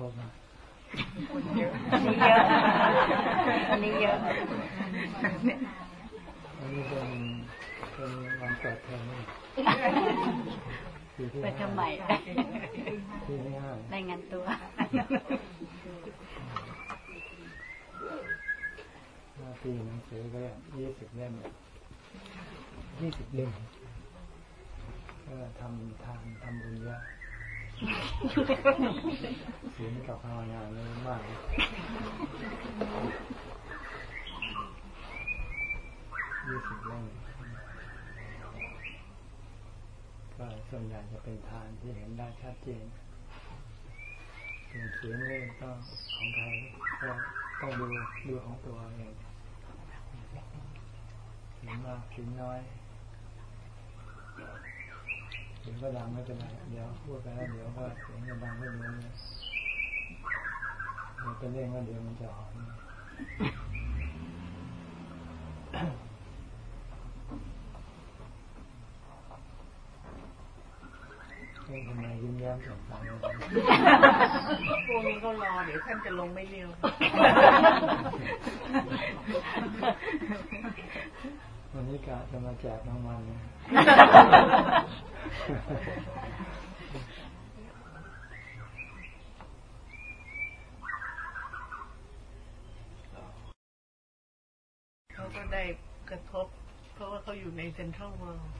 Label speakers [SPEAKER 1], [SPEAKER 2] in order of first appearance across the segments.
[SPEAKER 1] ครบนะ
[SPEAKER 2] เยอะอันนี้เยอะอันนี้เยอะ
[SPEAKER 1] อันนี้เป็นเป็นวันเกิดเทอม
[SPEAKER 2] เปิดทำใหม่
[SPEAKER 1] ที่ห้า
[SPEAKER 2] รายงานตัว
[SPEAKER 1] หน้าปีหนังสือก็ยี่สิบเล่มยี่สิบเล่มก็ทำทานทำบุญเยอะ ศีลกับภาวนาเลยมากยี่สิบเล่มก็ส่วนใหญ่จะเป็นทานที่เห็นได้ชัดเจนส่วนศีลนี่ก็ของใครก็ต้องดูดูของตัวเองศีลมากศีลน้อยเสียงก็ดังไม่เป็นไรเดี๋ยวพูดไปแล้วเดี๋ยวก็เสียงจะดังไม่รู้ เดี๋ยวเป็นเรื่องว่าเดี๋ยวมันจะหอนทำไมยิ้มแย้มสดใส
[SPEAKER 3] พวกนี้ก็รอ เดี๋ยวท่านจะลงไม่เร็ว
[SPEAKER 1] วันนี้กะจะมาแจกน้องมัน
[SPEAKER 3] เขาก็ได้กระทบ เพราะว่าเขาอยู่ในเซ็นทรัลเวิลด์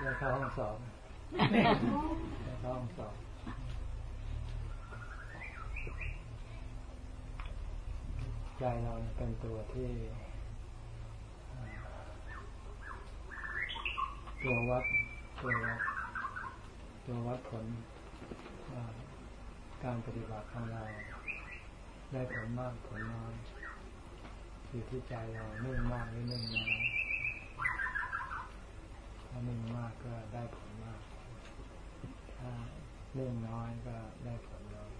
[SPEAKER 1] แล้วเข้าห้องสอบแล้วเข้าห้องสอบใจเราเป็นตัวที่ตัววัดตัววัดตัววัดผลการปฏิบัติของเราได้ผลมากผลน้อย อยู่ที่ใจเราเนื่องมากหรือเนื่องน้อยถ้าเนื่องมากก็ได้ผลมาก ถ้าเนื่องน้อยก็ได้ผลน้อย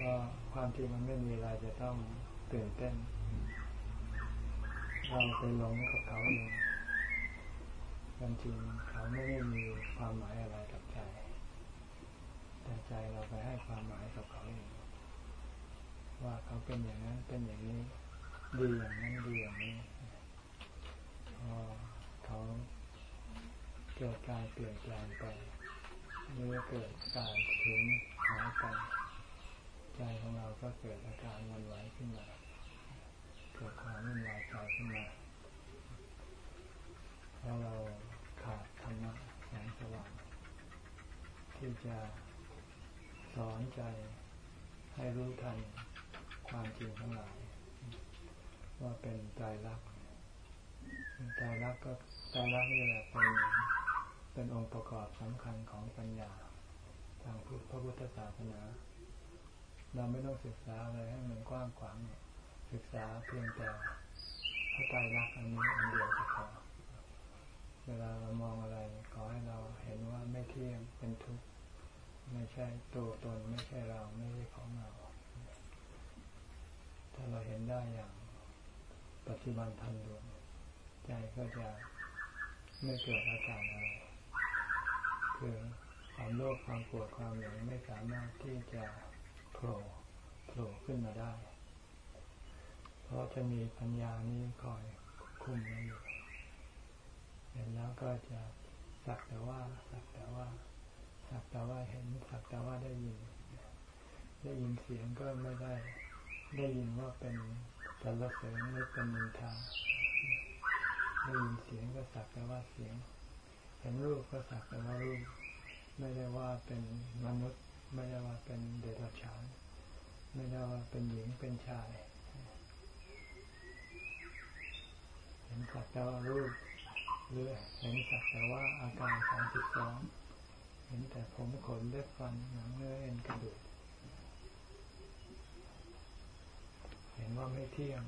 [SPEAKER 1] ก็ความจริงมันไม่มีอะไรจะต้องตื่นเต้น เราไปหลงกับเขาเองความจริงเขาไม่ได้มีความหมายอะไรกับใจ แต่ใจเราไปให้ความหมายกับเขาเอง ว่าเขาเป็นอย่างนั้นเป็นอย่างนี้ ดีอย่างนั้นดีอย่างนี้พอเขาเกิดการเปลี่ยนแปลงไปหรือเกิดการถึงหายไปใจของเราก็เกิดอาการวันไหวขึ้นมาเกิดความวุ่นวายใจขึ้นมาเพราะเราขาดธรรมะแสงสว่างที่จะสอนใจให้รู้ทัน ความจริงทั้งหลาย ว่าเป็นใจรักใจรักก็ใจรักนี่แหละเป็นเป็นองค์ประกอบสำคัญของปัญญา ทางพระพุทธศาสนา เราไม่ต้องศึกษาอะไรให้มันกว้างขวางเนี่ยศึกษาเพียงแต่พระไตรลักอันนี้อันเดียวก็พอเวลาเรามองอะไรขอให้เราเห็นว่าไม่เที่ยงเป็นทุกข์ไม่ใช่ตัวตนไม่ใช่เราไม่ใช่ของเรา เราเห็นได้อย่างปัจจุบันทันด่วนใจก็จะไม่เกิดอาการอะไรคือความโลภความโกรธความหลงไม่สามารถที่จะโผล่โผล่ขึ้นมาได้ เพราะจะมีปัญญานี้คอยคุมไว้อยู่เห็นแล้วก็จะสักแต่ว่าสักแต่ว่าสักแต่ว่าเห็นสักแต่ว่าได้ยิน ได้ยินเสียงก็ไม่ได้ ได้ยินว่าเป็นสรรเสริญหรือเป็นนินทาได้ยินเสียงก็สักแต่ว่าเสียง เห็นรูปก็สักแต่ว่ารูป ไม่ได้ว่าเป็นมนุษย์ ไม่ได้ว่าเป็นเดรัจฉาน ไม่ได้ว่าเป็นหญิงเป็นชาย เห็นสักแต่ว่ารูปหรือเห็นสักแต่ว่าอาการสามสิบสองเห็นแต่ผมขนเล็บฟันหนังเนื้อเอ็นกระดูก เห็นว่าไม่เที่ยง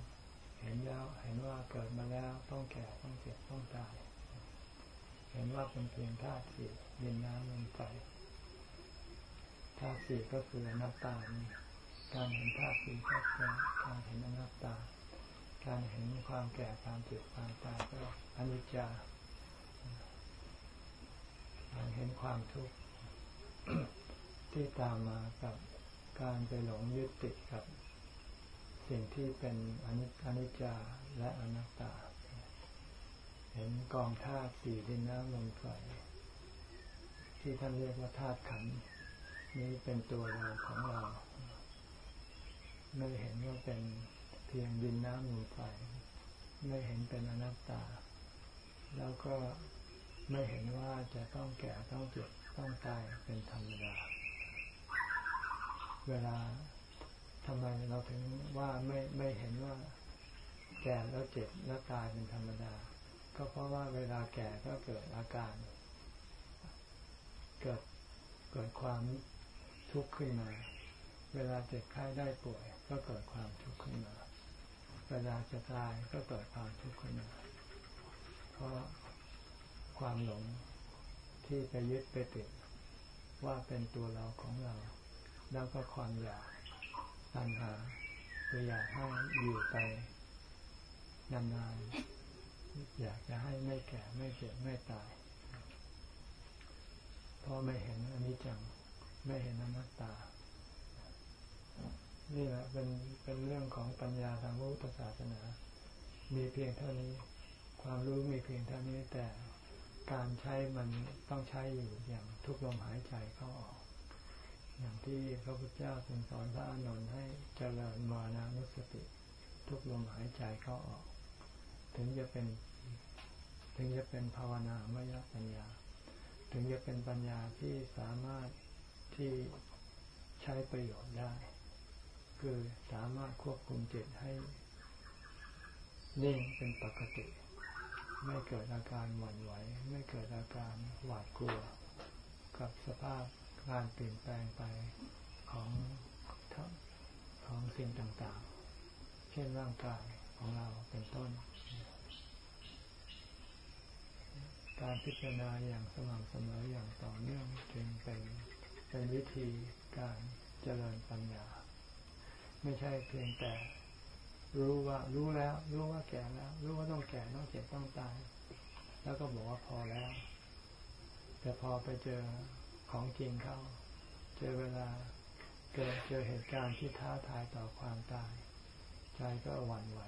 [SPEAKER 1] เห็นแล้วเห็นว่าเกิดมาแล้วต้องแก่ต้องเจ็บต้องตาย เห็นว่าเป็นเพียงธาตุสี่ดินน้ำลมไฟธาตุสี่ก็คืออนัตตานี่การเห็นธาตุสี่ก็คือการเห็นอนัตตา การเห็นความแก่ความเจ็บความตายก็อนิจจาการเห็นความทุกข์ที่ตามมากับการไปหลงยึดติดกับ สิ่งที่เป็นอนิจจาและอนัตตา เห็นกองธาตุสี่ดินน้ำลมไฟที่ท่านเรียกว่าธาตุขันธ์นี้เป็นตัวเราของเรา ไม่เห็นว่าเป็นเพียงดินน้ำลมไฟไม่เห็นเป็นอนัตตา แล้วก็ไม่เห็นว่าจะต้องแก่ต้องเจ็บต้องตายเป็นธรรมดา เวลา ทำไมเราถึงว่าไม่ไม่เห็นว่า แก่แล้วเจ็บแล้วตายเป็นธรรมดา ก็เพราะว่าเวลาแก่ก็เกิดอาการ เกิดเกิดความทุกข์ขึ้นมา เวลาเจ็บไข้ได้ป่วย ก็เกิดความทุกข์ขึ้นมา เวลาจะตายก็เกิดความทุกข์ขึ้นมา เพราะความหลงที่ไปยึดไปติดว่าเป็นตัวเราของเรา แล้วก็ความอยาก ตัณหาคืออยากให้อยู่ไปนานๆอยากจะให้ไม่แก่ไม่เจ็บไม่ตาย เพราะไม่เห็นอนิจจัง ไม่เห็นอนัตตา นี่แหละเป็นเป็นเรื่องของปัญญาทางพระพุทธศาสนา มีเพียงเท่านี้ ความรู้มีเพียงเท่านี้แต่การใช้มันต้องใช้อยู่อย่างทุกลมหายใจเข้าออก อย่างที่พระพุทธเจ้าทรงสอนพระอานนท์ให้เจริญมานานุสติ ทุกลมหายใจเข้าออก ถึงจะเป็น ถึงจะเป็นภาวนามยปัญญา ถึงจะเป็นปัญญาที่สามารถที่ใช้ประโยชน์ได้ คือสามารถควบคุมจิตให้นิ่งเป็นปกติ ไม่เกิดอาการหวั่นไหว ไม่เกิดอาการหวาดกลัว กับสภาพ การเปลี่ยนแปลงไปของของสิ่งต่างๆ เช่นร่างกายของเราเป็นต้น การพิจารณาอย่างสม่ำเสมออย่างต่อเนื่องจึงเป็นเป็นวิธีการเจริญปัญญา ไม่ใช่เพียงแต่รู้ว่ารู้แล้ว รู้ว่าแก่แล้ว รู้ว่าต้องแก่ต้องเจ็บต้องตาย แล้วก็บอกว่าพอแล้ว แต่พอไปเจอ ของจริงเข้า เจอเวลาเกิดเจอเหตุการณ์ที่ท้าทายต่อความตาย ใจก็หวั่นไหว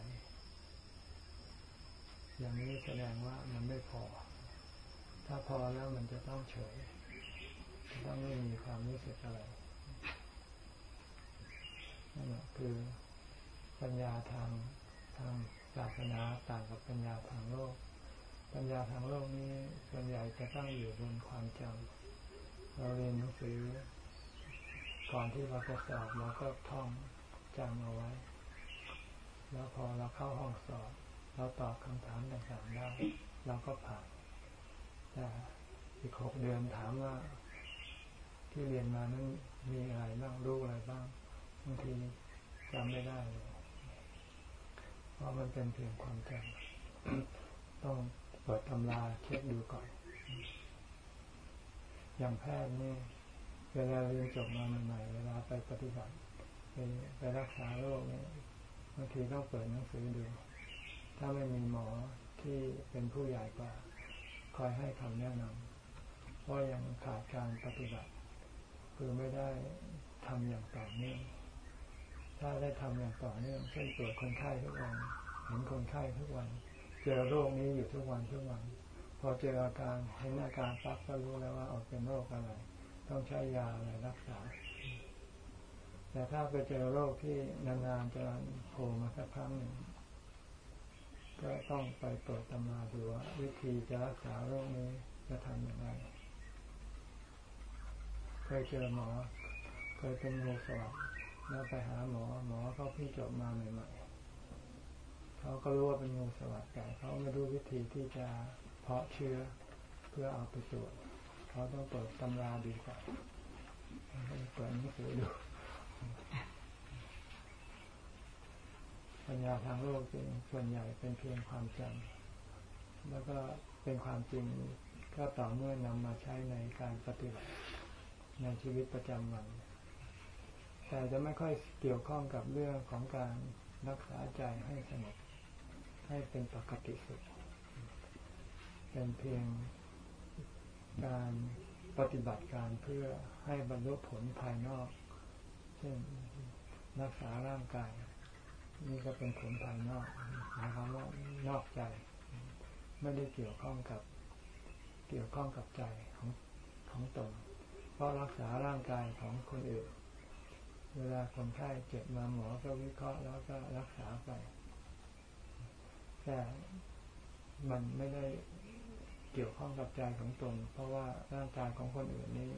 [SPEAKER 1] อย่างนี้แสดงว่ามันไม่พอ ถ้าพอแล้วมันจะต้องเฉย ต้องไม่มีความรู้สึกอะไรนั่นแหละคือปัญญาทางทางศาสนาต่างกับปัญญาทางโลก ปัญญาทางโลกนี้ส่วนใหญ่จะตั้งอยู่บนความจำ เราเรียนหนังสือก่อนที่เราจะสอบเราก็ท่องจำเอาไว้ แล้วพอเราเข้าห้องสอบ เราตอบคำถามต่างๆได้เราก็ผ่านแต่อีกหกเดือนถามว่าที่เรียนมานั้นมีอะไรบ้างรู้อะไรบ้างบางทีจำไม่ได้เลยเพราะมันเป็นเพียงความจำต้องเปิดตำราเช็คดูก่อน อย่างแพทย์นี่เวลาเรียนจบมาใหม่ๆเวลาไปปฏิบัติไปไปรักษาโรคเนี่ยบางทีต้องเปิดหนังสือดู ถ้าไม่มีหมอที่เป็นผู้ใหญ่กว่า คอยให้คำแนะนำเพราะยังขาดการปฏิบัติ คือไม่ได้ทำอย่างต่อเนื่องถ้าได้ทำอย่างต่อเนื่องเช่นตรวจคนไข้ทุกวัน เห็นคนไข้ทุกวัน เจอโรคนี้อยู่ทุกวันทุกวัน พอเจออาการเห็นอาการปั๊บก็รู้แล้วว่าออกเป็นโรคอะไร ต้องใช้ยาอะไรรักษา แต่ถ้าไปเจอโรคที่นานๆจะโผล่มาสักครั้งหนึ่งก็ต้องไปเปิดตำราดูว่าวิธีจะรักษาโรคนี้จะทำอย่างไรเคยเจอหมอ เคยเป็นงูสวัสดแล้วไปหาหมอ หมอเขาเพิ่งจบมาใหม่ๆเขาก็รู้ว่าเป็นงูสวัสดแต่เขาไม่รู้วิธีที่จะ เพาะเชื้อเพื่อเอาไปตรวจเขาต้องเปิดตำราดูก่อนเปิดหนังสือดูปัญญาทางโลกจริงส่วนใหญ่เป็นเพียงความจำแล้วก็เป็นความจริงก็ต่อเมื่อนำมาใช้ในการปฏิบัติในชีวิตประจำวันแต่จะไม่ค่อยเกี่ยวข้องกับเรื่องของการรักษาใจให้สงบให้เป็นปกติสุข เป็นเพียงการปฏิบัติการเพื่อให้บรรลุผลภายนอก เช่นรักษาร่างกาย นี่ก็เป็นผลภายนอกหมายความว่านอกใจ ไม่ได้เกี่ยวข้องกับเกี่ยวข้องกับใจของของตนเพราะรักษาร่างกายของคนอื่น เวลาคนไข้เจ็บมาหมอก็วิเคราะห์แล้วก็รักษาไปแต่มันไม่ได้ เกี่ยวข้องกับใจของตน เพราะว่าร่างกายของคนอื่นนี้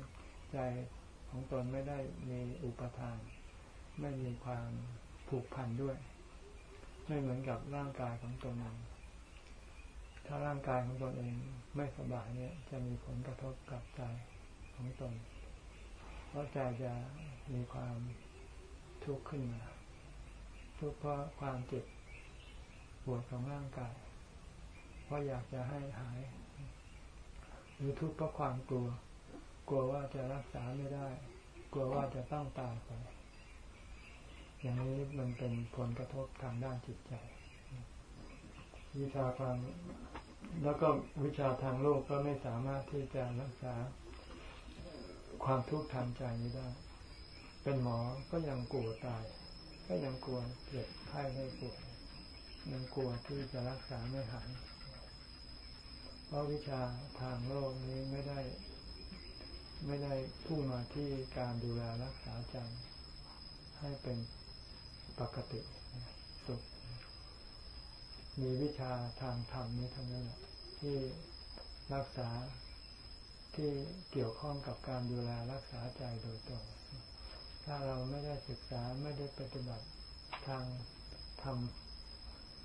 [SPEAKER 1] ใจของตนไม่ได้มีอุปทาน ไม่มีความผูกพันด้วย ไม่เหมือนกับร่างกายของตนเองถ้าร่างกายของตนเองไม่สบายเนี่ย จะมีผลกระทบกับใจของตน เพราะใจจะมีความทุกข์ขึ้นมา ทุกข์เพราะความเจ็บปวดของร่างกาย เพราะอยากจะให้หาย รือทุกข์เพราะความกลัว กลัวว่าจะรักษาไม่ได้ กลัวว่าจะต้องตายไป อย่างนี้มันเป็นผลกระทบทางด้านจิตใจ วิชาทางแล้วก็วิชาทางโลกก็ไม่สามารถที่จะรักษาความทุกข์ทางใจนี้ได้ เป็นหมอก็ยังกลัวตาย ก็ยังกลัวเจ็บไข้ได้ปวยยังกลัวที่จะรักษาไม่หาย ราะวิชาทางโลกนี้ไม่ได้ ไม่ได้พุ่งมาที่การดูแลรักษาใจให้เป็นปกติสุข มีวิชาทางธรรมนี้ทั้งนั้นแหละที่รักษาที่เกี่ยวข้องกับการดูแลรักษาใจโดยตรง ถ้าเราไม่ได้ศึกษาไม่ได้ปฏิบัติทางธรรม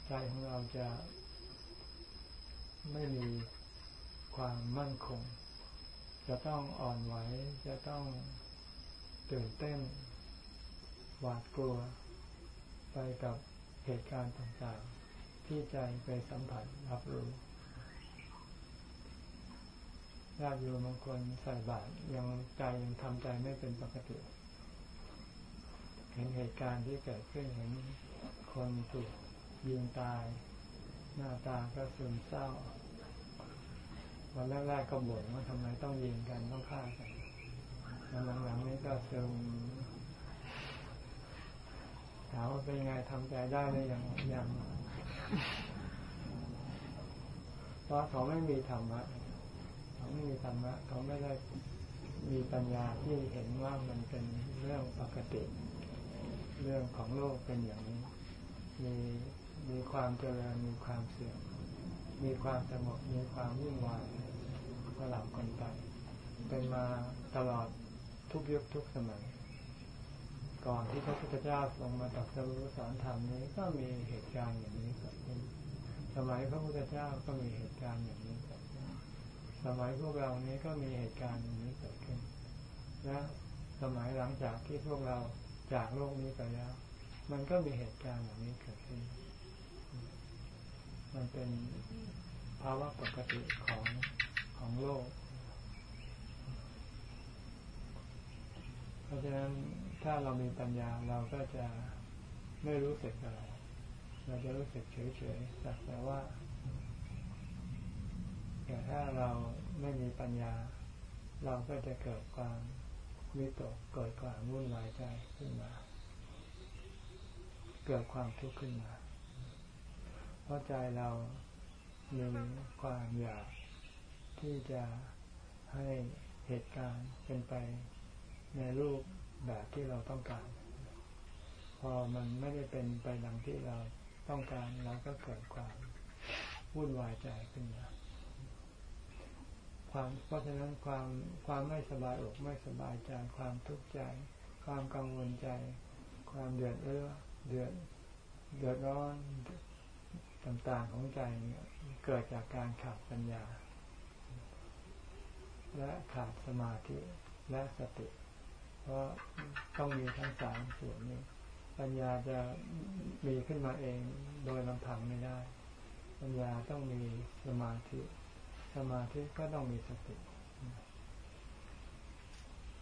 [SPEAKER 1] ใจของเราจะไม่มี ความมั่นคง จะต้องอ่อนไหว จะต้องตื่นเต้น หวาดกลัว ไปกับเหตุการณ์ต่างๆ ที่ใจไปสัมผัสรับรู้ญาติโยมบางคนใส่บาตรยังใจยังทำใจไม่เป็นปกติ เห็นเหตุการณ์ที่เกิดขึ้นเห็นคนถูกยิงตาย หน้าตาก็ซึมเศร้า วันแรกๆก็บ่นว่าทำไมต้องยิงกันต้องฆ่ากันวันหลังๆนี้ก็ซึมถามว่าเป็นไงทำใจได้หรือยังยังเพราะเขาไม่มีธรรมะเขาไม่มีธรรมะเขาไม่ได้มีปัญญาที่เห็นว่ามันเป็นเรื่องปกติ เรื่องของโลกเป็นอย่างนี้ มีมีความเจริญมีความเสื่อม มีความสงบมีความวุ่นวายสลับกันไปเป็นมาตลอดทุกยุคทุกสมัย ก่อนที่พระพุทธเจ้าลงมาตรัสรู้สอนธรรมนี้ก็มีเหตุการณ์อย่างนี้เกิดขึ้นสมัยพระพุทธเจ้าก็มีเหตุการณ์อย่างนี้เกิดขึ้นสมัยพวกเรานี้ก็มีเหตุการณ์อย่างนี้เกิดขึ้นและสมัยหลังจากที่พวกเราจากโลกนี้ไปแล้ว มันก็มีเหตุการณ์อย่างนี้เกิดขึ้น มันเป็น ภาวะปกติของของโลก เพราะฉะนั้นถ้าเรามีปัญญาเราก็จะไม่รู้สึกอะไร เราจะรู้สึกเฉยๆสักแต่ว่าแต่ถ้าเราไม่มีปัญญา เราก็จะเกิดความวิตกเกิดความวุ่นวายใจขึ้นมา เกิดความทุกข์ขึ้นมา เพราะใจเรา มีความอยากที่จะให้เหตุการณ์เป็นไปในรูปแบบที่เราต้องการ พอมันไม่ได้เป็นไปดังที่เราต้องการเราก็เกิดความวุ่นวายใจขึ้นมาความเพราะฉะนั้นความความไม่สบายอกไม่สบายใจความทุกข์ใจ ความกังวลใจ ความเดือดเร้อเดือดเดือดร้อน ต่างๆของใจเกิดจากการขาดปัญญา และขาดสมาธิและสติ เพราะต้องมีทั้งสามส่วนนี้ ปัญญาจะมีขึ้นมาเองโดยลำพังไม่ได้ ปัญญาต้องมีสมาธิ สมาธิก็ต้องมีสติ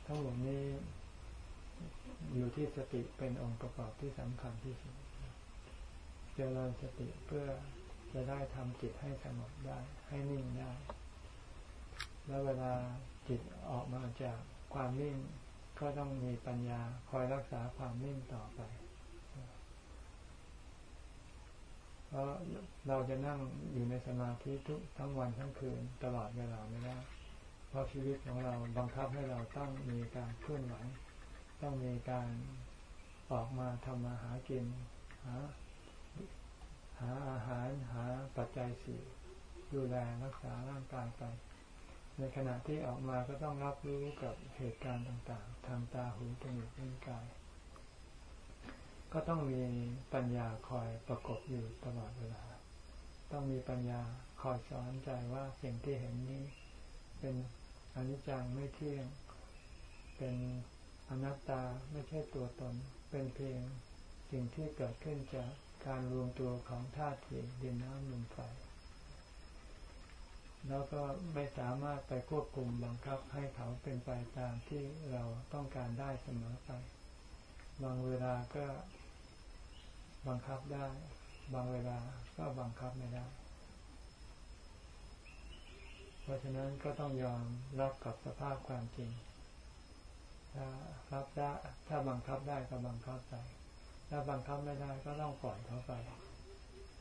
[SPEAKER 1] ทั้งหมดนี้อยู่ที่สติเป็นองค์ประกอบที่สำคัญที่สุด เจริญสติเพื่อจะได้ทำจิตให้สงบได้ ให้นิ่งได้ แล้วเวลาจิตออกมาจากความนิ่งก็ต้องมีปัญญาคอยรักษาความนิ่งต่อไป เพราะเราจะนั่งอยู่ในสมาธิทุกทั้งวันทั้งคืนตลอดเวลาไม่ได้ เพราะชีวิตของเราบังคับให้เราต้องมีการเคลื่อนไหว ต้องมีการออกมาทำมาหากินหา หาอาหารหาปัจจัยสี่ดูแลรักษาร่างกายไป ในขณะที่ออกมาก็ต้องรับรู้กับเหตุการณ์ต่างๆ ทางตาหูจมูกลิ้นกาย ก็ต้องมีปัญญาคอยประกบอยู่ตลอดเวลา ต้องมีปัญญาคอยสอนใจว่าสิ่งที่เห็นนี้ เป็นอนิจจังไม่เที่ยง เป็นอนัตตาไม่ใช่ตัวตน เป็นเพียงสิ่งที่เกิดขึ้นจาก การรวมตัวของธาตุสี่ดินน้ำลมไฟแล้วก็ไม่สามารถไปควบคุมบังคับให้เขาเป็นไปตามที่เราต้องการได้เสมอไป บางเวลาก็บังคับได้ บางเวลาก็บังคับไม่ได้ เพราะฉะนั้นก็ต้องยอมรับกับสภาพความจริง ถ้ารับได้ถ้าบังคับได้ก็บังคับไป ถ้าบังคับไม่ได้ก็ต้องปล่อยเขาไป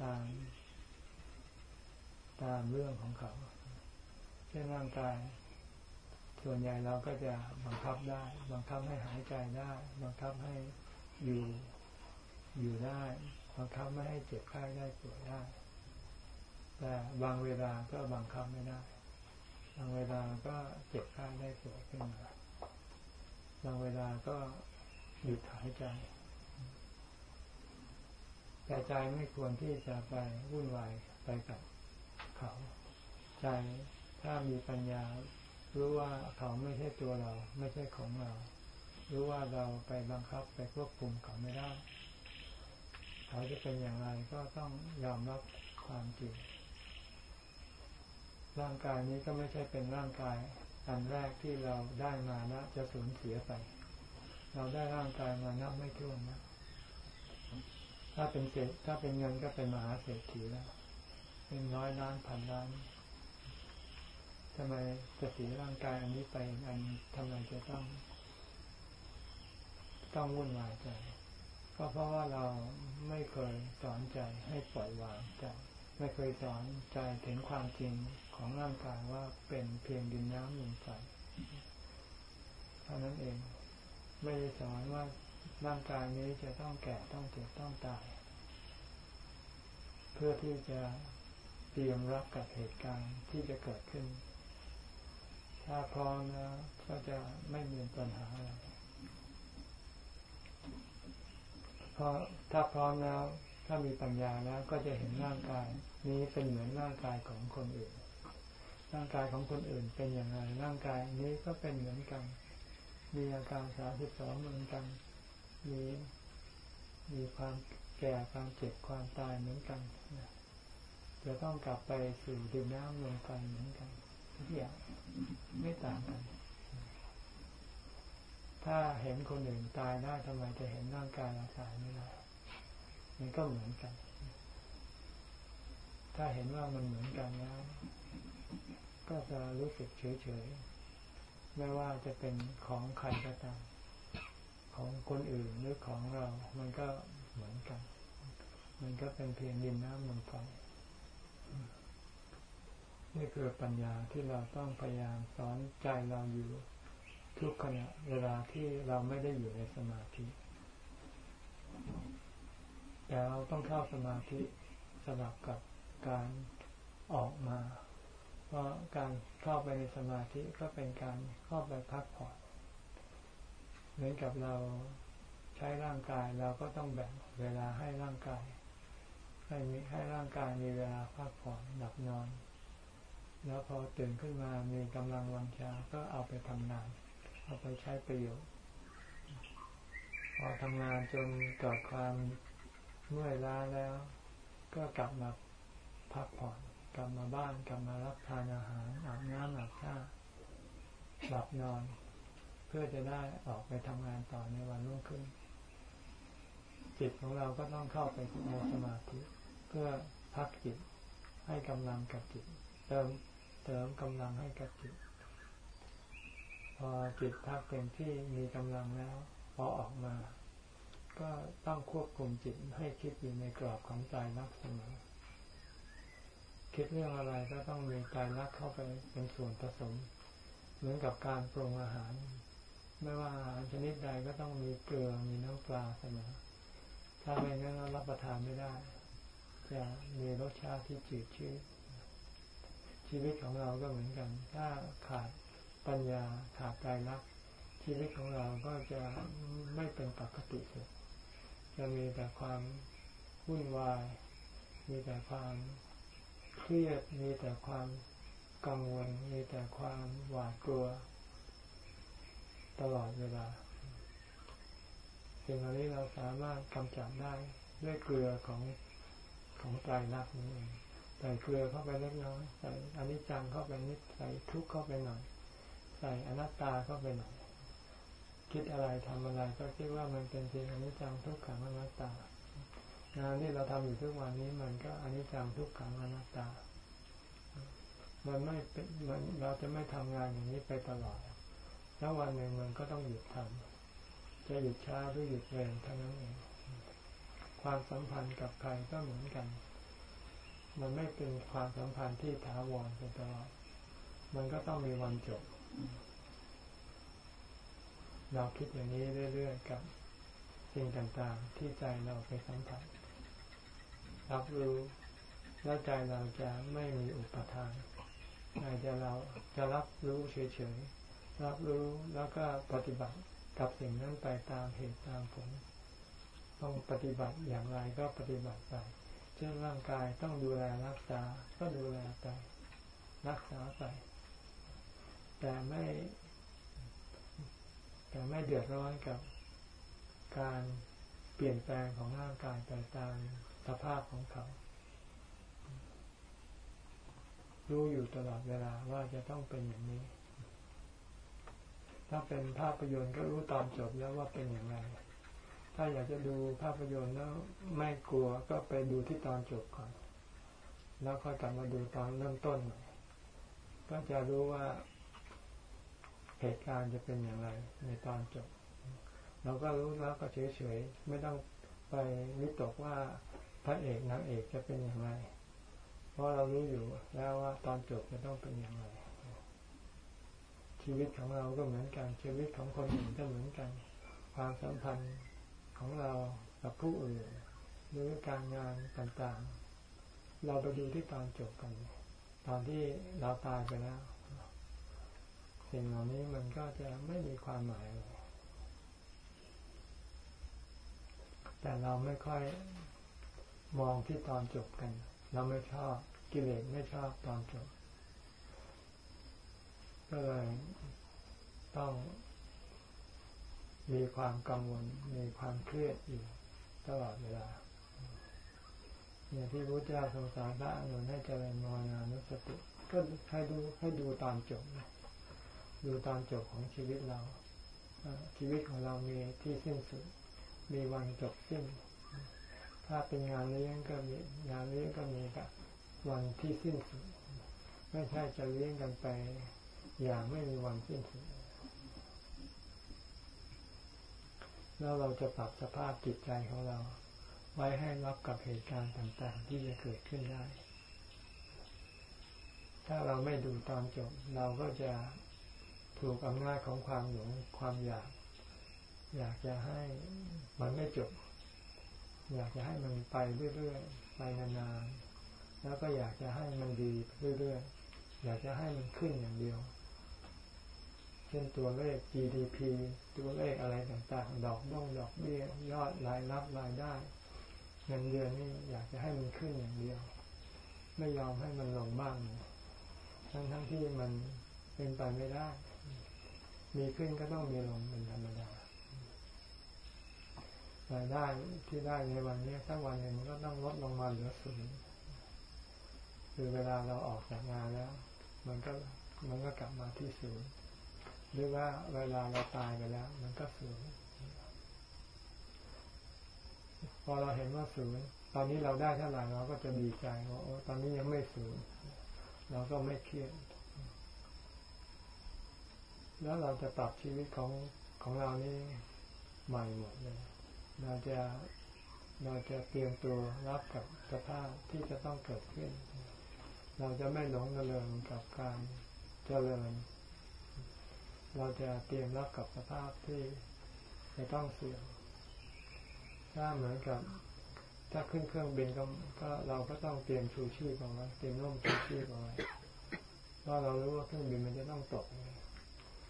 [SPEAKER 1] ตาม ตามเรื่องของเขาเช่นร่างกาย ส่วนใหญ่เราก็จะบังคับได้ บังคับให้หายใจได้ บังคับให้อยู่อยู่ได้ บังคับไม่ให้เจ็บไข้ได้ป่วยได้ แต่บางเวลาก็บังคับไม่ได้ บางเวลาก็เจ็บไข้ได้ป่วยขึ้นมาบางเวลาก็หยุดหายใจ แต่ใจไม่ควรที่จะไปวุ่นวายไปกับเขา ใจถ้ามีปัญญา รู้ว่าเขาไม่ใช่ตัวเรา ไม่ใช่ของเรา รู้ว่าเราไปบังคับไปควบคุมเขาไม่ได้เขาจะเป็นอย่างไรก็ต้องยอมรับความจริง ร่างกายนี้ก็ไม่ใช่เป็นร่างกายอันแรกที่เราได้มาแล้วจะสูญเสียไป เราได้ร่างกายมานับไม่ถ้วนนะ ถ้าเป็นเศษถ้าเป็นเงินก็เป็นมหาเศรษฐีแล้วเป็นร้อยล้านพันล้านทำไมจะเสียร่างกายอันนี้ไปอันทำไมจะต้อง ต้องวุ่นวายใจก็เพราะว่าเราไม่เคยสอนใจให้ปล่อยวางใจไม่เคยสอนใจถึงความจริงของร่างกายว่าเป็นเพียงดินน้ำลมไฟเท่านั้นเอง ไม่ได้สอนว่า ร่างกายนี้จะต้องแก่ต้องเจ็บต้องตาย เพื่อที่จะเตรียมรับกับเหตุการณ์ที่จะเกิดขึ้น ถ้าพร้อมแล้วก็จะไม่มีปัญหาอะไรเพราะถ้าพร้อมแล้วถ้ามีปัญญาแล้วก็จะเห็นร่างกาย นี้เป็นเหมือนร่างกายของคนอื่น ร่างกายของคนอื่นเป็นอย่างไรร่างกายนี้ก็เป็นเหมือนกัน มีอาการสาสิบสองเหมือนกัน มีมีความแก่ความเจ็บความตายเหมือนกันจะต้องกลับไปสู่ดินน้ำลมไฟเหมือนกันทุกอย่างไม่ต่างกัน ถ้าเห็นคนอื่นตายได้ทำไมจะเห็นร่างกายเราตายไม่ได้มันก็เหมือนกัน ถ้าเห็นว่ามันเหมือนกันแล้วก็จะรู้สึกเฉยๆ ไม่ว่าจะเป็นของใครก็ตาม ของคนอื่นหรือของเรา มันก็เหมือนกัน มันก็เป็นเพียงดินน้ำลมไฟนี่คือปัญญาที่เราต้องพยายามสอนใจเราอยู่ทุกขณะเวลาที่เราไม่ได้อยู่ในสมาธิ แต่เราต้องเข้าสมาธิสลับกับการออกมา เพราะการเข้าไปในสมาธิก็เป็นการเข้าไปพักผ่อน เหมือนกับเราใช้ร่างกายเราก็ต้องแบ่งเวลาให้ร่างกาย ให้มีให้ร่างกายมีเวลาพักผ่อนหลับนอน แล้วพอตื่นขึ้นมามีกำลังวังชาก็เอาไปทำงาน เอาไปใช้ประโยชน์พอทำงานจนเกิดความเมื่อยล้าแล้ว ก็กลับมาพักผ่อน กลับมาบ้านกลับมารับทานอาหารอาบน้ำอาบท่าหลับนอน เพื่อจะได้ออกไปทำงานต่อในวันรุ่งขึ้น จิตของเราก็ต้องเข้าไปในสมาธิเพื่อพักจิตให้กำลังกับจิต เติมเติมกำลังให้กับจิต พอจิตพักเต็มที่มีกำลังแล้ว พอออกมา ก็ต้องควบคุมจิตให้คิดอยู่ในกรอบของใจรักเสมอคิดเรื่องอะไรก็ต้องมีใจรักเข้าไปเป็นส่วนผสม เหมือนกับการปรุงอาหาร ไม่ว่าอาหารชนิดใดก็ต้องมีเกลือมีน้ำปลาเสมอ ถ้าไม่งั้นเรารับประทานไม่ได้ จะมีรสชาติที่จืดชืดชีวิตของเราก็เหมือนกัน ถ้าขาดปัญญาขาดใจรักชีวิตของเราก็จะไม่เป็นปกติสุดจะมีแต่ความวุ่นวาย มีแต่ความเครียด มีแต่ความกังวล มีแต่ความหวาดกลัว ตลอดเวลาสิ่งเหล่านี้เราสามารถกำจัดได้ด้วยเกลือของของไตรลักษณ์นี้เองใส่เกลือเข้าไปเล็กน้อยใส่อนิจจังเข้าไปนิดใส่ทุกข์เข้าไปหน่อย ใส่อนัตตาเข้าไปหน่อย คิดอะไรทำอะไรก็คิดว่ามันเป็นเพียงอนิจจังทุกขังอนัตตางานที่เราทำอยู่ทุกวันนี้มันก็อนิจจังทุกขังอนัตตา มันไม่เป็นมันเราจะไม่ทำงานอย่างนี้ไปตลอด แล้ววันหนึ่งมันก็ต้องหยุดทำจะหยุดช้าหรือหยุดเร็วเท่านั้นเองความสัมพันธ์กับใครก็เหมือนกัน มันไม่เป็นความสัมพันธ์ที่ถาวรไปตลอด มันก็ต้องมีวันจบ เราคิดอย่างนี้เรื่อยๆกับสิ่งต่างๆ ที่ใจเราไปสัมผัสรับรู้แล้วใจเราจะไม่มีอุปทานใจจะเราจะรับรู้เฉยๆ รับรู้แล้วก็ปฏิบัติกับสิ่งนั้นไปตามเหตุตามผล ต้องปฏิบัติอย่างไรก็ปฏิบัติไป เช่นร่างกายต้องดูแลรักษา ก็ดูแลไปรักษาไป แต่ไม่ แต่ไม่เดือดร้อนกับการเปลี่ยนแปลงของร่างกายไปตามสภาพของเขา รู้อยู่ตลอดเวลาว่าจะต้องเป็นอย่างนี้ ถ้าเป็นภาพยนตร์ก็รู้ตอนจบแล้วว่าเป็นอย่างไร ถ้าอยากจะดูภาพยนตร์แล้วไม่กลัวก็ไปดูที่ตอนจบก่อน แล้วค่อยกลับมาดูตอนเริ่มต้นใหม่ก็จะรู้ว่าเหตุการณ์จะเป็นอย่างไร ในตอนจบ เราก็รู้แล้วก็เฉยๆไม่ต้องไปวิตกว่าพระเอกนางเอกจะเป็นอย่างไร เพราะเรารู้อยู่แล้วว่าตอนจบจะต้องเป็นอย่างไร ชีวิตของเราก็เหมือนกัน ชีวิตของคนอื่นก็เหมือนกัน ความสัมพันธ์ของเรากับผู้อื่นหรือการงานต่างๆ เราไปดูที่ตอนจบกัน ตอนที่เราตายไปแล้วสิ่งเหล่านี้มันก็จะไม่มีความหมายเลยแต่เราไม่ค่อยมองที่ตอนจบกัน เราไม่ชอบกิเลสไม่ชอบตอนจบ ก็เลยต้องมีความกังวล มีความเครียดอยู่ตลอดเวลาเนี่ยที่พระเจ้าทรงสอนพระอนุนให้เจริญมรณานุสติก็ให้ดูให้ดูตอนจบนะดูตอนจบของชีวิตเราชีวิตของเรามีที่สิ้นสุด มีวันจบสิ้น ถ้าเป็นงานเลี้ยงก็มีงานเลี้ยงก็มีกับวันที่สิ้นสุด ไม่ใช่จะเลี้ยงกันไป อย่างไม่มีวันสิ้นสุดแล้วเราจะปรับสภาพจิตใจของเรา ไว้ให้รับกับเหตุการณ์ต่างๆ ที่จะเกิดขึ้นได้ ถ้าเราไม่ดูตอนจบ เราก็จะถูกอำนาจของความหลงความอยาก อยากจะให้มันไม่จบ อยากจะให้มันไปเรื่อยๆไปนานๆแล้วก็อยากจะให้มันดีเรื่อยๆอยากจะให้มันขึ้นอย่างเดียว ช่นตัวเลข GDP ตัวเลขอะไรต่างๆ ดอกบ้องดอกเบี้ยยอดรายรับรายได้เงินเดือนนี่อยากจะให้มันขึ้นอย่างเดียว ไม่ยอมให้มันลงบ้าง ทั้งทั้งที่มันเป็นไปไม่ได้ มีขึ้นก็ต้องมีลงเป็นธรรมดารายได้ที่ได้ในวันนี้สักวันหนึ่งมันก็ต้องลดลงมาเหลือศูนย์คือเวลาเราออกจากงานแล้ว มันก็มันก็กลับมาที่ศูนย์ หรือว่าเวลาเราตายไปแล้ว มันก็ศูนย์พอเราเห็นว่าศูนย์ตอนนี้เราได้เท่าไหร่เราก็จะดีใจว่าโอ้ตอนนี้ยังไม่ศูนย์เราก็ไม่เครียดแล้วเราจะปรับชีวิตของของเรานี่ใหม่หมดเลยเราจะเราจะเตรียมตัวรับกับสภาพที่จะต้องเกิดขึ้น เราจะไม่หลงระเริงกับการเจริญ เราจะเตรียมรับกับสภาพที่จะต้องเสื่อมถ้าเหมือนกับ ถ้าขึ้นเครื่องบินก็ก็เราก็ต้องเตรียมชูชีพเอาไว้เตรียมร่มชูชีพเอาไว้เพราะเรารู้ว่าเครื่องบินมันจะต้องตก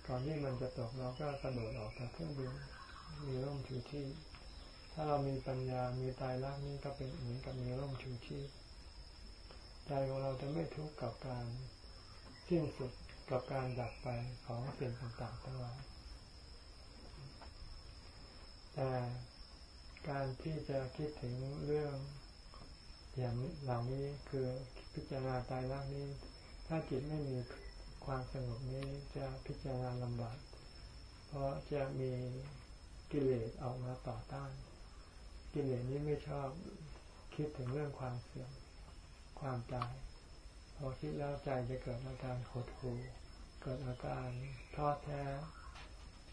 [SPEAKER 1] ก่อนที่มันจะตกเราก็กระโดดออกจากเครื่องบินมีร่มชูชีพถ้าเรามีปัญญามีตายรักนี่ก็เป็นเหมือนกับมีร่มชูชีพใจของเราจะไม่ทุกข์กับการสิ้นสุด กับการดับไปของสิ่งต่างๆทั้งหลายแต่การที่จะคิดถึงเรื่องอย่างเหล่านี้คือพิจารณาตายรักนี้ ถ้าจิตไม่มีความสงบนี้จะพิจารณาลำบากเพราะจะมีกิเลสออกมาต่อต้าน กิเลสนี้ไม่ชอบคิดถึงเรื่องความเสื่อมความตาย พอคิดแล้วใจจะเกิดอาการหดหู่เกิดอาการท้อแท้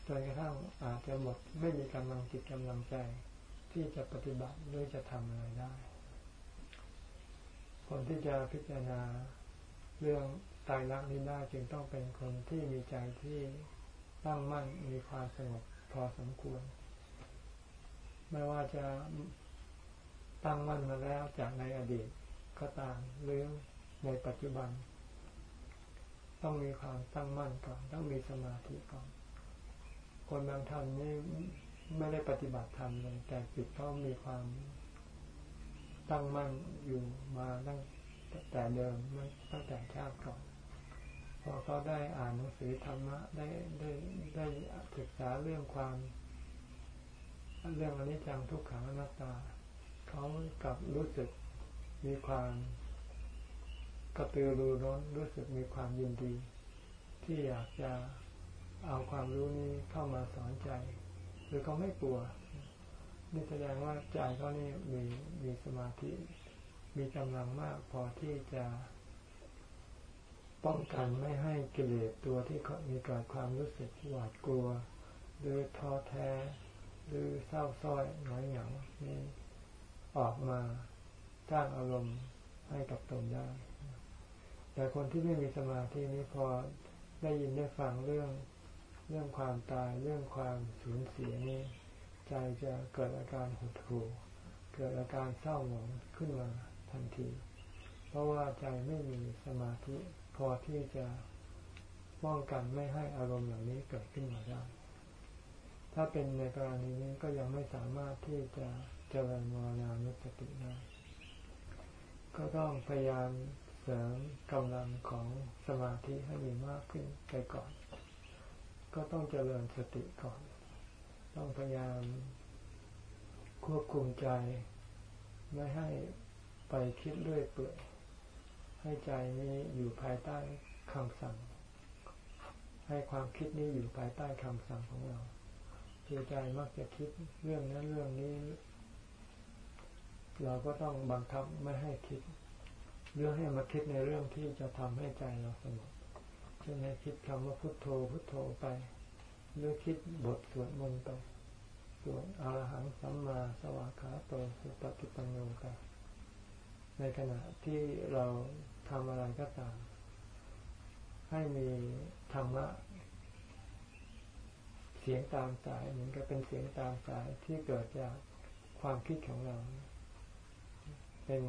[SPEAKER 1] จนกระทั่งอาจจะหมดไม่มีกำลังจิตกำลังใจ ที่จะปฏิบัติหรือจะทำอะไรได้ คนที่จะพิจารณาเรื่องตายรักนี้ได้จึงต้องเป็นคนที่มีใจที่ตั้งมั่นมีความสงบพอสมควร ไม่ว่าจะตั้งมั่นมาแล้วจากในอดีตก็ตามหรือ ในปัจจุบัน ต้องมีความตั้งมั่นก่อน ต้องมีสมาธิก่อน คนบางท่านนี่ไม่ได้ปฏิบัติธรรมเลย แต่จิตเขามีความตั้งมั่นอยู่มาตั้งแต่เดิมตั้งแต่ชาติก่อน พอเขาได้อ่านหนังสือธรรมะได้ได้ได้ศึกษาเรื่องความเรื่องอนิจจังทุกขังอนัตตา เขากลับรู้สึกมีความ กระตือรือร้นรู้สึกมีความยินดี ที่อยากจะเอาความรู้นี้เข้ามาสอนใจ หรือเขาไม่กลัวนี่แสดงว่าใจเขานี่มีมีสมาธิ มีกำลังมากพอที่จะป้องกันไม่ให้กิเลสตัวที่มีเกิดความรู้สึกหวาดกลัว หรือท้อแท้ หรือเศร้าส้อยน้อยหงานี่ออกมาสร้างอารมณ์ให้กับตนได้ แต่คนที่ไม่มีสมาธินี้พอได้ยินได้ฟังเรื่องเรื่องความตายเรื่องความสูญเสียนี้ ใจจะเกิดอาการหดหู่เกิดอาการเศร้าหมองขึ้นมาทันที เพราะว่าใจไม่มีสมาธิพอที่จะป้องกันไม่ให้อารมณ์เหล่านี้เกิดขึ้นมาได้ ถ้าเป็นในกรณีนี้ก็ยังไม่สามารถที่จะเจริญมรณานุสติได้ก็ต้องพยายาม เสริมกำลังของสมาธิให้มีมากขึ้นไปก่อน ก็ต้องเจริญสติก่อน ต้องพยายามควบคุมใจ ไม่ให้ไปคิดเรื่อยเปื่อยให้ใจนี้อยู่ภายใต้คำสั่ง ให้ความคิดนี้อยู่ภายใต้คำสั่งของเราคือใจมักจะคิดเรื่องนั้นเรื่องนี้ เราก็ต้องบังคับไม่ให้คิด เรื่องให้มาคิดในเรื่องที่จะทำให้ใจเราสงบเช่นให้คิดคำว่าพุทโธพุทโธไป หรือคิดบทสวดมนต์ไปสวดอรหังสัมมาสวากขาโตสุปฏิปันโนไปในขณะที่เราทำอะไรก็ตาม ให้มีธรรมะเสียงตามสายเหมือนกับเป็นเสียงตามสายที่เกิดจากความคิดของเรา เป็น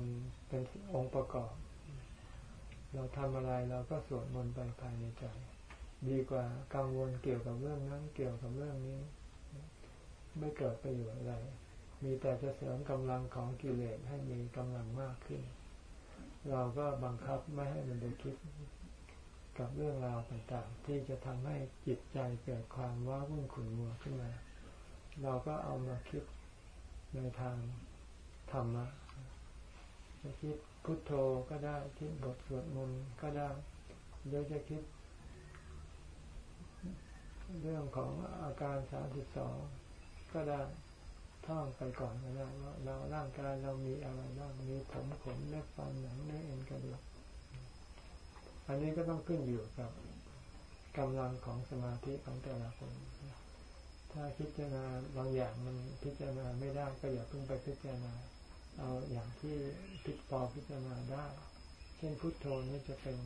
[SPEAKER 1] เป็นองค์ประกอบ เราทำอะไรเราก็สวดมนต์ไปภายในใจ ดีกว่ากังวลเกี่ยวกับเรื่องนั้นเกี่ยวกับเรื่องนี้ ไม่เกิดประโยชน์อะไร มีแต่จะเสริมกำลังของกิเลสให้มีกำลังมากขึ้น เราก็บังคับไม่ให้มันไปคิดกับเรื่องราวต่างๆ ที่จะทำให้จิตใจเกิดความว้าวุ่นขุ่นมัวขึ้นมา เราก็เอามาคิดในทางธรรมะ จะคิดพุทโธก็ได้ คิดบทสวดมนต์ก็ได้หรือจะคิด เรื่องของอาการสามสิบสองก็ได้ท่องไปก่อนก็ได้ว่าเราร่างกายเรามีอะไรบ้างมีผมขนเล็บฟันหนังเนื้อเอ็นกระดูกอันนี้ก็ต้องขึ้นอยู่กับกำลังของสมาธิของแต่ละคน ถ้าพิจารณาบางอย่างมันพิจารณาไม่ได้ก็อย่าเพิ่งไปพิจารณา เอาอย่างที่พิจพอพิจารณาได้ เช่นพุทโธนี่จะเป็น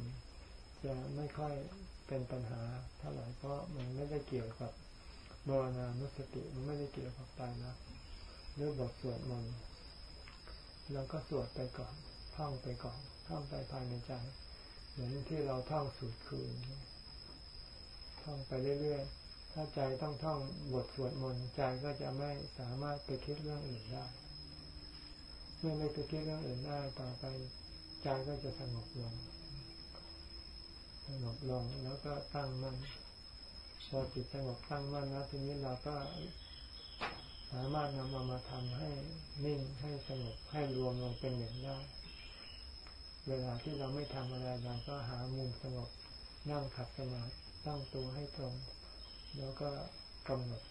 [SPEAKER 1] จะไม่ค่อยเป็นปัญหาเท่าไหร่เพราะมันไม่ได้เกี่ยวกับบรณานุสติมันไม่ได้เกี่ยวกับตายนะหรือบทสวดมนต์เราก็สวดไปก่อนท่องไปก่อนท่องไปภายในใจ เหมือนที่เราท่องสูตรคืนท่องไปเรื่อยๆถ้าใจต้องท่องบทสวดมนต์ใจก็จะไม่สามารถไปคิดเรื่องอื่นได้ เมื่อไม่ไปคิดเรื่องอื่นได้ต่อไปใจก็จะสงบลงสงบลงแล้วก็ตั้งมั่นพอจิตสงบตั้งมั่นแล้วทีนี้เราก็สามารถนำเอามาทำให้นิ่งให้สงบให้รวมลงเป็นหนึ่งได้ เวลาที่เราไม่ทำอะไรเราก็หามุมสงบนั่งขัดสมาธิตั้งตัวให้ตรง แล้วก็กำหนด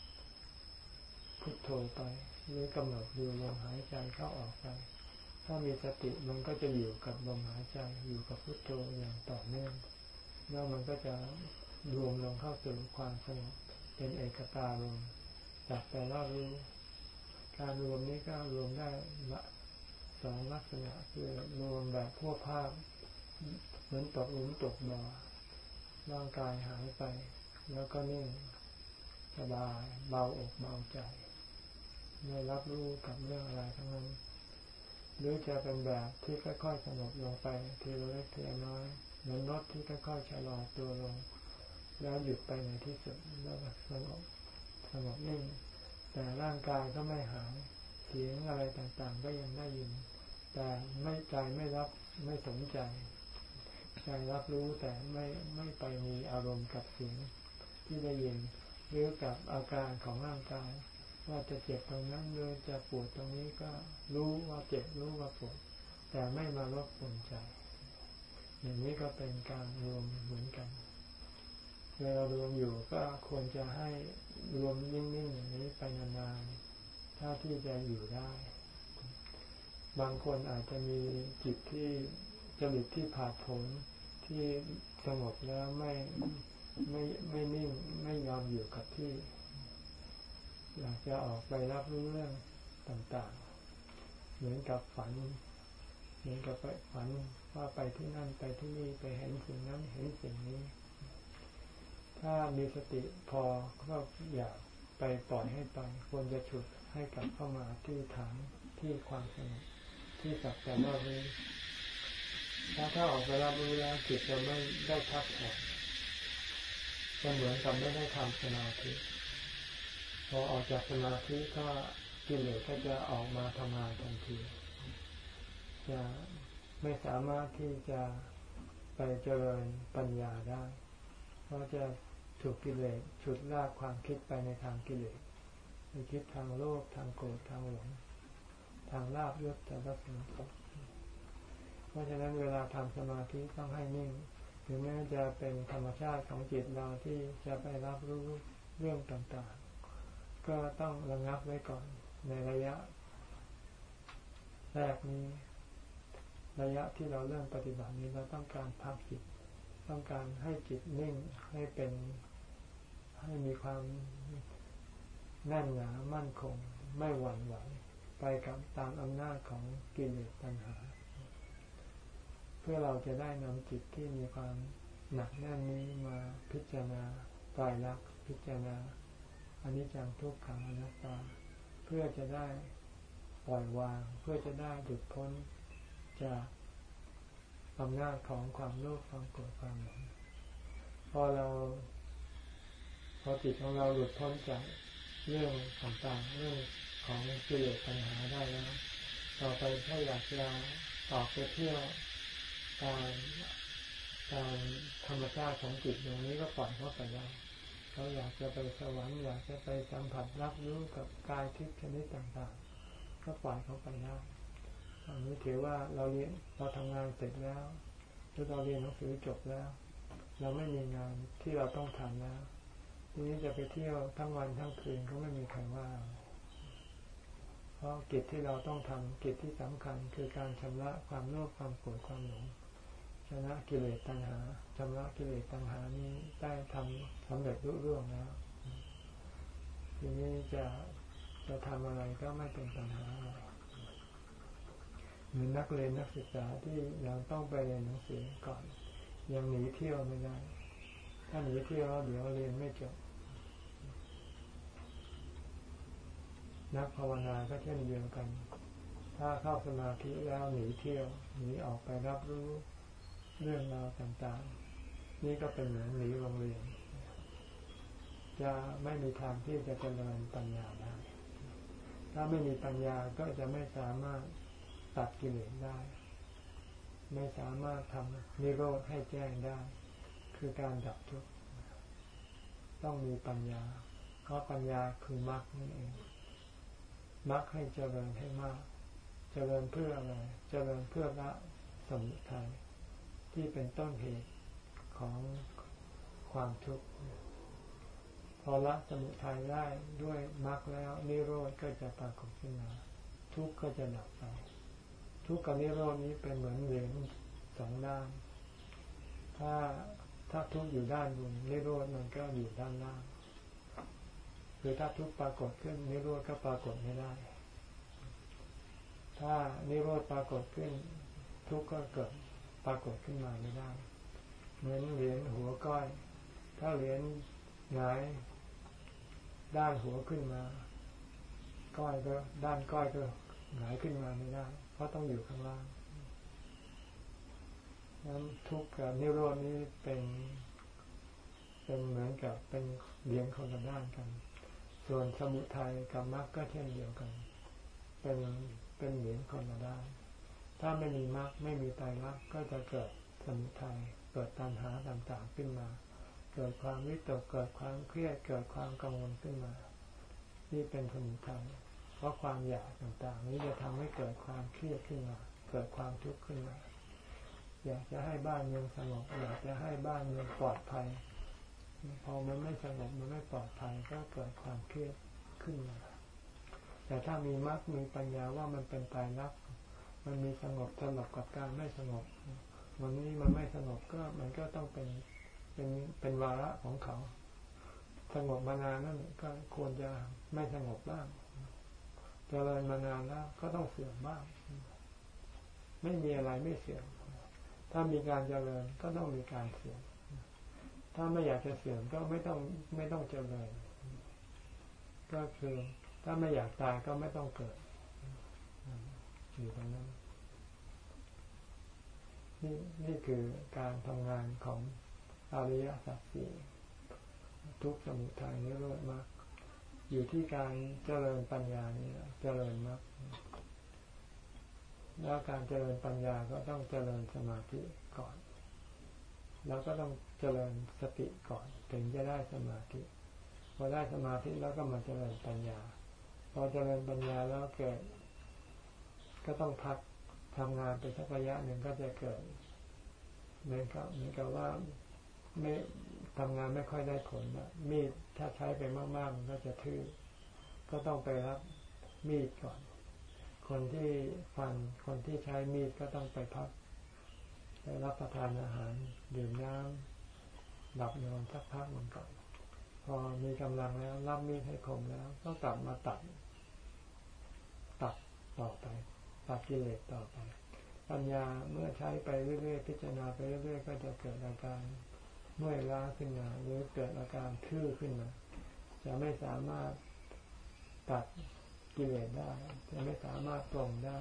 [SPEAKER 1] พุทโธไป หรือกำหนดดูลมหายใจเข้าออกไป ถ้ามีสติมันก็จะอยู่กับลมหายใจอยู่กับพุทโธอย่างต่อเนื่องแล้วมันก็จะรวมลงเข้าสู่ความสงบเป็นเอกตาลมจากแต่ละรู้การรวมนี้ก็รวมได้ละสองลักษณะคือรวมแบบพวกภาพเหมือนตกหลุมตกบ่อร่างกายหายไป แล้วก็นิ่งสบายเบาอกเบาใจ ไม่รับรู้กับเรื่องอะไรทั้งนั้น หรือจะเป็นแบบที่ค่อยๆสงบลงไปทีละเล็กทีละน้อยเหมือนรถที่ค่อยๆชะลอตัวลง แล้วหยุดไปในที่สุดแล้วสงบสงบนิ่งแต่ร่างกายก็ไม่หายเสียงอะไรต่างๆ ก็ยังได้ยิน แต่ไม่ใจไม่รับไม่สนใจใจรับรู้แต่ไม่ไม่ไปมีอารมณ์กับเสียงที่ได้ยินหรือกับอาการของร่างกาย ว่าจะเจ็บตรงนั้นหรือจะปวดตรงนี้ก็รู้ว่าเจ็บรู้ว่าปวด แต่ไม่มารบกวนใจ อย่างนี้ก็เป็นการรวมเหมือนกันเวลารวมอยู่ก็ควรจะให้รวมนิ่งๆอย่างนี้ไปนานๆ ถ้าที่จะอยู่ได้ บางคนอาจจะมีจิตที่จริตที่ผาดผลที่สงบแล้วไม่ไม่ไม่นิ่งไม่ยอมอยู่กับที่ อยากจะออกไปรับรู้เรื่องต่างๆ เหมือนกับฝัน เหมือนกับไปฝันว่าไปที่นั่นไปที่นี่ไปเห็นสิ่งนั้นเห็นสิ่งนี้ ถ้ามีสติพอก็อยากไปปล่อยให้ไปควรจะฉุดให้กลับเข้ามาที่ฐานที่ความสงบที่สักแต่ว่ารู้ถ้าถ้าออกไปรับรู้แล้วจิตจะไม่ได้พักผ่อนก็เหมือนกับไม่ได้ทำสมาธิ พอออกจากสมาธิก็กิเลสก็จะออกมาทำงานทันที จะไม่สามารถที่จะไปเจริญปัญญาได้ เพราะจะถูกกิเลสฉุดลากความคิดไปในทางกิเลสไปคิดทางโลภทางโกรธทางหลง ทางลาบยศแต่ละสิ่งเพราะฉะนั้นเวลาทำสมาธิต้องให้นิ่งถึงแม้จะเป็นธรรมชาติของจิตเราที่จะไปรับรู้เรื่องต่าง ก็ต้องระงับไว้ก่อนในระยะ แรกนี้ ระยะที่เราเริ่มปฏิบัตินี้เราต้องการพักจิต ต้องการให้จิตนิ่งให้เป็นให้มีความแน่นหนามั่นคง ไม่หวั่นไหวไปกับตามอำนาจของกิเลสตัณหา เพื่อเราจะได้นำจิตที่มีความหนักแน่นนี้มาพิจารณาตายรักพิจารณา อนิจจังทุกขังอนัตตา เพื่อจะได้ปล่อยวาง เพื่อจะได้หลุดพ้นจากอำนาจของความโลภความโกรธความหลงพอเรา พอจิตของเราหลุดพ้นจากเรื่องต่างๆเรื่องของกิเลสปัญหาได้แล้วต่อไปถ้าอยากจะออไปเที่ยวการการธรรมชาติของจิตตรงนี้ก็ปล่อยเข้าไปได้ เขาอยากจะไปสวรรค์อยากจะไปสัมผัสรับรู้กับกายทิพย์ชนิดต่างๆ ก็ปล่อยเขาไปได้อันนี้ถือว่าเราเรียนเราทำงานเสร็จแล้วหรือเราเรียนหนังสือจบแล้ว เราไม่มีงานที่เราต้องทำแล้วทีนี้จะไปเที่ยวทั้งวันทั้งคืนก็ไม่มีใครว่า เพราะกิจที่เราต้องทำกิจที่สำคัญคือการชำระความโลภความโกรธความหลง ชนะกิเลสตัณหาชำระกิเลสตัณหานี้ได้ทำสำเร็จรุ่ร่วงแล้วทีนี้จะจะทำอะไรก็ไม่เป็นปัญหาอะไรเหมือนนักเรียนนักศึกษาที่ยังต้องไปเรียนหนังสือก่อน ยังหนีเที่ยวไม่ได้ ถ้าหนีเที่ยวเดี๋ยวเรียนไม่จบนักภาวนาก็เช่นเดียวกัน ถ้าเข้าสมาธิแล้วหนีเที่ยวหนีออกไปรับรู้ เรื่องราวต่างๆ นี่ก็เป็นเหมือนหนีโรงเรียน จะไม่มีทางที่จะเจริญปัญญาได้ ถ้าไม่มีปัญญาก็จะไม่สามารถตัดกิเลสได้ ไม่สามารถทำนิโรธให้แจ้งได้ คือการดับทุกข์ ต้องมีปัญญา เพราะปัญญาคือมรรคนั่นเองมรรคให้เจริญให้มาก เจริญเพื่ออะไร เจริญเพื่อละสมุทัย ที่เป็นต้นเหตุของความทุกข์พอละสมุทัยได้ด้วยมรรคแล้วนิโรธก็จะปรากฏขึ้นมาทุกข์ก็จะดับไปทุกข์กับนิโรธนี้เป็นเหมือนเหรียญสองด้าน ถ้าถ้าทุกข์อยู่ด้านบนนิโรธมันก็อยู่ด้านล่างคือถ้าทุกข์ปรากฏขึ้นนิโรธก็ปรากฏไม่ได้ ถ้านิโรธปรากฏขึ้น ทุกข์ก็เกิด ปรากฏขึ้นมาไม่ได้ เหมือนเหรียญหัวก้อย ถ้าเหรียญหงายด้านหัวขึ้นมา ก้อยก็ด้านก้อยก็หงายขึ้นมาไม่ได้ เพราะต้องอยู่ข้างล่างนั้นทุกข์กับนิโรธนี้เป็นเป็นเหมือนกับเป็นเหรียญคนละด้านกัน ส่วนสมุทัยกับมรรคก็เช่นเดียวกัน เป็นเป็นเหรียญคนละด้าน ถ้าไม่มีมรรคไม่มีไตรลักษณ์ก็จะเกิดสมุทัยเกิดตัณหาต่างๆขึ้นมา เกิดความวิตกเกิดความเครียดเกิดความกังวลขึ้นมา นี่เป็นสมุทัยเพราะความอยากต่างๆ นี้จะทำให้เกิดความเครียดขึ้นมา เกิดความทุกข์ขึ้นมา อยากจะให้บ้านเมืองสงบอยากจะให้บ้านเมืองปลอดภัย พอมันไม่สงบมันไม่ปลอดภัยก็เกิดความเครียดขึ้นมาแต่ถ้ามีมรรคมีปัญญาว่ามันเป็นตายรัก มันมีสงบสลับกับการไม่สงบ วันนี้มันไม่สงบก็มันก็ต้องเป็นเป็นเป็นวาระของเขา สงบมานานนั่นก็ควรจะไม่สงบบ้างเจริญมานานแล้วก็ต้องเสื่อมบ้าง ไม่มีอะไรไม่เสื่อม ถ้ามีการเจริญก็ต้องมีการเสื่อม ถ้าไม่อยากจะเสื่อมก็ไม่ต้องไม่ต้องเจริญ ก็คือถ้าไม่อยากตายก็ไม่ต้องเกิดอยู่ตรงนั้น นี่นี่คือการทำงานของอริยสัจสี่ทุกสมุทัยนิโรธมากอยู่ที่การเจริญปัญญานี่เจริญมากแล้วการเจริญปัญญาก็ต้องเจริญสมาธิก่อน แล้วก็ต้องเจริญสติก่อน ถึงจะได้สมาธิพอได้สมาธิแล้วก็มาเจริญปัญญา พอเจริญปัญญาแล้วเกิด ก็ต้องพัก ทำงานไปสักระยะหนึ่งก็จะเกิดเหมือนกับเหมือนกับว่าไม่ทำงานไม่ค่อยได้ผลนะมีดถ้าใช้ไปมากๆมันก็จะทื่อก็ต้องไปรับมีดก่อน คนที่ฟันคนที่ใช้มีดก็ต้องไปพักไปรับประทานอาหารดื่มน้ำหลับนอนสักพักหนึ่งก่อน พอมีกำลังแล้วรับมีดให้คมแล้ว ก็กลับมาตัด ตัดต่อไป ตัดกิเลสต่อไป ปัญญาเมื่อใช้ไปเรื่อยๆพิจารณาไปเรื่อยๆ ก็จะเกิดอาการเมื่อยล้าขึ้นมาหรือเกิดอาการทื่อขึ้นมาจะไม่สามารถตัดกิเลสได้ จะไม่สามารถปลงได้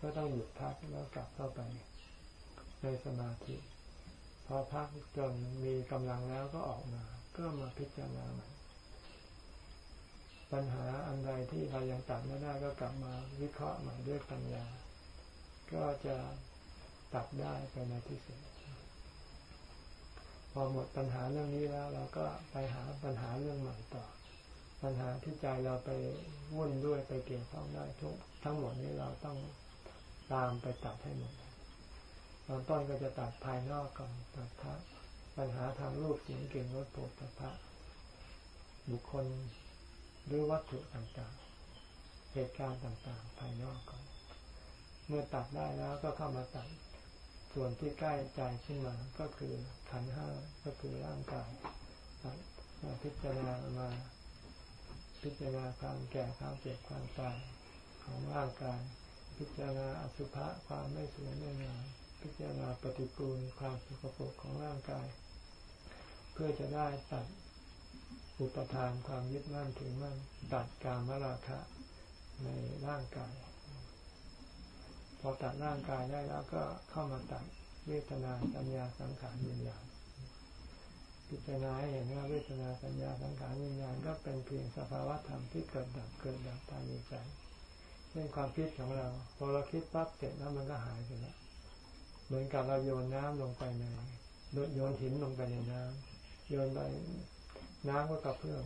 [SPEAKER 1] ก็ต้องหยุดพักแล้วกลับเข้าไป ในสมาธิพอพักจนมีกำลังแล้วก็ออกมา ก็มาพิจารณาใหม่ ปัญหาอันใดที่เรายังตัดไม่ได้ก็กลับมาวิเคราะห์ใหม่ด้วยปัญญา ก็จะตัดได้ไปในที่สุดพอหมดปัญหาเรื่องนี้แล้ว เราก็ไปหาปัญหาเรื่องใหม่ต่อ ปัญหาที่ใจเราไปวุ่นด้วยไปเกี่ยวข้องได้ทุกทั้งหมดนี้เราต้องตามไปตัดให้หมดตอนต้นก็จะตัดภายนอกก่อนตัดพระปัญหาทางรูปเสียงกลิ่นรสโผฏฐัพพะบุคคล หรือวัตถุต่างๆ เหตุการณ์ต่างๆ ภายนอกก่อนเมื่อตัดได้แล้วก็เข้ามาตัดส่วนที่ใกล้ใจขึ้นมา ก็คือขันห้าก็คือร่างกายมาพิจารณามาพิจารณาความแก่ความเจ็บความตายของร่างกาย พิจารณาอสุภะความไม่สวยไม่งามพิจารณาปฏิปูลความสุขภพของร่างกาย เพื่อจะได้ตัด อุปทานความยึดมั่นถือมั่นตัดกามราคะในร่างกาย พอตัดร่างกายได้แล้วก็เข้ามาตัดเวทนาสัญญาสังขารวิญญาณพิจารณาเห็นว่าเวทนาสัญญาสังขารวิญญาณก็เป็นเพียงสภาวะธรรมที่เกิดดับเกิดดับภายในใจเรื่องความคิดของเรา พอเราคิดปั๊บเสร็จแล้วมันก็หายไปแล้วเหมือนกับเราโยนน้ำลงไปในโยนหินลงไปในน้ำโยนไป น้ำก็กระเพื่อม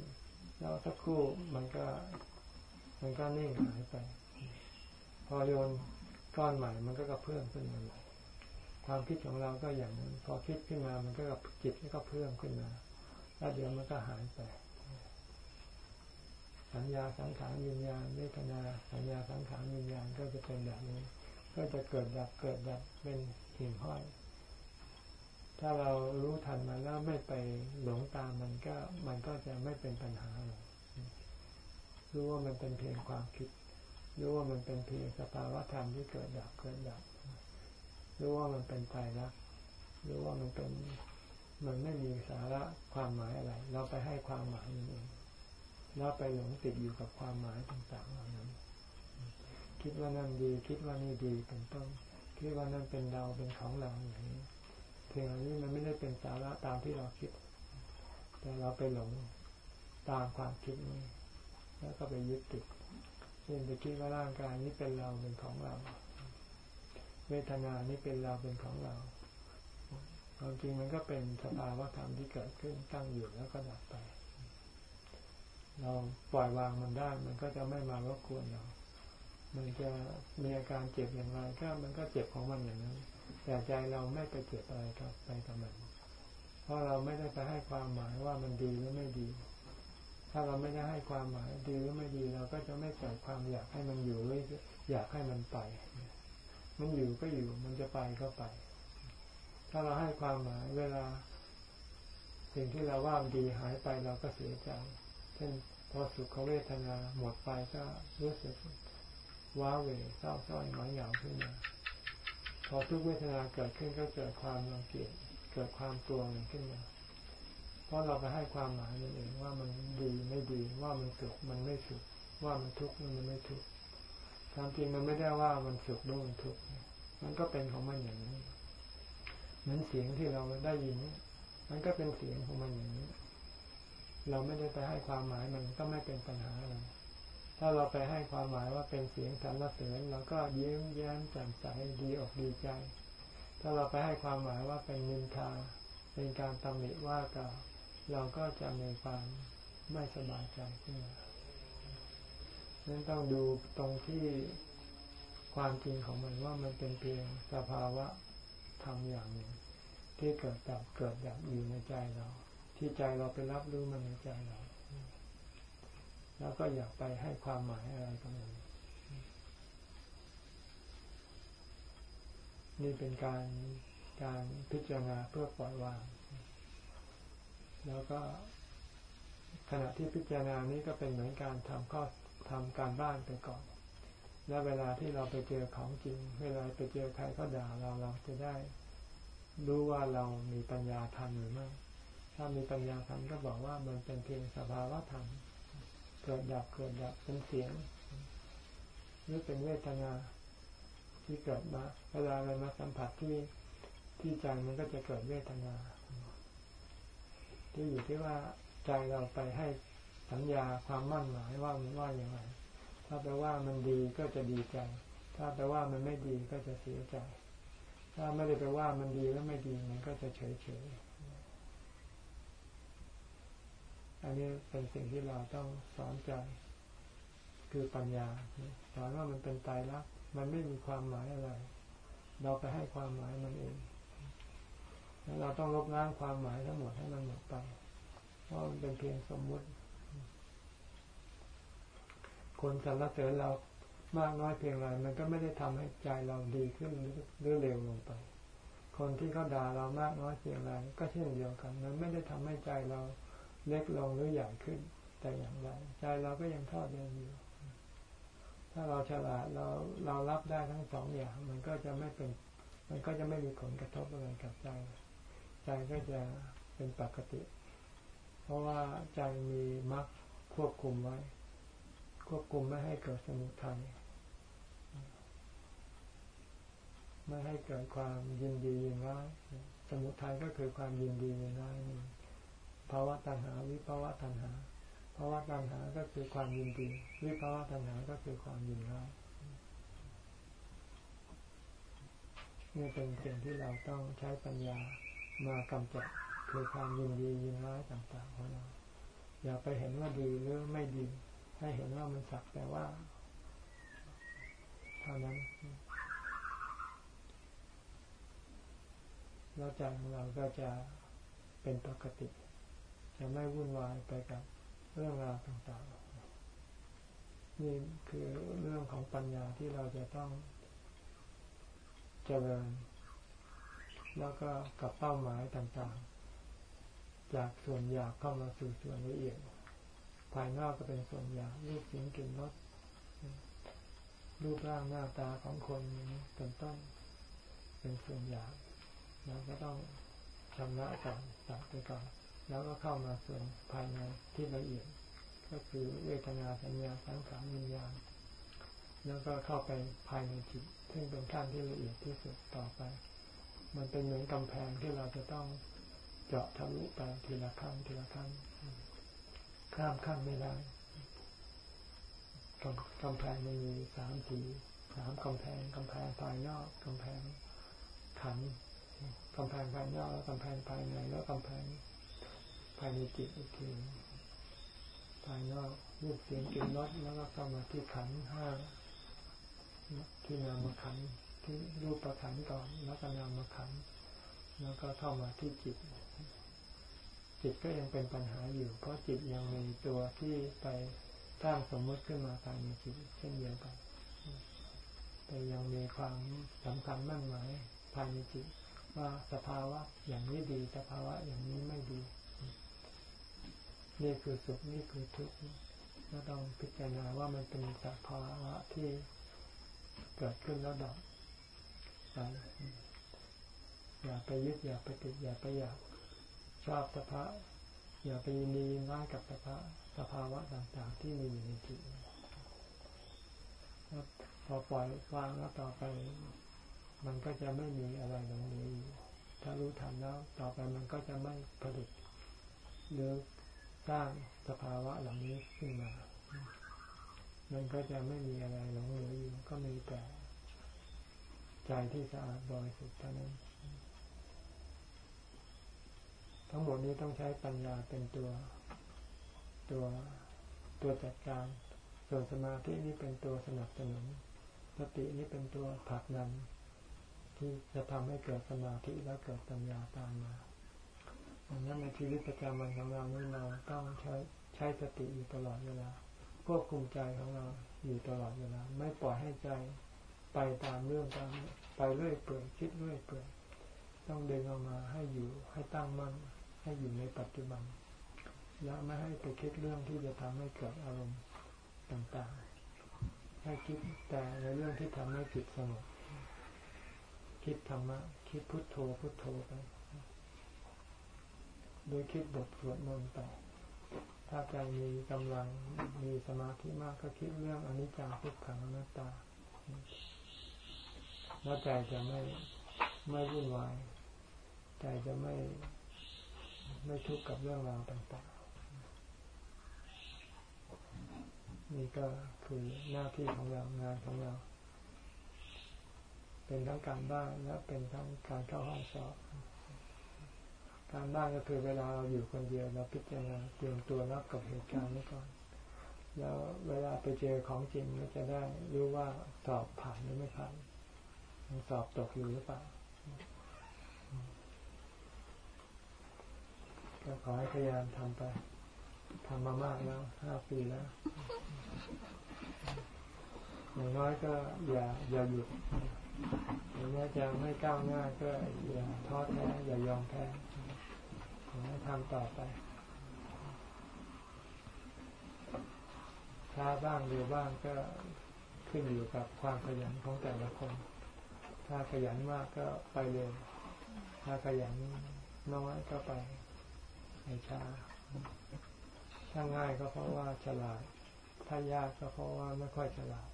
[SPEAKER 1] แล้วสักครู่มันก็ มันก็นิ่งหายไป พอโยนก้อนใหม่ มันก็กระเพื่อมขึ้นมาใหม่ความคิดของเราก็อย่างนั้น พอคิดขึ้นมามันก็กับจิตก็เพิ่มขึ้นมาแล้วเดี๋ยวมันก็หายไป สัญญาสังขารวิญญาณเวทนาสัญญาสังขารวิญญาณก็จะเป็นแบบนี้ ก็จะเกิดดับเกิดดับเป็นหิ่งห้อย ถ้าเรารู้ทันมันแล้วไม่ไปหลงตามมันก็มันก็จะไม่เป็นปัญหารู้ว่ามันเป็นเพียงความคิด รู้ว่ามันเป็นเพียงสภาวะธรรมที่เกิดดับเกิดดับ รู้ว่ามันเป็นตายรักรู้ว่ามันเป็นมันไม่มีสาระความหมายอะไร เราไปให้ความหมายนั่นเองเราไปหลงติดอยู่กับความหมายต่างๆเหล่านั้น คิดว่านั่นดี คิดว่านี่ดีเป็นต้นคิดว่านั่นเป็นเราเป็นของเราอย่างนี้ เพียงนี้มันไม่ได้เป็นสาระตามที่เราคิด แต่เราไปหลงตามความคิดนี้ แล้วก็ไปยึดติดเช่นไปคิดว่าร่างกายนี้เป็นเราเป็นของเรา เวทนานี่เป็นเราเป็นของเราความจริงมันก็เป็นสภาวะธรรมที่เกิดขึ้นตั้งอยู่แล้วก็ดับไป เราปล่อยวางมันได้ มันก็จะไม่มารบกวนเรา มันจะมีอาการเจ็บอย่างไรก็มันก็เจ็บของมันอย่างนั้น แต่ใจเราไม่ไปเจ็บอะไรครับไปกับมันเพราะเราไม่ได้ไปให้ความหมายว่ามันดีหรือไม่ดี ถ้าเราไม่ได้ให้ความหมายดีหรือไม่ดี เราก็จะไม่เกิดความอยากให้มันอยู่หรืออยากให้มันไป มันอยู่ก็อยู่ มันจะไปก็ไป ถ้าเราให้ความหมายเวลา สิ่งที่เราว่าดีหายไปเราก็เสียใจ เช่นพอสุขเวทนาหมดไปก็รู้สึกว้าเหวเศร้าส้อยหมายเหงาขึ้นมา พอทุกเวทนาเกิดขึ้นก็เกิดความรังเกียจเกิดความกลัวขึ้นมาเพราะเราไปให้ความหมายนั่นเองว่ามันดีไม่ดีว่ามันสุขมันไม่สุขว่ามันทุกข์มันไม่ทุกข์ความจริงมันไม่ได้ว่ามันสุขหรือมันทุกข์มันก็เป็นของมันอย่างนี้เหมือนเสียงที่เราได้ยินมันก็เป็นเสียงของมันอย่างนี้ เราไม่ได้ไปให้ความหมายมันก็ไม่เป็นปัญหาอะไร ถ้าเราไปให้ความหมายว่าเป็นเสียงสรรเสริญเราก็ยิ้มแย้มแจ่มใสดีอกดีใจ ถ้าเราไปให้ความหมายว่าเป็นนินทาเป็นการตำหนิว่ากล่าวเราก็จะมีความไม่สบายใจขึ้นมานั้นต้องดูตรงที่ความจริงของมันว่ามันเป็นเพียงสภาวะธรรมอย่างหนึ่ง ที่เกิดดับเกิดดับอยู่ในใจเรา ที่ใจเราไปรับรู้มันในใจเรา แล้วก็อยากไปให้ความหมายอะไรกับมันนี่เป็นการการพิจารณาเพื่อปล่อยวาง แล้วก็ขณะที่พิจารณานี้ก็เป็นเหมือนการทำข้อทำการบ้านไปก่อน แล้วเวลาที่เราไปเจอของจริง เวลาไปเจอใครเขาด่าเราเราจะได้รู้ว่าเรามีปัญญาธรรมหรือไม่ ถ้ามีปัญญาธรรมก็บอกว่ามันเป็นเพียงสภาวะธรรม เกิดดับเกิดดับเป็นเสียงหรือเป็นเวทนาที่เกิดมาเวลาเรามาสัมผัสที่ที่ใจมันก็จะเกิดเวทนา ที่อยู่ที่ว่าใจเราไปให้สัญญาความมั่นหมายว่ามันว่าอย่างไรถ้าแปลว่ามันดีก็จะดีใจ ถ้าแปลว่ามันไม่ดีก็จะเสียใจ ถ้าไม่ได้แปลว่ามันดีแล้วไม่ดีมันก็จะเฉยเฉย อันนี้เป็นสิ่งที่เราต้องสอนใจ คือปัญญาสอนว่ามันเป็นตายรักมันไม่มีความหมายอะไร เราไปให้ความหมายมันเองแล้วเราต้องลบล้างความหมายทั้งหมดให้มันหมดไป เพราะมันเป็นเพียงสมมุติ คนสรรเสริญเรามากน้อยเพียงไรมันก็ไม่ได้ทำให้ใจเราดีขึ้นหรือเร็วลงไป คนที่เขาด่าเรามากน้อยเพียงไรก็เช่นเดียวกัน มันไม่ได้ทำให้ใจเรา เล็กลงหรือใหญ่ขึ้น แต่อย่างไรใจเราก็ยังเท่าเดิมอยู่ ถ้าเราฉลาดเราเรารับได้ทั้งสองอย่าง มันก็จะไม่เป็น มันก็จะไม่มีผลกระทบอะไรกับใจใจก็จะเป็นปกติ เพราะว่าใจมีมรรคควบคุมไว้ ควบคุมไม่ให้เกิดสมุทัยไม่ให้เกิดความยินดียินร้ายสมุทัยก็คือความยินดียินร้ายนี่ ภาวะตัณหา วิภาวะตัณหาภาวะตัณหาก็คือความยินดีวิภาวะตัณหาก็คือความยินร้ายนี่เป็นสิ่งที่เราต้องใช้ปัญญามากำจัดคือความยินดียินร้ายต่างๆของเรา อย่าไปเห็นว่าดีหรือไม่ดี ให้เห็นว่ามันสักแต่ว่าเท่านั้นแล้วใจของเราก็จะเป็นปกติ จะไม่วุ่นวายไปกับเรื่องราวต่างๆ นี่คือเรื่องของปัญญาที่เราจะต้องเจริญ แล้วก็กับเป้าหมายต่างๆ จากส่วนอยากเข้ามาสู่ส่วนละเอียด ภายนอกก็เป็นส่วนอยากรูปสียงกลิ่นรสรูปร่างหน้าตาของคนนี้เป็นต้นเป็นส่วนอยากเราก็ต้องชำระก่อนตัดไปก่อน แล้วก็เข้ามาส่วนภายในที่ละเอียด ก็คือเวทนาสัญญาสังขารวิญญาณแล้วก็เข้าไปภายในจิต ซึ่งเป็นขั้นที่ละเอียดที่สุดต่อไป มันเป็นเหมือนกำแพงที่เราจะต้องเจาะทะลุไปทีละขั้นทีละขั้นข้ามขั้นไม่ได้กำแพงมันมีสามสีสามกำแพงกำแพงภายนอกกำแพงขันกำแพงภายนอกแล้วกำแพงภายในแล้วกำแพง ภายในจิตอีกทีภายนอกรูปเสียงกลิ่นรสแล้วก็เข้ามาที่ขันห้าที่นามขันที่รูปประขันก่อนแล้วก็นามขันแล้วก็เข้ามาที่จิต จิตก็ยังเป็นปัญหาอยู่ เพราะจิตยังมีตัวที่ไปสร้างสมมติขึ้นมาภายในจิตเช่นเดียวกัน แต่ยังมีความสำคัญมั่นหมายภายในจิต ว่าสภาวะอย่างนี้ดี สภาวะอย่างนี้ไม่ดี นี่คือสุขนี่คือทุกข์ก็ต้องพิจารณาว่ามันเป็นสภาวะที่เกิดขึ้นแล้วดับไปอย่าไปยึดอย่าไปติดอย่าไปอยากชอบสภาอย่าไปยินดีร้ายกับสภาสภาวะต่างๆ ที่มีอยู่ในจิตพอปล่อยวางแล้วต่อไป มันก็จะไม่มีอะไรหลงเหลืออยู่ถ้ารู้ทันแล้ว ต่อไปมันก็จะไม่ผลิตหรือ สร้างสภาวะเหล่านี้ขึ้นมา มันก็จะไม่มีอะไรหลงเหลืออยู่ ก็มีแต่ใจที่สะอาดบริสุทธิ์เท่านั้น ทั้งหมดนี้ต้องใช้ปัญญาเป็นตัวตัวตัวจัดการ ส่วนสมาธินี่เป็นตัวสนับสนุน สตินี่เป็นตัวผลักดันที่จะทำให้เกิดสมาธิแล้วเกิดปัญญาตามมา ดังนั้นในชีวิตประจำวันของเรานี่เราต้องใช้ใช้สติอยู่ตลอดเวลาควบคุมใจของเราอยู่ตลอดเวลาไม่ปล่อยให้ใจไปตามเรื่องตามไปเรื่อยเปื่อยคิดเรื่อยเปื่อยต้องเดินออกมาให้อยู่ให้ตั้งมั่นให้อยู่ในปัจจุบัน และไม่ให้ไปคิดเรื่องที่จะทำให้เกิดอารมณ์ต่างๆ ให้คิดแต่ในเรื่องที่ทำให้จิตสงบคิดธรรมะคิดพุทโธพุทโธไป โดยคิดบทสวดมนต์ไปถ้าใจมีกำลังมีสมาธิมากก็คิดเรื่องอนิจจังทุกขังอนัตตาแล้วใจจะไม่ไม่วุ่นวาย ใจจะไม่ไม่ทุกข์กับเรื่องราวต่างๆ นี่ก็คือหน้าที่ของเรางานของเรา เป็นทั้งการบ้านและเป็นทั้งการเข้าห้องสอบ การบ้านก็คือเวลาเราอยู่คนเดียวเราพิจารณาเตรียมตัวรับกับเหตุการณ์นี้ก่อน แล้วเวลาไปเจอของจริงก็จะได้รู้ว่าสอบผ่านหรือไม่ผ่านสอบตกอยู่หรือเปล่าก็ขอให้พยายามทำไปทำมามากแล้วห้าปีแล้ว อย่างน้อยก็อย่า อย่าหยุดถึงแม้จะไม่ก้าวหน้าก็อย่าท้อแท้อย่ายอมแพ้ ทำต่อไปช้าบ้างเร็วบ้างก็ขึ้นอยู่กับความขยันของแต่ละคน ถ้าขยันมากก็ไปเร็ว ถ้าขยันน้อยก็ไปในช้า ถ้าง่ายก็เพราะว่าฉลาด ถ้ายากก็เพราะว่าไม่ค่อยฉลาด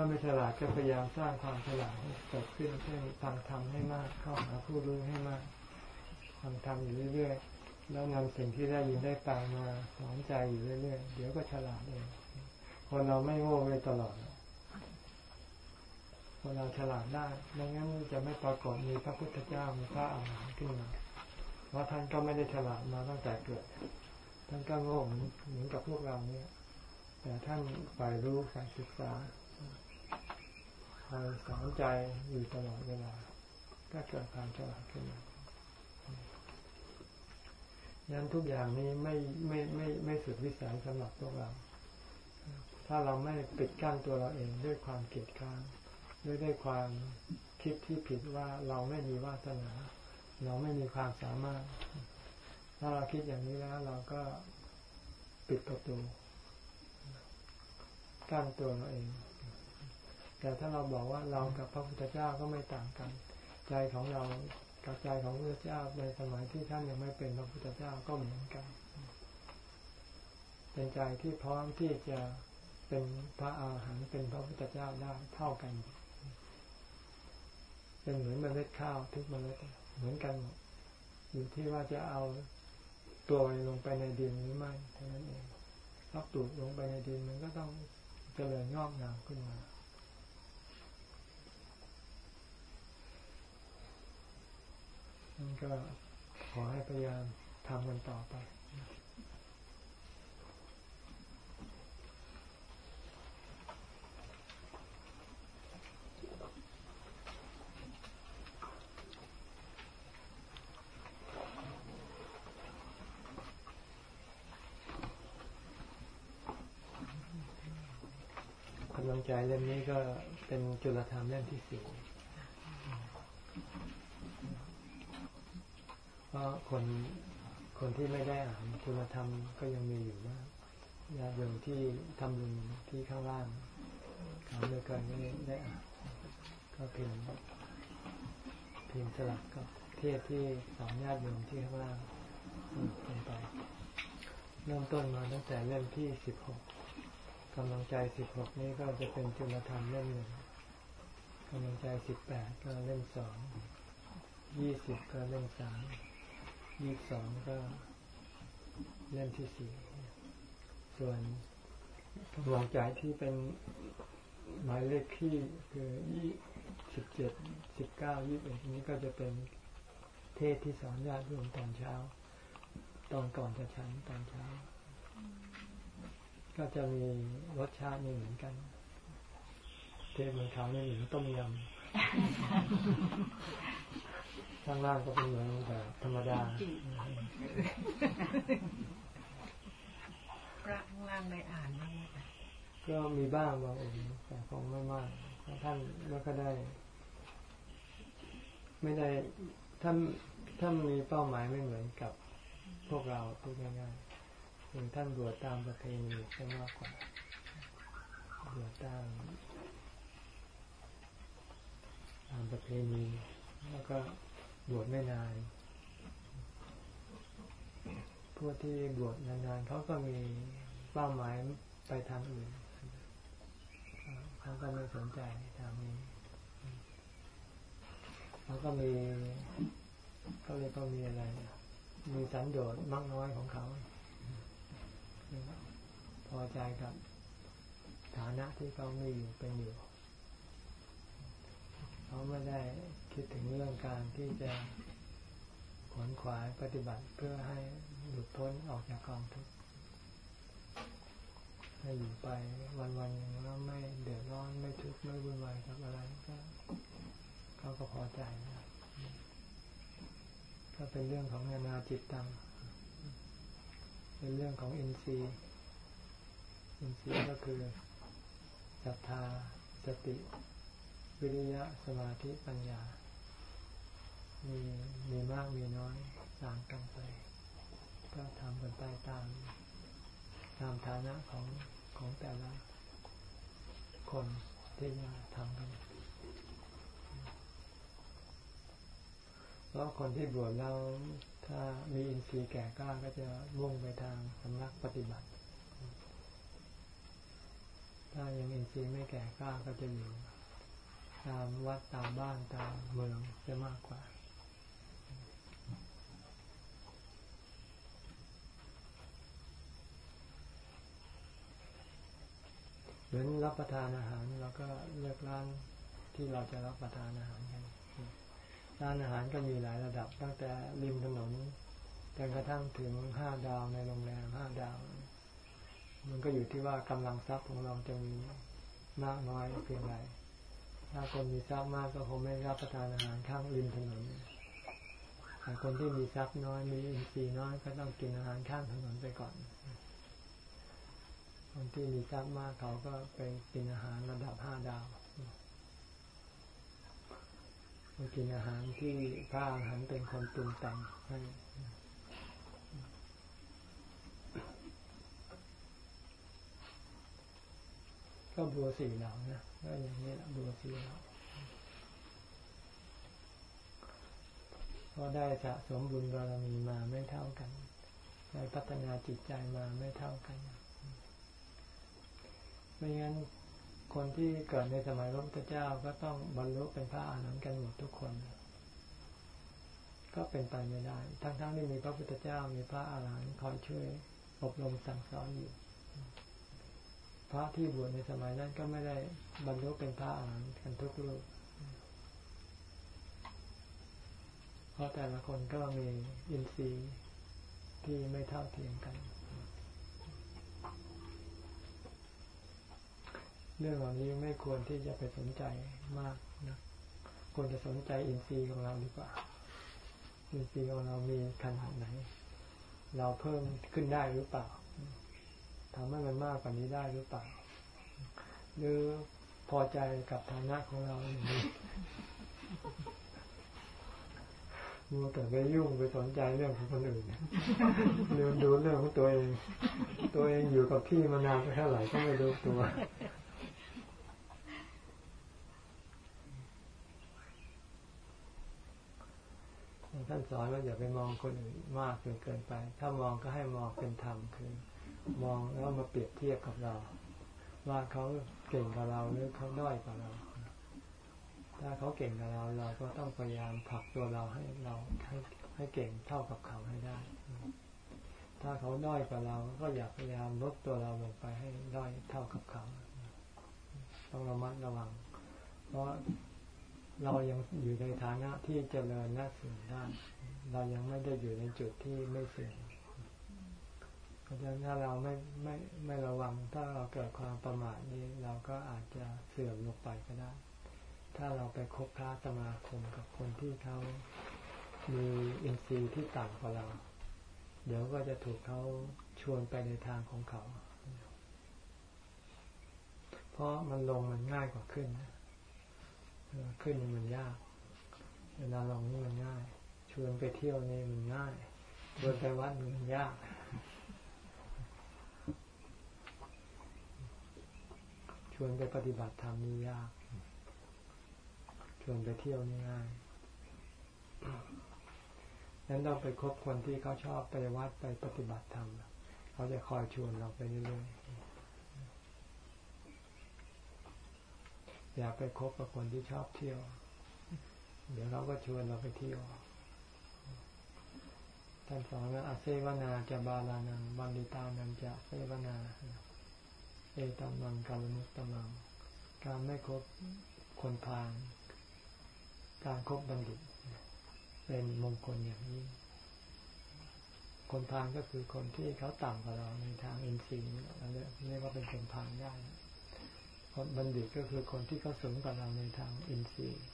[SPEAKER 1] ถ้าไม่ฉลาดก็พยายามสร้างความฉลาดให้เกิดขึ้นเช่นทำทำให้มากเข้าหาผู้รู้ให้มากทำทำอยู่เรื่อยๆแล้วนำสิ่งที่ได้ยินได้ฟังมาสอนใจอยู่เรื่อยๆเดี๋ยวก็ฉลาดเองคนเราไม่โง่ไปตลอดคนเราฉลาดได้ไม่งั้นจะไม่ปรากฏมีพระพุทธเจ้ามีพระอาหารหันต์ขึ้นมาเพราะท่านก็ไม่ได้ฉลาดมาตั้งแต่เกิด ท่านก็โง่เหมือนเหมือนกับพวกเราเนี่ย แต่ท่านฝ่ายรู้ฝ่ายศึกษา คอยสอนใจอยู่ตลอดเวลา ก็เกิดความฉลาดขึ้นมายันทุกอย่างนี้ไม่ไม่ไม่ไม่สุดวิสัยสำหรับพวกเรา ถ้าเราไม่ปิดกั้นตัวเราเองด้วยความเกลียดค้านด้วยด้วยความคิดที่ผิดว่าเราไม่มีวาสนา เราไม่มีความสามารถ ถ้าเราคิดอย่างนี้แล้ว เราก็ปิดประตูกั้นตัวเราเอง แต่ถ้าเราบอกว่าเรากับพระพุทธเจ้าก็ไม่ต่างกัน ใจของเรากับใจของพระเจ้าในสมัยที่ท่านยังไม่เป็นพระพุทธเจ้าก็เหมือนกัน เป็นใจที่พร้อมที่จะเป็นพระอาหารหันต์เป็นพระพุทธเจ้าได้เท่ากัน เป็นเหมือนเมล็ดข้าวทุกเมล็ดเหมือนกันหมดอยู่ที่ว่าจะเอาตัวลงไปในดินหรือไม่เท่านั้นเองถ้าตูดลงไปในดินมันก็ต้องเจริญงอกงามขึ้นมา นั่นก็ขอให้พยายามทำกันต่อไป กำลังใจเล่มนี้ก็เป็นจุลธรรมเล่มที่สี่เพ ราะคนคนที่ไม่ได้อ่านจุลธรรมก็ยังมีอยู่มากญาติโยมที่ทำบุญที่ข้างล่างเขาไม่เคยไม่ได้อ่านก็เพียงเพียงสลับกับเทศที่สอนญาติโยมที่ข้างล่างลงไปเริ่มต้นมาตั้งแต่เล่มที่สิบหกกำลังใจสิบหกนี้ก็จะเป็นจุลธรรมเล่มหนึ่งกำลังใจสิบแปดก็เล่มสองยี่สิบก็เล่มสาม ยี่สองก็เล่มที่สี่ส่วนกำลังใจที่เป็นหมายเลขที่คือยี่สิบเจ็ดสิบเก้ายี่สิบเอ็ดนี้ก็จะเป็นเทศที่สอนญาติโยมตอนเช้า ตอนก่อนจะฉันตอนเช้า ก็จะมีรสชาติไม่เหมือนกัน เทศเมือนเขาไม่เหมือนต้มยำ ข้างล่างก็เป็นเหมือนแบบธรรมดา
[SPEAKER 3] พระข้างล่างได้อ่านบ้างไหม
[SPEAKER 1] ก็มีบ้างบางองค์แต่คงไม่มากเพราะท่านไม่ก็ได้ ไม่ได้ท่านท่านมีเป้าหมายไม่เหมือนกับพวกเราพูดง่ายๆคือท่านบวชตามประเพณีใช่มากกว่าบวชตามตามประเพณีแล้วก็ บวชไม่นานพวกที่บวชนานๆเขาก็มีเป้าหมายไปทางอื่นเขาก็ไม่สนใจทางนี้เขาก็มีเขาเรียกก็มีอะไร มีสันโดษมากน้อยของเขา พอใจกับฐานะที่เขามีอยู่เป็นอยู่เขาไม่ได้ คิดถึงเรื่องการที่จะขวนขวายปฏิบัติเพื่อให้หลุดพ้นออกจากกองทุกข์ให้อยู่ไปวันๆอย่งแล้วไม่เดือดร้อนไม่ทุกข์ไม่วุ่นวายกับอะไรก็เขาก็พอใจนะก็เป็นเรื่องของนานาจิตตังเป็นเรื่องของอินทรีย์อินทรีย์ก็คือศรัทธาสติ วิริยะสมาธิปัญญา มีมีมากมีน้อยต่างกันไป ก็ทำกันไปตามตามฐานะของของแต่ละคนที่จะทำกันเพราะคนที่บวชแล้วถ้ามีอินทรีย์แก่กล้าก็จะมุ่งไปทางสำนักปฏิบัติ ถ้ายังอินทรีย์ไม่แก่กล้าก็จะอยู่ตามวัดตามบ้านตามเมืองจะมากกว่า หมือนรับประทานอาหารเราก็เลือกร้านที่เราจะรับประทานอาหารกันร้านอาหารก็มีหลายระดับตั้งแต่ริมถนนจนกระทั่งถึงห้าดาวในโรงแรมห้าดาว มันก็อยู่ที่ว่ากำลังทรัพย์ของเราจะมีมากน้อยเพียงไรถ้าคนมีทรัพย์มากก็คงไม่รับประทานอาหารข้างริมถนนแต่คนที่มีทรัพย์น้อยมีอินทรีย์น้อยก็ต้องกินอาหารข้างถนนไปก่อน คนที่มีทรัพย์มากเขาก็ไปกินอาหารระดับห้าดาวไปกินอาหารที่พระอาหารเป็นคนปรุงแต่งให้ก็บัวสี่เหล่านะก็อย่างนี้แหละบัวสี่เหล่าเพราะได้สะสมบุญบารมีมาไม่เท่ากันได้พัฒนาจิตใจมาไม่เท่ากัน ไม่งั้นคนที่เกิดในสมัยพระพุทธเจ้าก็ต้องบรรลุเป็นพระอรหันต์กันหมดทุกคน ก็เป็นไปไม่ได้ ทั้งๆที่มีพระพุทธเจ้ามีพระอาหารหันต์คอยช่วยอบรมสั่งสอนอยู่ พระที่บวชในสมัยนั้นก็ไม่ได้บรรลุเป็นพระอาหารหันต์กันทุกรูปเพราะแต่ละคนก็มีอินทรีย์ที่ไม่เท่าเทียมกัน เรื่องเหล่านี้ไม่ควรที่จะไปสนใจมากนะควรจะสนใจอินทรีย์ของเราดีกว่า อินทรีย์ของเรามีขนาดไหน เราเพิ่มขึ้นได้หรือเปล่าทำให้มันมากกว่านี้ได้หรือเปล่า หรือพอใจกับฐานะของเราอย่างนี้มัวแต่ไปยุ่งไปสนใจเรื่องของคนอื่นลืมดูเรื่องของตัวเอง ตัวเองอยู่กับที่มานานเท่าไหร่ก็ไม่รู้ตัว ท่านสอนว่าอย่าไปมองคนอื่นมากจนเกินไป ถ้ามองก็ให้มองเป็นธรรมคือ มองแล้วมาเปรียบเทียบกับเรา ว่าเขาเก่งกว่าเราหรือเขาด้อยกว่าเรา ถ้าเขาเก่งกว่าเราเราก็ต้องพยายามผลักตัวเราให้เราให้ให้เก่งเท่ากับเขาให้ได้ ถ้าเขาด้อยกว่าเราก็อยากพยายามลดตัวเราลงไปให้ด้อยเท่ากับเขา ต้องระมัดระวัง เพราะ เรายังอยู่ในฐานะที่เจริญและเสื่อมได้เรายังไม่ได้อยู่ในจุดที่ไม่เสื่อมเพราะฉะนั้นถ้าเราไม่ไม่ไม่ระวัง ถ้าเราเกิดความประมาทนี้ เราก็อาจจะเสื่อมลงไปก็ได้ ถ้าเราไปคบค้าสมาคมกับคนที่เขามีอินทรีย์ที่ต่ำกว่าเรา เดี๋ยวก็จะถูกเขาชวนไปในทางของเขา เพราะมันลงมันง่ายกว่าขึ้นนะ ขึ้นมันยาก เวลาลงนี่มันง่าย ชวนไปเที่ยวนี่มันง่ายชวนไปวัดมันยากชวนไปปฏิบัติธรรมนี่ยาก ชวนไปเที่ยวนี่ง่ายนั้นต้องไปคบคนที่เขาชอบไปวัดไปปฏิบัติธรรมเขาจะคอยชวนเราไปเรื่อยๆ อย่าไปคบกับคนที่ชอบเที่ยว เดี๋ยวเราก็ชวนเราไปเที่ยวท่านสอนว่าอาเซวนาจะบาลานังบันดิตานังจะเซวนา เอตัมมังกาลมุตตมัง การไม่คบคนพาลการครบบัณฑิต เป็นมงคลอย่างนี้ คนพาลก็คือคนที่เขาต่ำกว่าเราในทางอินทรีย์เราเรียกว่าเป็นคนพาลได้ คนบัณฑิตก็คือคนที่เขาสูงกว่าเราในทางอินทรีย์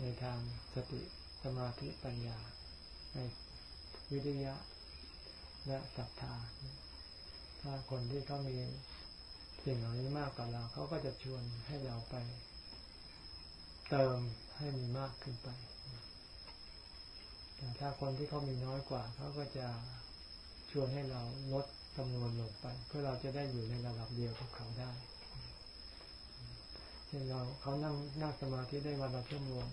[SPEAKER 1] ในทางสติสมาธิปัญญา ในวิทยะและศรัทธา ถ้าคนที่เขามีสิ่งเหล่านี้มากกว่าเราเขาก็จะชวนให้เราไป เติมให้มีมากขึ้นไปแต่ถ้าคนที่เขามีน้อยกว่าเขาก็จะชวนให้เราลดจำนวนลงไป เพื่อเราจะได้อยู่ในระดับเดียวกับเขาได้ เช่นเราเขานั่งนั่งสมาธิได้วันละชั่วโมง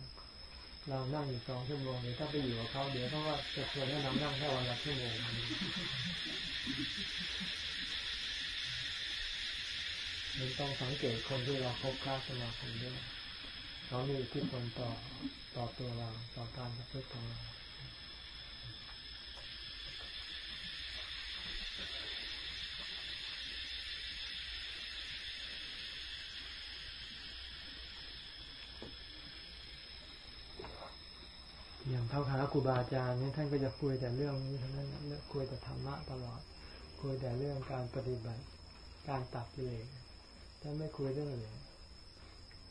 [SPEAKER 1] เรานั่งอยู่สองชั่วโมงเดี๋ยวถ้าไปอยู่กับเขาเดี๋ยวเขาว่าจะชวนให้เรานั่งแค่วันละชั่วโมงมันต้องสังเกตคนที่เราคบค้าสมาคมด้วยเขามีอิที่ผลต่อต่อตัวเราต่อการประพฤติของเรา เขาหาครูบาอาจารย์นี่ท่านก็จะคุยแต่เรื่องนี้เทั้งนั้นคุยแต่ธรรมะตลอด คุยแต่เรื่องการปฏิบัติ การตัดกิเลสท่านไม่คุยเรื่องอื่น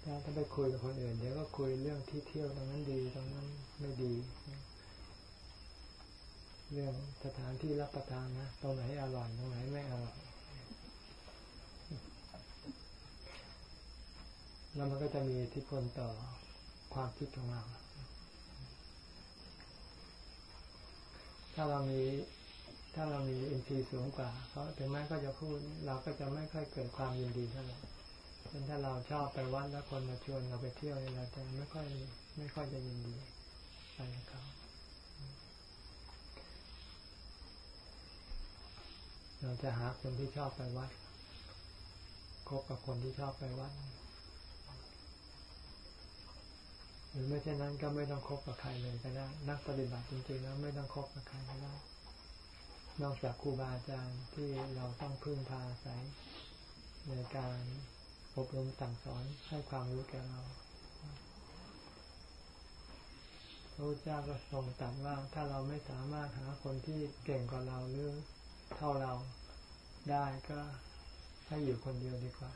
[SPEAKER 1] ถ้าท่าไปคุยกับคนอื่นเดี๋ยวก็คุยเรื่องที่เที่ยวตรงนั้นดีตรงนั้นไม่ดี เรื่องสถานที่รับประทานนะตรงไหนอร่อยตรงไหนไม่อร่อยแล้วมันก็จะมีอิทธิพลต่อความคิดของเรา ถ้าเรามีถ้าเรามีอินทรีย์สูงกว่าเขาถึงแม้ก็จะพูด เราก็จะไม่ค่อยเกิดความยินดีเท่าไหร่เช่นถ้าเราชอบไปวัดแล้วคนมาชวนเราไปเที่ยวเราจะไม่ค่อยไม่ค่อยจะยินดีไปกับเขาเราจะหาคนที่ชอบไปวัดคบกับคนที่ชอบไปวัด หรือไม่เช่นนั้นก็ไม่ต้องคบกับใครเลยก็ได้ นักปฏิบัติจริงๆแล้วไม่ต้องคบกับใครก็ได้ นอกจากครูบาอาจารย์ที่เราต้องพึ่งพาอาศัยในการอบรมสั่งสอนให้ความรู้แก่เราพระเจ้าก็ทรงตรัสว่าถ้าเราไม่สามารถหาคนที่เก่งกว่าเราหรือเท่าเราได้ก็ให้อยู่คนเดียวดีกว่า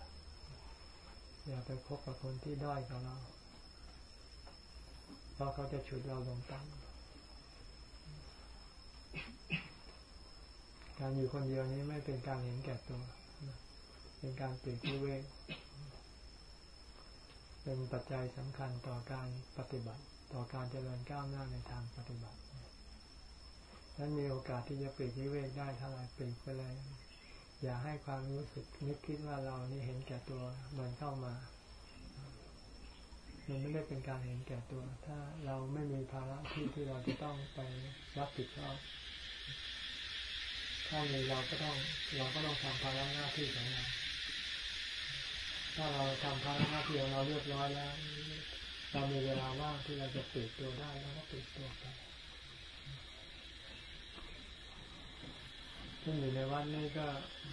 [SPEAKER 1] อย่าไปคบกับคนที่ด้อยกว่าเรา เพราะเขาจะฉุดเราลงต่ำการอยู่คนเดียวนี้ไม่เป็นการเห็นแก่ตัว เป็นการปลีกวิเวกเป็นปัจจัยสำคัญต่อการปฏิบัติ ต่อการเจริญก้าวหน้าในทางปฏิบัตินั้นมีโอกาสที่จะปลีกวิเวกได้เท่าไรปลีกไปเลย อย่าให้ความรู้สึกนึกคิดว่าเรานี่เห็นแก่ตัวมันเข้ามา มันไม่ได้เป็นการเห็นแก่ตัว ถ้าเราไม่มีภาระที่ที่เราจะต้องไปรับผิดชอบถ้ามีเราก็ต้องเราก็ต้องทำภาระหน้าที่ของเราถ้าเราทำภาระหน้าที่ของเราเรียบร้อยแล้วเรามีเวลาว่างที่เราจะปิดตัวได้เราก็ปิดตัวไปซึ่งอยู่ในวันนี้ก็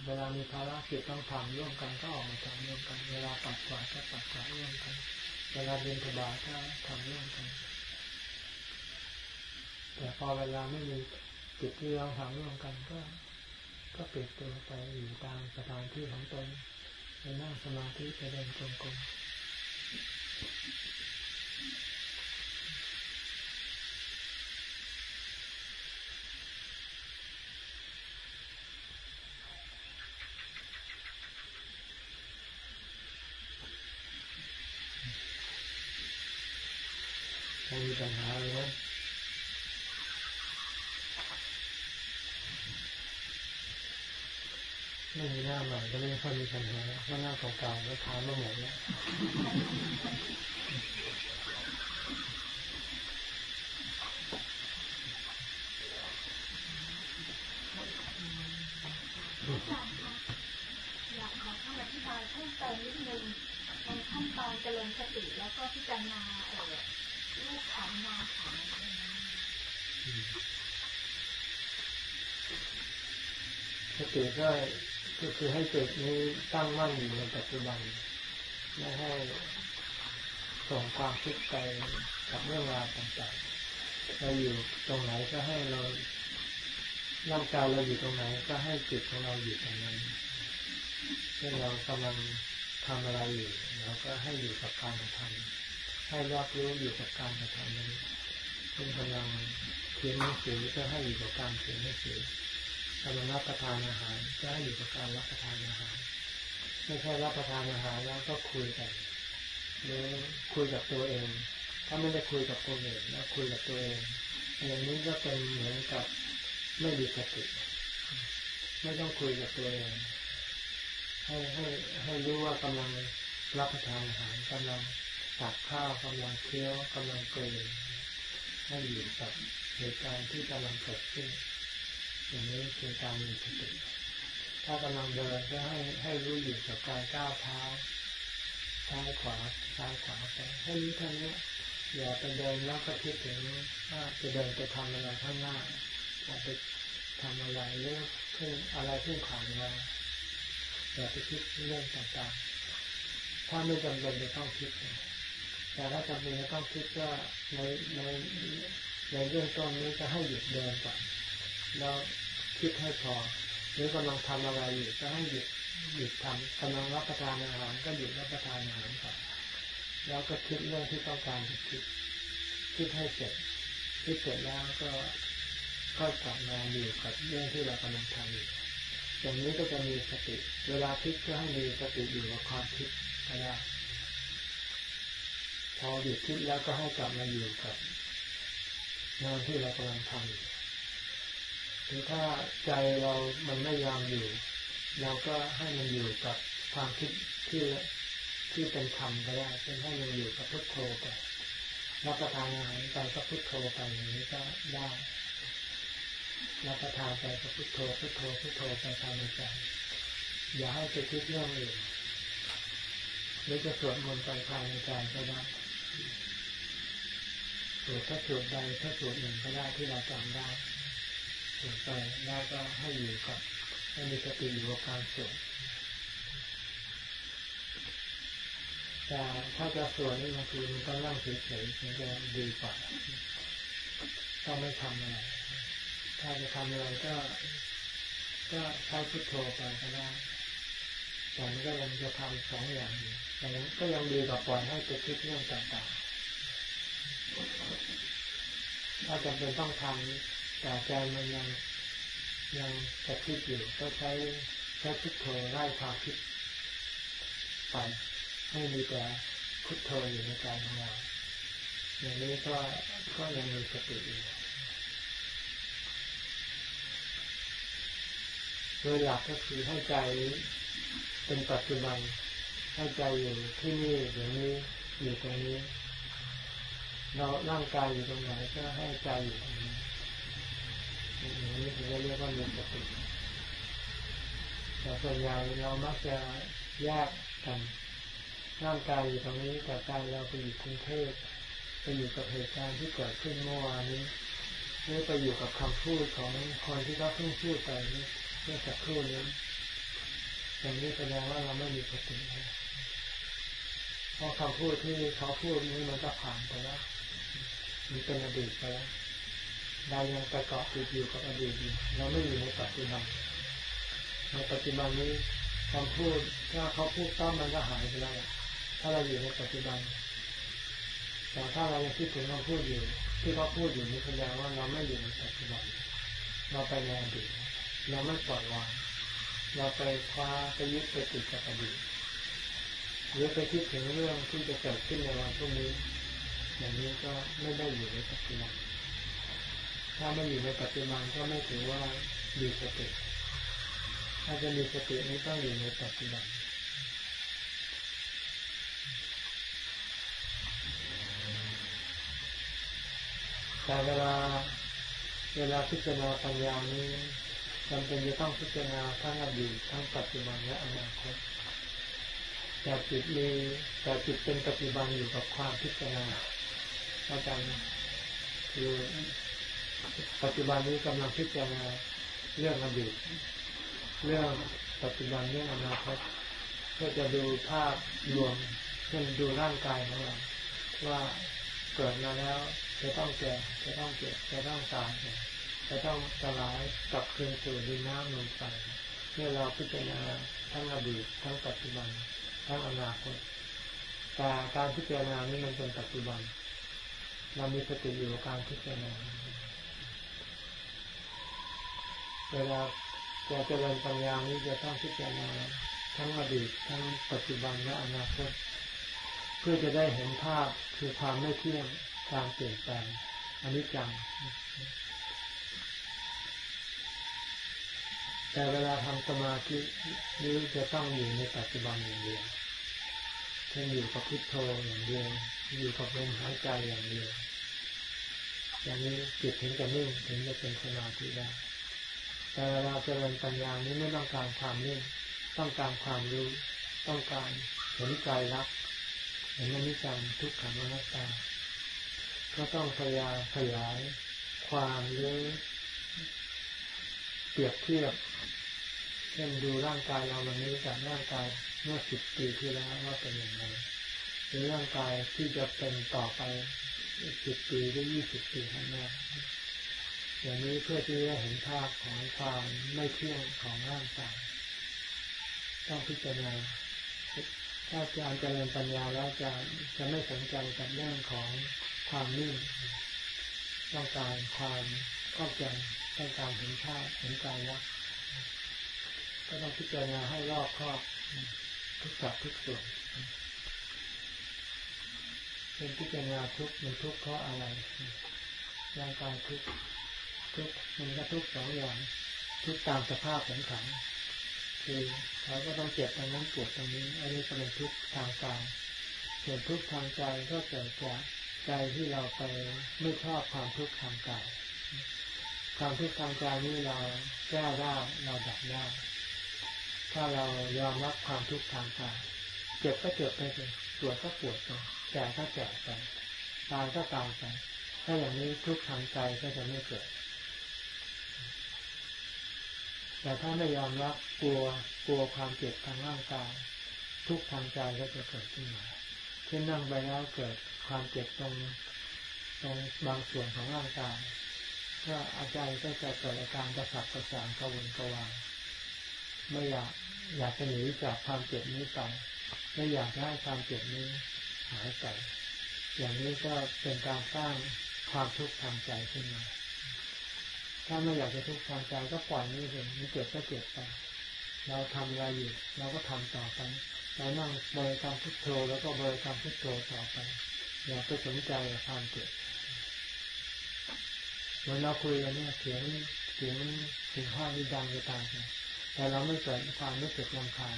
[SPEAKER 1] เวลามีภารกิจต้องทำร่วมกันก็ออกมาทำร่วมกัน เวลาปัดกวาดก็ปัดกวาดร่วมกัน เวลาเรียนธบาก็ทำร่วมกัน แต่พอเวลาไม่มีจิตที่เราทำร่วมกันก็ ก็ปิดตัวไปอยู่ตามสถานที่ของตนไปนั่งสมาธิไปเดินจงกรมมีปัญหาเลยนะไม่มีหน้าใหม่ ก็ไม่ค่อยมีปัญหาเพราะหน้าเก่าๆก็ทานมาหมดแล้ว
[SPEAKER 2] อยากขอคำอธิบายเพิ่มเติมนิดนึงในขั้นตอนเจริญสติแล้วก็พิจารณาเอ่อรูปขันนาขัน
[SPEAKER 1] สติก็ ก็คือให้จิตนี้ตั้งมั่นอยู่ในปัจจุบันไม่ให้ส่งความคิดไปกับเรื่องราวต่างๆเราอยู่ตรงไหนก็ให้เราร่างกายเราอยู่ตรงไหน ก็ให้จิตของเราอยู่ตรงนั้นเช่นเรากำลังทำอะไรอยู่เราก็ให้อยู่กับการกระทำให้รับรู้อยู่กับการกระทำนั้นเช่นกำลังเขียนหนังสือก็ให้อยู่กับการเขียนหนังสือ กำลังรับประทานอาหารก็ให้อยู่กับการรับประทานอาหารไม่ใช่รับประทานอาหารแล้วก็คุยกันหรือคุยกับตัวเอง ถ้าไม่ได้คุยกับตัวเองแล้วคุยกับตัวเอง อย่างนี้ก็เป็นเหมือนกับไม่มีสติไม่ต้องคุยกับตัวเอง ให้ให้ให้รู้ว่ากำลังรับประทานอาหารกำลังตักข้าวกำลังเคี้ยวกำลังเกลือให้อยู่กับเหตุการณ์ที่กำลังเกิดขึ้น อย่างนี้คือการมีสติถ้ากำลังเดินก็ให้ให้รู้อยู่กับการก้าวเท้าซ้ายขวาซ้ายขวาไปให้รู้ท่านี้อย่าไปเดินแล้วก็คิดถึงว่าจะเดินไปทำอะไรข้างหน้าจะไปทำอะไรเรื่องขึ้นอะไรขึ้นผ่านมาอย่าไปคิดเรื่องต่างๆ ถ้าไม่จำเป็นจะต้องคิดแต่ถ้าจำเป็นจะต้องคิดก็ในในในเรื่องต้นนี้จะให้หยุดเดินก่อน แล้วคิดให้พอหรือกำลังทำอะไรอยู่ก็ให้หยุดหยุดทำกำลังรับประทานอาหารก็หยุดรับประทานอาหารก่อนแล้วก็คิดเรื่องที่ต้องการจะคิดคิดให้เสร็จคิดเสร็จแล้วก็ก็กลับมาอยู่กับเรื่องที่เรากำลังทำอยู่อย่างนี้ก็จะมีสติ เวลาคิดก็ให้มีสติอยู่กับความคิดก็ได้พอหยุดคิดแล้วก็ให้กลับมาอยู่กับงานที่เรากำลังทำอยู่ รือถ้าใจเรามันไม่ยอมอยู่ เราก็ให้มันอยู่กับความคิดที่ที่เป็นธรรมก็ได้เช่นให้มันอยู่กับพุทโธไปรับประทานอาหารไปก็พุทโธไปอย่างนี้ก็ได้รับประทานไปก็พุทโธพุทโธพุทโธไปตามในใจอย่าให้ไปคิดเรื่องอื่นหรือจะสวดมนต์ไปภายในใจก็ได้สวดถ้าสวดใดถ้าสวดหนึ่งก็ได้ที่เราจำได้ สวดไปแล้วก็ให้อยู่กับให้มีสติอยู่กับการสวดแต่ถ้าจะสวดนี่บางทีมันก็นั่งเฉยๆมันจะดีกว่าต้องไม่ทำอะไร ถ้าจะทำอะไรก็ ก็ใช้พุทโธไปก็ได้แต่มันก็ยังจะทำสองอย่างอยู่แต่ก็ยังดีกว่าปล่อยให้ไปคิดเรื่องต่างๆ ถ้าจำเป็นต้องทำ แต่ใจมันยังยังจะคิดอยู่ก็ใช้ใช้พุทโธไล่ความคิดไปให้มีแต่พุทโธอยู่ในใจของเราอย่างนี้ก็ก็ยังมีสติอยู่โดยหลักก็คือให้ใจเป็นปัจจุบันให้ใจอยู่ที่นี่เดี๋ยวนี้อยู่ตรงนี้ เราร่างกายอยู่ตรงไหนก็ให้ใจอยู่ตรงนี้ นี้ถึงจะเรียกว่ามีสติแต่ส่วนใหญ่เรามักจะแยกกันร่างกายอยู่ตรงนี้แต่ใจเราไปอยู่กรุงเทพไปอยู่กับเหตุการณ์ที่เกิดขึ้นเมื่อวานนี้หรือไปอยู่กับคำพูดของคนที่เขาเพิ่งพูดไปเมื่อสักครู่นี้อย่างนี้แสดงว่าเราไม่มีสติเพราะคำพูดที่เขาพูดนี้มันก็ผ่านไปแล้วมันเป็นอดีตไปแล้ว เรายังไปเกาะติดอยู่กับอดีตเราไม่อยู่ในปัจจุบันในปัจจุบันนี้คำพูดถ้าเขาพูดต้อมมันก็หายไปแล้วถ้าเราอยู่ในปัจจุบันแต่ถ้าเรายังคิดถึงคำพูดอยู่ ที่เขาพูดอยู่นี่แสดงว่าเราไม่อยู่ในปัจจุบัน เราไปในอดีตเราไม่ปล่อยวางเราไปคว้าไปยึดไปติดกับอดีตหรือไปคิดถึงเรื่องที่จะเกิดขึ้นในวันพรุ่งนี้อย่างนี้ก็ไม่ได้อยู่ในปัจจุบัน ถ้าไม่อยู่ในปัจจุบันก็ไม่ถือว่ามีสติ ถ้าจะมีสตินี้ต้องอยู่ในปัจจุบันแต่เวลาเวลาพิจารณาปัญญานี้จำเป็นจะต้องพิจารณาทั้งอดีตทั้งปัจจุบันและอนาคตแต่จิตมีแต่จิตเป็นปัจจุบันอยู่กับความพิจารณาอาจารย์คือ ปัจจุบันนี้กำลังพิจารณาเรื่องอดีตเรื่องปัจจุบันเรื่องอนาคตเพื่อจะดูภาพรวมเช่นดูร่างกายของเราว่าเกิดมาแล้วจะต้องแก่จะต้องเจ็บจะต้องตายจะต้องสลายกลับคืนสู่ดินน้ำลมไฟเมื่อเราพิจารณาทั้งอดีตทั้งปัจจุบันทั้งอนาคตแต่การพิจารณานี้มันเป็นปัจจุบัน เรามีสติอยู่กับการพิจารณา เวลาจะเจริญปัญญานี้จะต้องพิจารณาทั้งอดีตทั้งปัจจุบันและอนาคตเพื่อจะได้เห็นภาพคือความไม่เที่ยงการเปลี่ยนแปลงอนิจจัง แต่เวลาทำสมาธินี้จะต้องอยู่ในปัจจุบันอย่างเดียวเช่นอยู่กับพุทโธอย่างเดียวอยู่กับลมหายใจอย่างเดียวอย่างนี้จิตถึงจะนิ่งถึงจะเป็นสมาธิได้ แต่เวลาเจริญปัญญานี้ไม่ต้องการความนิ่งต้องการความรู้ ต้องการเห็นใจรักเห็นอนิจจังทุกขังอนัตตา ก็ต้องพยายามขยายความหรือเปรียบเทียบเช่นดูร่างกายเราวันนี้กับร่างกายเมื่อสิบปีที่แล้วว่าเป็นอย่างไรหรือร่างกายที่จะเป็นต่อไปสิบปีหรือยี่สิบปีข้างหน้า อย่างนี้เพื่อที่จะเห็นภาพของความไม่เที่ยงของร่างกายต้องพิจารณาถ้าการเจริญปัญญาแล้วจะจะไม่สนใจกับเรื่องของความนิ่งต้องการความเข้าใจต้องการเห็นภาพเห็นกายรักก็ต้องพิจารณาให้รอบครอบทุกสัดทุกส่วนเป็นพิจารณาทุกมันทุกเพราะอะไรร่างกายทุก ทุกมันก็ทุกสองอย่างทุกตามสภาพของขันคือเขาก็ต้องเจ็บตรงนั้นปวดตรงนี้อันนี้ก็เป็นทุกทางกายส่วนทุกทางใจก็เกิดจากใจที่เราไปไม่ชอบความทุกข์ทางกายความทุกข์ทางใจนี้เราแก้ได้เราดับได้ถ้าเรายอมรับความทุกข์ทางกายเจ็บก็เจ็บไปเลยปวดก็ปวดไปแก่ก็แก่ไปตายก็ตายไปถ้าอย่างนี้ทุกข์ทางใจก็จะไม่เกิด แต่ถ้าไม่ยอมรับกลัวกลัวความเจ็บทางร่างกาย ทุกข์ทางใจก็จะเกิดขึ้นมาเช่นนั่งไปแล้วเกิดความเจ็บตรงตรงบางส่วนของร่างกายก็อาจารย์ก็จะเกิดอาการกระสับกระส่ายกระวนกระวายไม่อยากอยากจะหนีจากความเจ็บนี้ไปไม่อยากให้ความเจ็บนี้หายไปอย่างนี้ก็เป็นการสร้างความทุกข์ทางใจขึ้นมา ถ้าไม่อยากจะทุกข์ทางใจก็ปล่อยนี่เองมันเจ็บก็เจ็บไป เราทำอะไรอยู่เราก็ทำต่อไปเรานั่งบริกรรมพุทโธแล้วก็บริกรรมพุทโธต่อไปอย่าไปสนใจกับความเจ็บเหมือนเราคุยกันเนี่ยเสียงเสียงเสียงห้านี่ดังจะตายแต่เราไม่เกิดความรู้สึกรำคาญ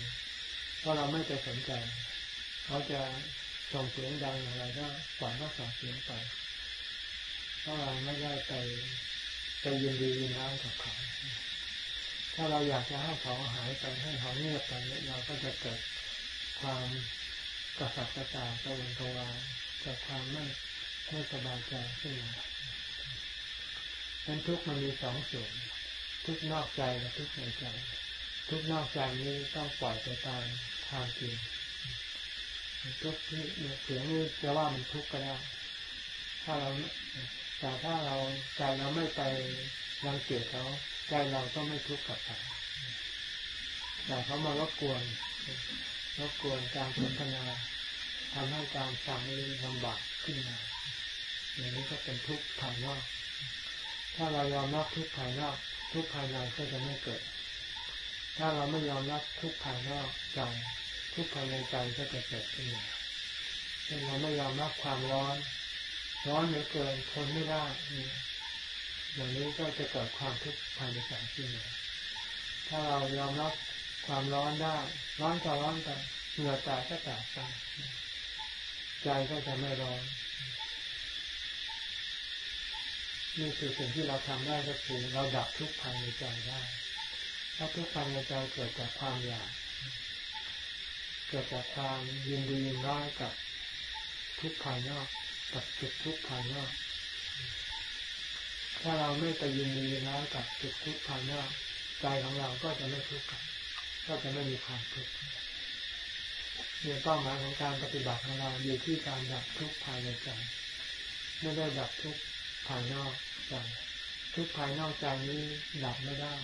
[SPEAKER 1] เพราะเราไม่ไปสนใจ เขาจะส่งเสียงดังอย่างไรก็ปล่อยเขาส่งเสียงไปเพราะเราไม่ได้ไป ไปยินดียินร้ายกับเขา ถ้าเราอยากจะให้เขาหายไปให้เขาเงียบไปเนี่ยเราก็จะเกิดความกระสับกระส่ายกระวนกระวายเกิดความไม่ไม่สบายใจขึ้นมานั้นทุกมันมีสองส่วน ทุกนอกใจและทุกในใจ ทุกนอกใจนี้ต้องปล่อยไปตามทางจริงทุกที่เสียงนี้จะว่ามันทุกข์ก็ได้ถ้าเรา แต่ถ้าเราใจเราไม่ไปรังเกียจเขาใจเราก็ไม่ทุกข์กับเขาแต่เขามารบกวนรบกวนการสนทนาทำให้การฟังนี้ลำบากขึ้นมาอย่างนี้ก็เป็นทุกข์ภายนอก ถ้าเรายอมรับทุกข์ภายนอก ทุกข์ภายในก็จะไม่เกิด ถ้าเราไม่ยอมรับทุกข์ภายนอกใจทุกข์ภายในใจก็จะเกิดขึ้นมาเช่นเราไม่ยอมรับความร้อน ร้อนเหลือเกินทนไม่ได้อย่างนี้ก็จะเกิดความทุกข์ภายในใจขึ้นมาถ้าเรายอมรับความร้อนได้ ร้อนก็ร้อนไปเหงื่อแตกก็แตกไปใจก็จะไม่ร้อนนี่คือสิ่งที่เราทำได้ก็คือเราดับทุกข์ภายในใจได้ ถ้าทุกข์ภายในใจเกิดจากความอยากเกิดจากความยินดียินร้ายกับทุกข์ภายนอก กับจุดทุกข์ภายนอกถ้าเราไม่ไปยินดีนร้ายกับจุดทุกข์ภายนอกใจของเราก็จะไม่ทุกข์ก็จะไม่มีความทุกข์เนี่ยเป้าหมายของการปฏิบัติของเราอยู่ที่การดับทุกข์ภายในใจไม่ได้ดับทุกข์ภายนอกใจทุกข์ภายนอกใจนี้ดับไม่ได้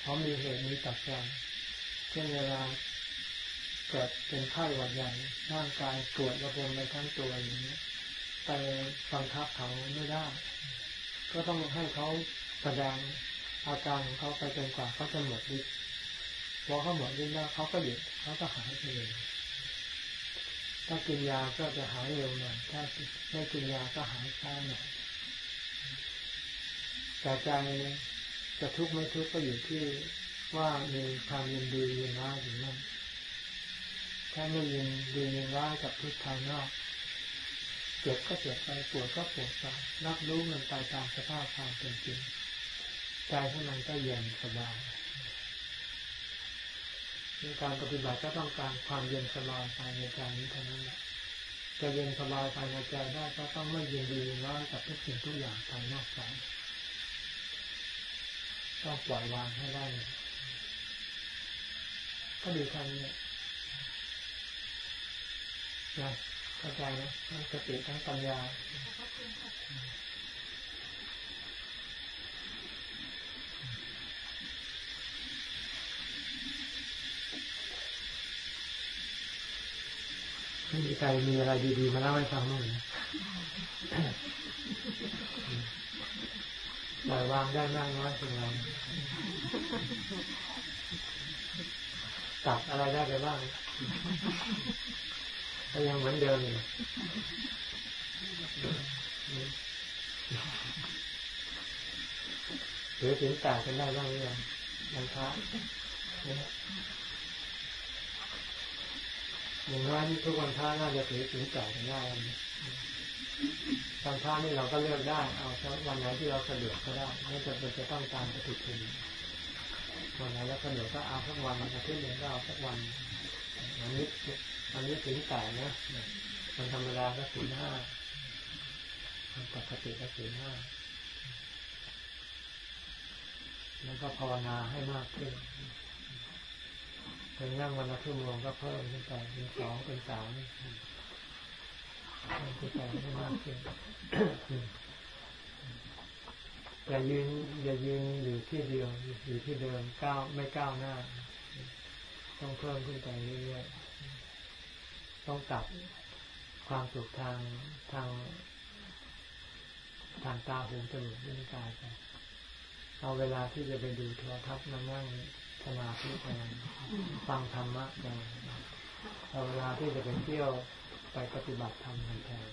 [SPEAKER 1] เพราะมีเหตุมีปัจจัยเช่นเวลาเกิดเป็นไข้หวัดใหญ่ร่างกายปวดระบมไปทั้งตัวอย่างนี้ ไปฟังคับเขาไม่ได้ ก็ต้องให้เขาแสดงอาการของเขาไปจนกว่าเขาจะหมดฤทธิ์พอเขาหมดฤทธิ์แล้วเขาก็หยุดเขาก็หายไปเลยถ้ากินยาก็จะหายเร็วหน่อยถ้าไม่กินยาก็หายช้าหน่อยแต่ใจจะทุกข์ไม่ทุกข์ก็อยู่ที่ว่ามีความยินดียินร้ายหรือไม่ถ้าไม่ยินดียินร้ายกับทุกภายนอก จ็บก็เจ็บไปปวดก็ปวดไปรับรู้มันไปตามสภาพความเป็นจริงใจของมันก็เย็นสบายในการปฏิบัติก็ต้องการความเย็นสบายภายในใจนี้เท่านั้นแหละจะเย็นสบายภายในใจได้ก็ต้องไม่ยินดีร้ายกับทุกสิ่งทุกอย่างภายนอกใจต้องปล่อยวางให้ได้ก็ดีทำเนี่ยนะ เข้าใจนะทั้งสติทั้งปัญญาไม่มีใครมีอะไรดีๆมาเล่าให้ฟังบ้างนะปล่อยวางได้มากน้อยเพียงไรตัดอะไรได้ไปบ้าง ก็ยังเหมือนเดิมอยู่หรือถึงแตกกันได้บ้างหรือยังยังพระอย่างน้อยทุกวันพระน่าจะถือถึงแตกกันได้ตอนพระนี่เราก็เลือกได้ เอาสักวันไหนที่เราสะดวกก็ได้ไม่จำเป็นจะต้องการปฏิทินวันไหนเราสะดวกก็เอาสักวันอาทิตย์หนึ่งก็เอาสักวันวันนี้ วันนี้ถึงแตกนะมันธรรมดาก็ถึงห้ามันปกติก็ถึงห้าแล้วก็ภาวนาให้มากขึ้นเป็นนั่งวันละชั่วโมงก็เพิ่มขึ้นไปเป็นสองเป็นสามเพิ่มขึ้นไปให้มากขึ้นอย่ายืนอย่ายืนอยู่ที่เดียวอยู่ที่เดิมก้าวไม่ก้าวหน้า ต้องเพิ่มขึ้นไปเรื่อยๆ ต้องตัดความสุขทางทาง ทางตาหูจมูกลิ้นกายไปเอาเวลาที่จะไปดูโทรทัศน์มานั่งสมาธิแทนฟังธรรมะแทนเอาเวลาที่จะไปเที่ยวไปปฏิบัติธรรมแทน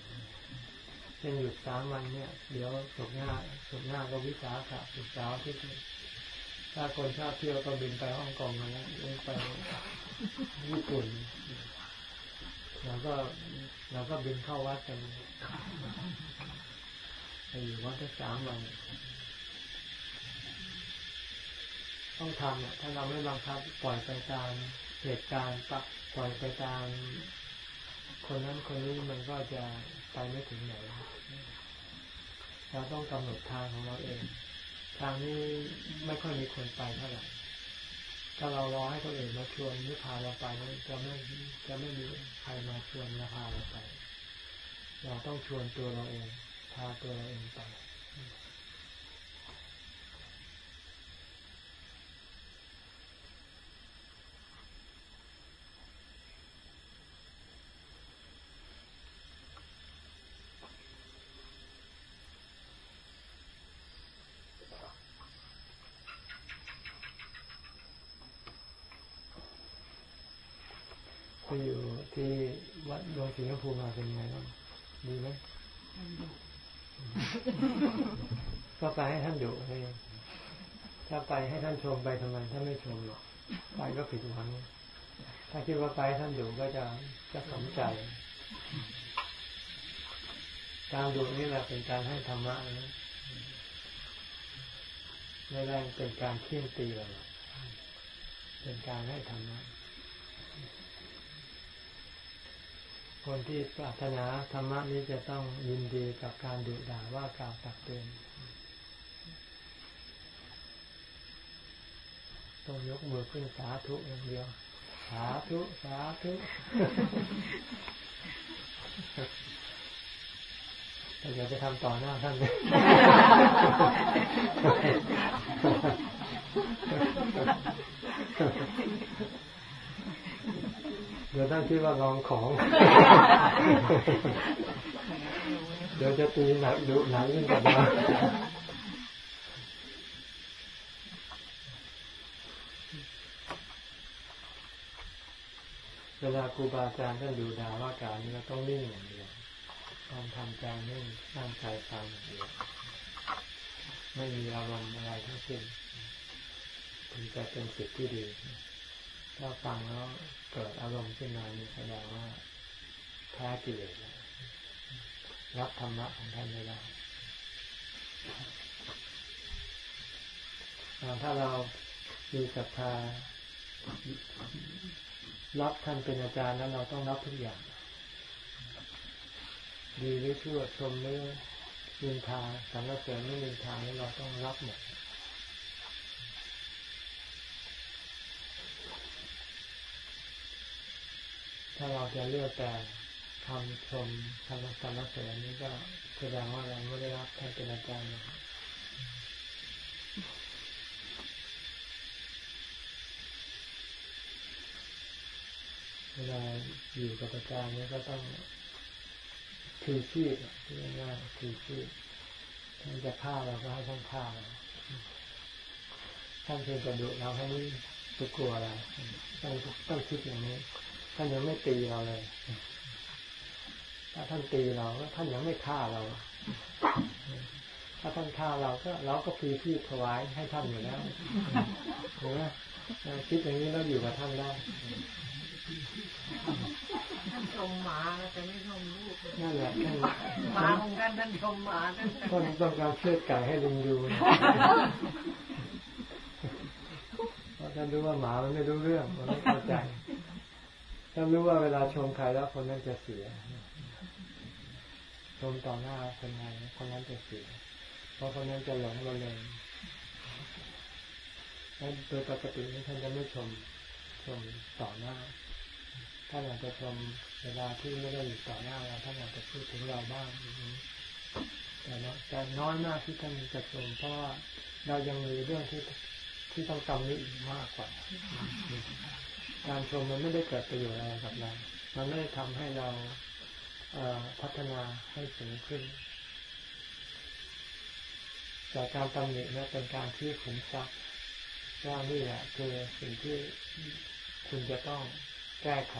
[SPEAKER 1] เช่นหยุดสามวันเนี่ย เดี๋ยวสุกหน้าสุกหน้าก็วิสาขะสุกเช้าที่ถ้าคนชอบเที่ยวก็บินไปฮ่องกงมาแล้วไปญี่ปุ่น เราก็เราก็บินเข้าวัดกันไปอยู่วัดทั้งสามวันต้องทำเนี่ยถ้าเราไม่บังคับปล่อยไปตามเหตุการณ์ปักปล่อยไปตาม คนนั้นคนนี้มันก็จะไปไม่ถึงไหนเราต้องกำหนดทางของเราเอง ทางนี้ไม่ค่อยมีคนไปเท่าไหร่ ถ้าเรารอให้คนอื่นมาชวนหรือพาเราไปจะไม่จะไม่มีใครมาชวนมาพาเราไป เราต้องชวนตัวเราเอง พาตัวเราเองไปไปอยู่ที่วัดดวงสิงห์ภูมิมาเป็นไงบ้างดีไหม ก็ไปให้ท่านดุให้ถ้าไปให้ท่านชมไปทำไมท่านไม่ชมหรอกไปก็ผิดหวังถ้าคิดว่าไปท่านดุก็จะจะสนใจ การดุนี่แหละเป็นการให้ธรรมะนะไม่ได้เป็นการเคี่ยนตีเราเป็นการให้ธรรมะ คนที่ปรารถนาธรรมะนี้จะต้องยินดีกับการดุด่าว่ากล่าวตักเตือนต้องยกมือขึ้นสาธุอย่างเดียว สาธุสาธุแต่อย่าไปทำต่อหน้าท่านเลย เดี๋ยวท่านคิดว่าลองของ เดี๋ยวจะตีหนักดุหนักขึ้นกว่าเดิเวลาครูบาอาจารย์ท่านดูดาว่าการนี้เราต้องนิ่งอย่างเดียวต้องทำใจนิ่งตั้งใจฟังอย่างเดียวไม่มีอารมณ์อะไรทั้งสิ้นถึงจะเป็นสิทธิ์ที่ดี ถ้าฟังแล้วเกิดอารมณ์ขึ้นมาแสดงว่าแพ้กิเลสรับธรรมะของท่านไม่ได้ถ้าเรามีศรัทธารับท่านเป็นอาจารย์แล้วเราต้องรับทุกอย่าง ดีหรือชั่วชมหรือนินทาสรรเสริญหรือนินทานี่เราต้องรับหมด ถ้าเราจะเลือกแต่คำชมคำสรรเสริญนี่ก็แสดงว่าเราไม่ได้รับท่านเป็นอาจารย์นะครับเวลาอยู่กับอาจารย์เนี่ยก็ต้องคือชีพที่ง่ายคือชีพท่านจะฆ่าเราก็ให้ท่านฆ่าเราท่านเพียงจะดุเราให้ตัวกลัวอะไรต้องต้องคิดอย่างนี้ ท่านยังไม่ตีเราเลย ถ้าท่านตีเราก็ท่านยังไม่ฆ่าเรา ถ้าท่านฆ่าเราก็เราก็พีที่ถวายให้ท่านอยู่แล้วเห็นไหมคิดอย่างนี้แล้วอยู่กับท่านได้
[SPEAKER 3] ท่านชมหมาแต่ไม่ชมลูก
[SPEAKER 1] นั่นแหละท่าน
[SPEAKER 3] หมาของท่านท่านชมหมาท่าน
[SPEAKER 1] ท่านต้องการเชือดไก่ให้ลิงดูนะเพราะท่านรู้ว่าหมามันไม่รู้เรื่องมันไม่เข้าใจ ท่ารู้ว่าเวลาชมใครแล้วคนนั้นจะเสีย ชมต่อหน้าคนไหนคนนั้นจะเสีย เพราะคนนั้นจะหลงระเริงแล้วโดยปกตินี่ท่านจะไม่ชมชมต่อหน้าท่านอาจจะชมเวลาที่ไม่ได้อยู่ต่อหน้าเราท่านอาจจะพูดถึงเราบ้างแต่เนาะแต่น้อยมากที่ท่านจะชมเพราะว่าเรายังมีเรื่องที่ที่ต้องจำนี้อีกมากกว่า การชมมันไม่ได้เกิดประโยชน์อะไรกับเรา มันไม่ได้ทำให้เราเพัฒนาให้สูงขึ้นแต่การตำหนิเนี่ยเป็นการที่ขุมทรัพย์ว่านี่แหละคือสิ่งที่คุณจะต้องแก้ไข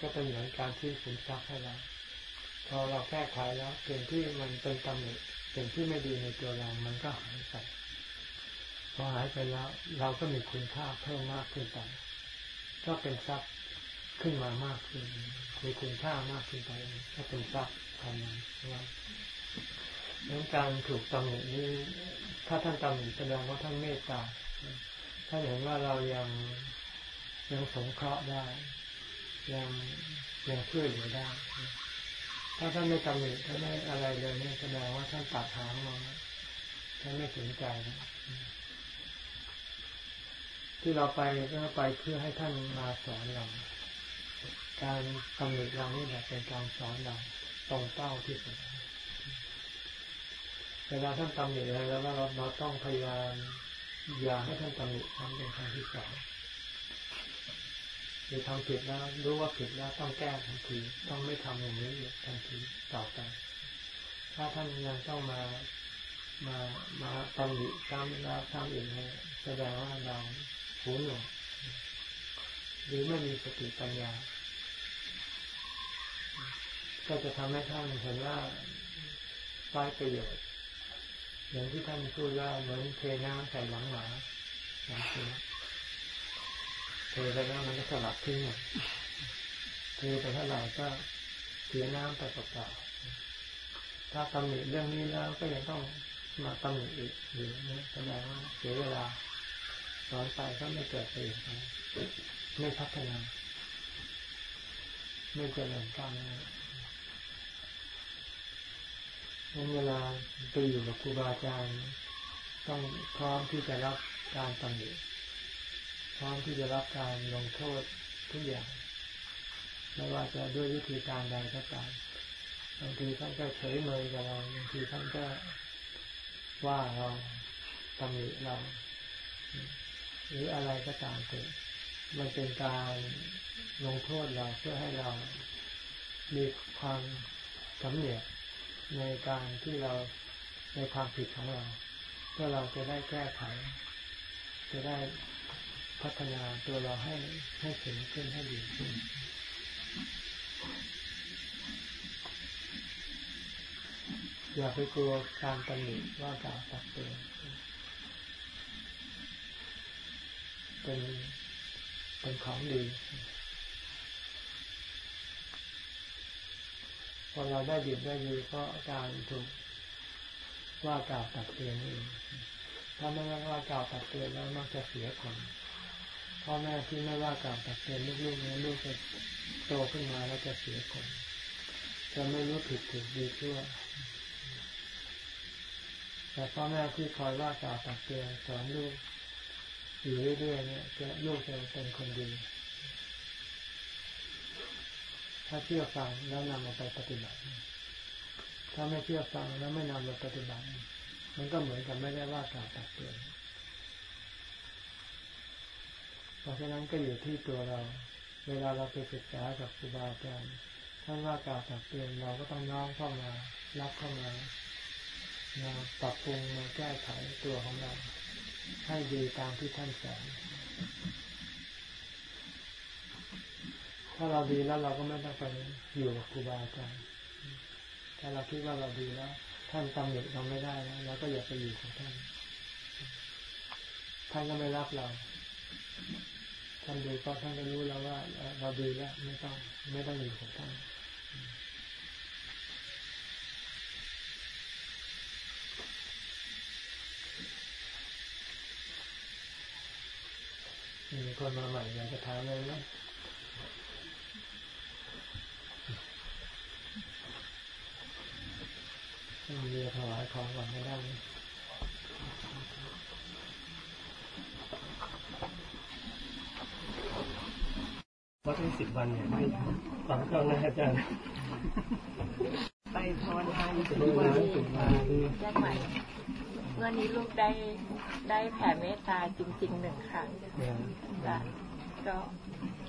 [SPEAKER 1] ก็เป็นเหมือนการที่ขุมทรัพย์ให้เราพอเราแก้ไขแล้วสิ่งที่มันเป็นตำหนิสิ่งที่ไม่ดีในตัวเรา มันก็หายไป อหายไปแล้ว เราก็มีคุณค่าเพิ่มมากขึ้นไปก็เป็นทรัพย์ขึ้นมามากขึ้นมีคุณค่ามากขึ้นไปก็เป็นทรัพย์ภายในว่าดังนั้นการถูกตำหนินี้ ถ้าท่านตำหนิแสดงว่าท่านเมตตาถ้าเห็นว่าเรายังยังสงเคราะห์ได้ ยังยังช่วยเหลือได้ ถ้าท่านไม่ตำหนิท่านไม่อะไรเลยเนี่ยแสดงว่าท่านตัดหางมองท่านไม่สนใจนะ ที่เราไปก็ไปเพื่อให้ท่านมาสอนเรา การตำหนิเรานี่แหละเป็นการสอนเราตรงเป้าที่สุดเวลาท่านตำหนิอะไรแล้วเราเราต้องพยายามอย่าให้ท่านตำหนิทำเป็นครั้งที่สองหรือทำผิดแล้วรู้ว่าผิดแล้วต้องแก้ทันทีต้องไม่ทำอย่างนี้ทันทีต่อไปถ้าท่านยังต้องมามามาตำหนิซ้ำแล้วซ้ำอีกเนี่ยแสดงว่าเรา หูหนวกหรือไม่มีสติปัญญา ก็จะทำให้ท่านเห็นว่าไร้ประโยชน์อย่างที่ท่านพูดว่าเหมือนเทน้ำใส่หลังหมาเทไปแล้วมันก็สลับทิ้งเทไปเท่าไหร่ก็เสียน้ำไปเปล่าๆถ้าตำหนิเรื่องนี้แล้วก็ยังต้องมาตำหนิอีกหรือนี่แสดงว่าเสียเวลา สอนไปก็ไม่เกิดประโยชน์อะไม่พัฒนาไม่เจริญก้าวหน้างั้นเวลาไปอยู่กับครูบาอาจารย์ต้องพร้อมที่จะรับการตำหนิพร้อมที่จะรับการลงโทษทุกอย่างไม่ว่าจะด้วยวิธีการใดก็ตามบางทีท่านก็เฉยเมยกับเราบางทีท่านก็ว่าเราตำหนิเรา หรืออะไรก็ตามเถิดมันเป็นการลงโทษเราเพื่อให้เรามีความสำเนียกในการที่เราในความผิดของเราเพื่อเราจะได้แก้ไข จะได้พัฒนาตัวเราให้ให้ถึงขึ้นให้ดีขึ้นอย่าไปกลัวการตำหนิว่ากล่าวตักเตือน เป็นเป็นของดีพอเราได้ดีได้ดีก็การถูกว่ากล่าวตักเตือนเองถ้าไม่ว่ากล่าวตักเตือนแล้วมักจะเสียคนพ่อแม่ที่ไม่ว่ากล่าวตักเตือนลูกๆนี้ลูกจะโตขึ้นมาแล้วจะเสียคนจะไม่รู้ผิดถูกดีชั่วแต่พ่อแม่ที่คอยว่ากล่าวตักเตือนสอนลูก อยู่เรื่อยๆเนี่ยจะลูกจะเป็นคนดี ถ้าเชื่อฟังแล้วนำมาไปปฏิบัติ ถ้าไม่เชื่อฟังแล้วไม่นำมาปฏิบัติ มันก็เหมือนกับไม่ได้ว่ากล่าวตักเตือนเพราะฉะนั้นก็อยู่ที่ตัวเรา เวลาเราไปศึกษากับครูบาอาจารย์ท่านว่ากล่าวตักเตือนเราก็ต้องน้อมเข้ามา รับเข้ามามาปรับปรุงมาแก้ไขตัวของเรา ให้ดีตามที่ท่านสอนถ้าเราดีแล้วเราก็ไม่ต้องไปอยู่กับครูบาอาจารย์ถ้าเราคิดว่าเราดีแล้ว ท่านตำหนิเราไม่ได้แล้วเราก็อย่าไปอยู่กับท่าน ท่านก็ไม่รับเรา ท่านดูก็ท่านก็รู้แล้วว่าเราดีแล้วไม่ต้องไม่ต้องอยู่กับท่าน มีคนมาใหม่อยากจะถามเลยไหมมีถวายของก่อนไม่ได้ไหมวัดที่สิบวันเนี่ยไม่ฟังเข้านะอาจารย์
[SPEAKER 3] ไปภาวนาอยู่ทุ
[SPEAKER 1] ดู
[SPEAKER 3] กวั
[SPEAKER 1] นะ
[SPEAKER 3] น
[SPEAKER 1] สิบวันที่
[SPEAKER 2] แยกใหม่เมื่อนี้ลูกได้ได้แผ่เมตตาจริงๆหนึ่งครั้ง
[SPEAKER 1] เนี่ย
[SPEAKER 2] จ้ะก็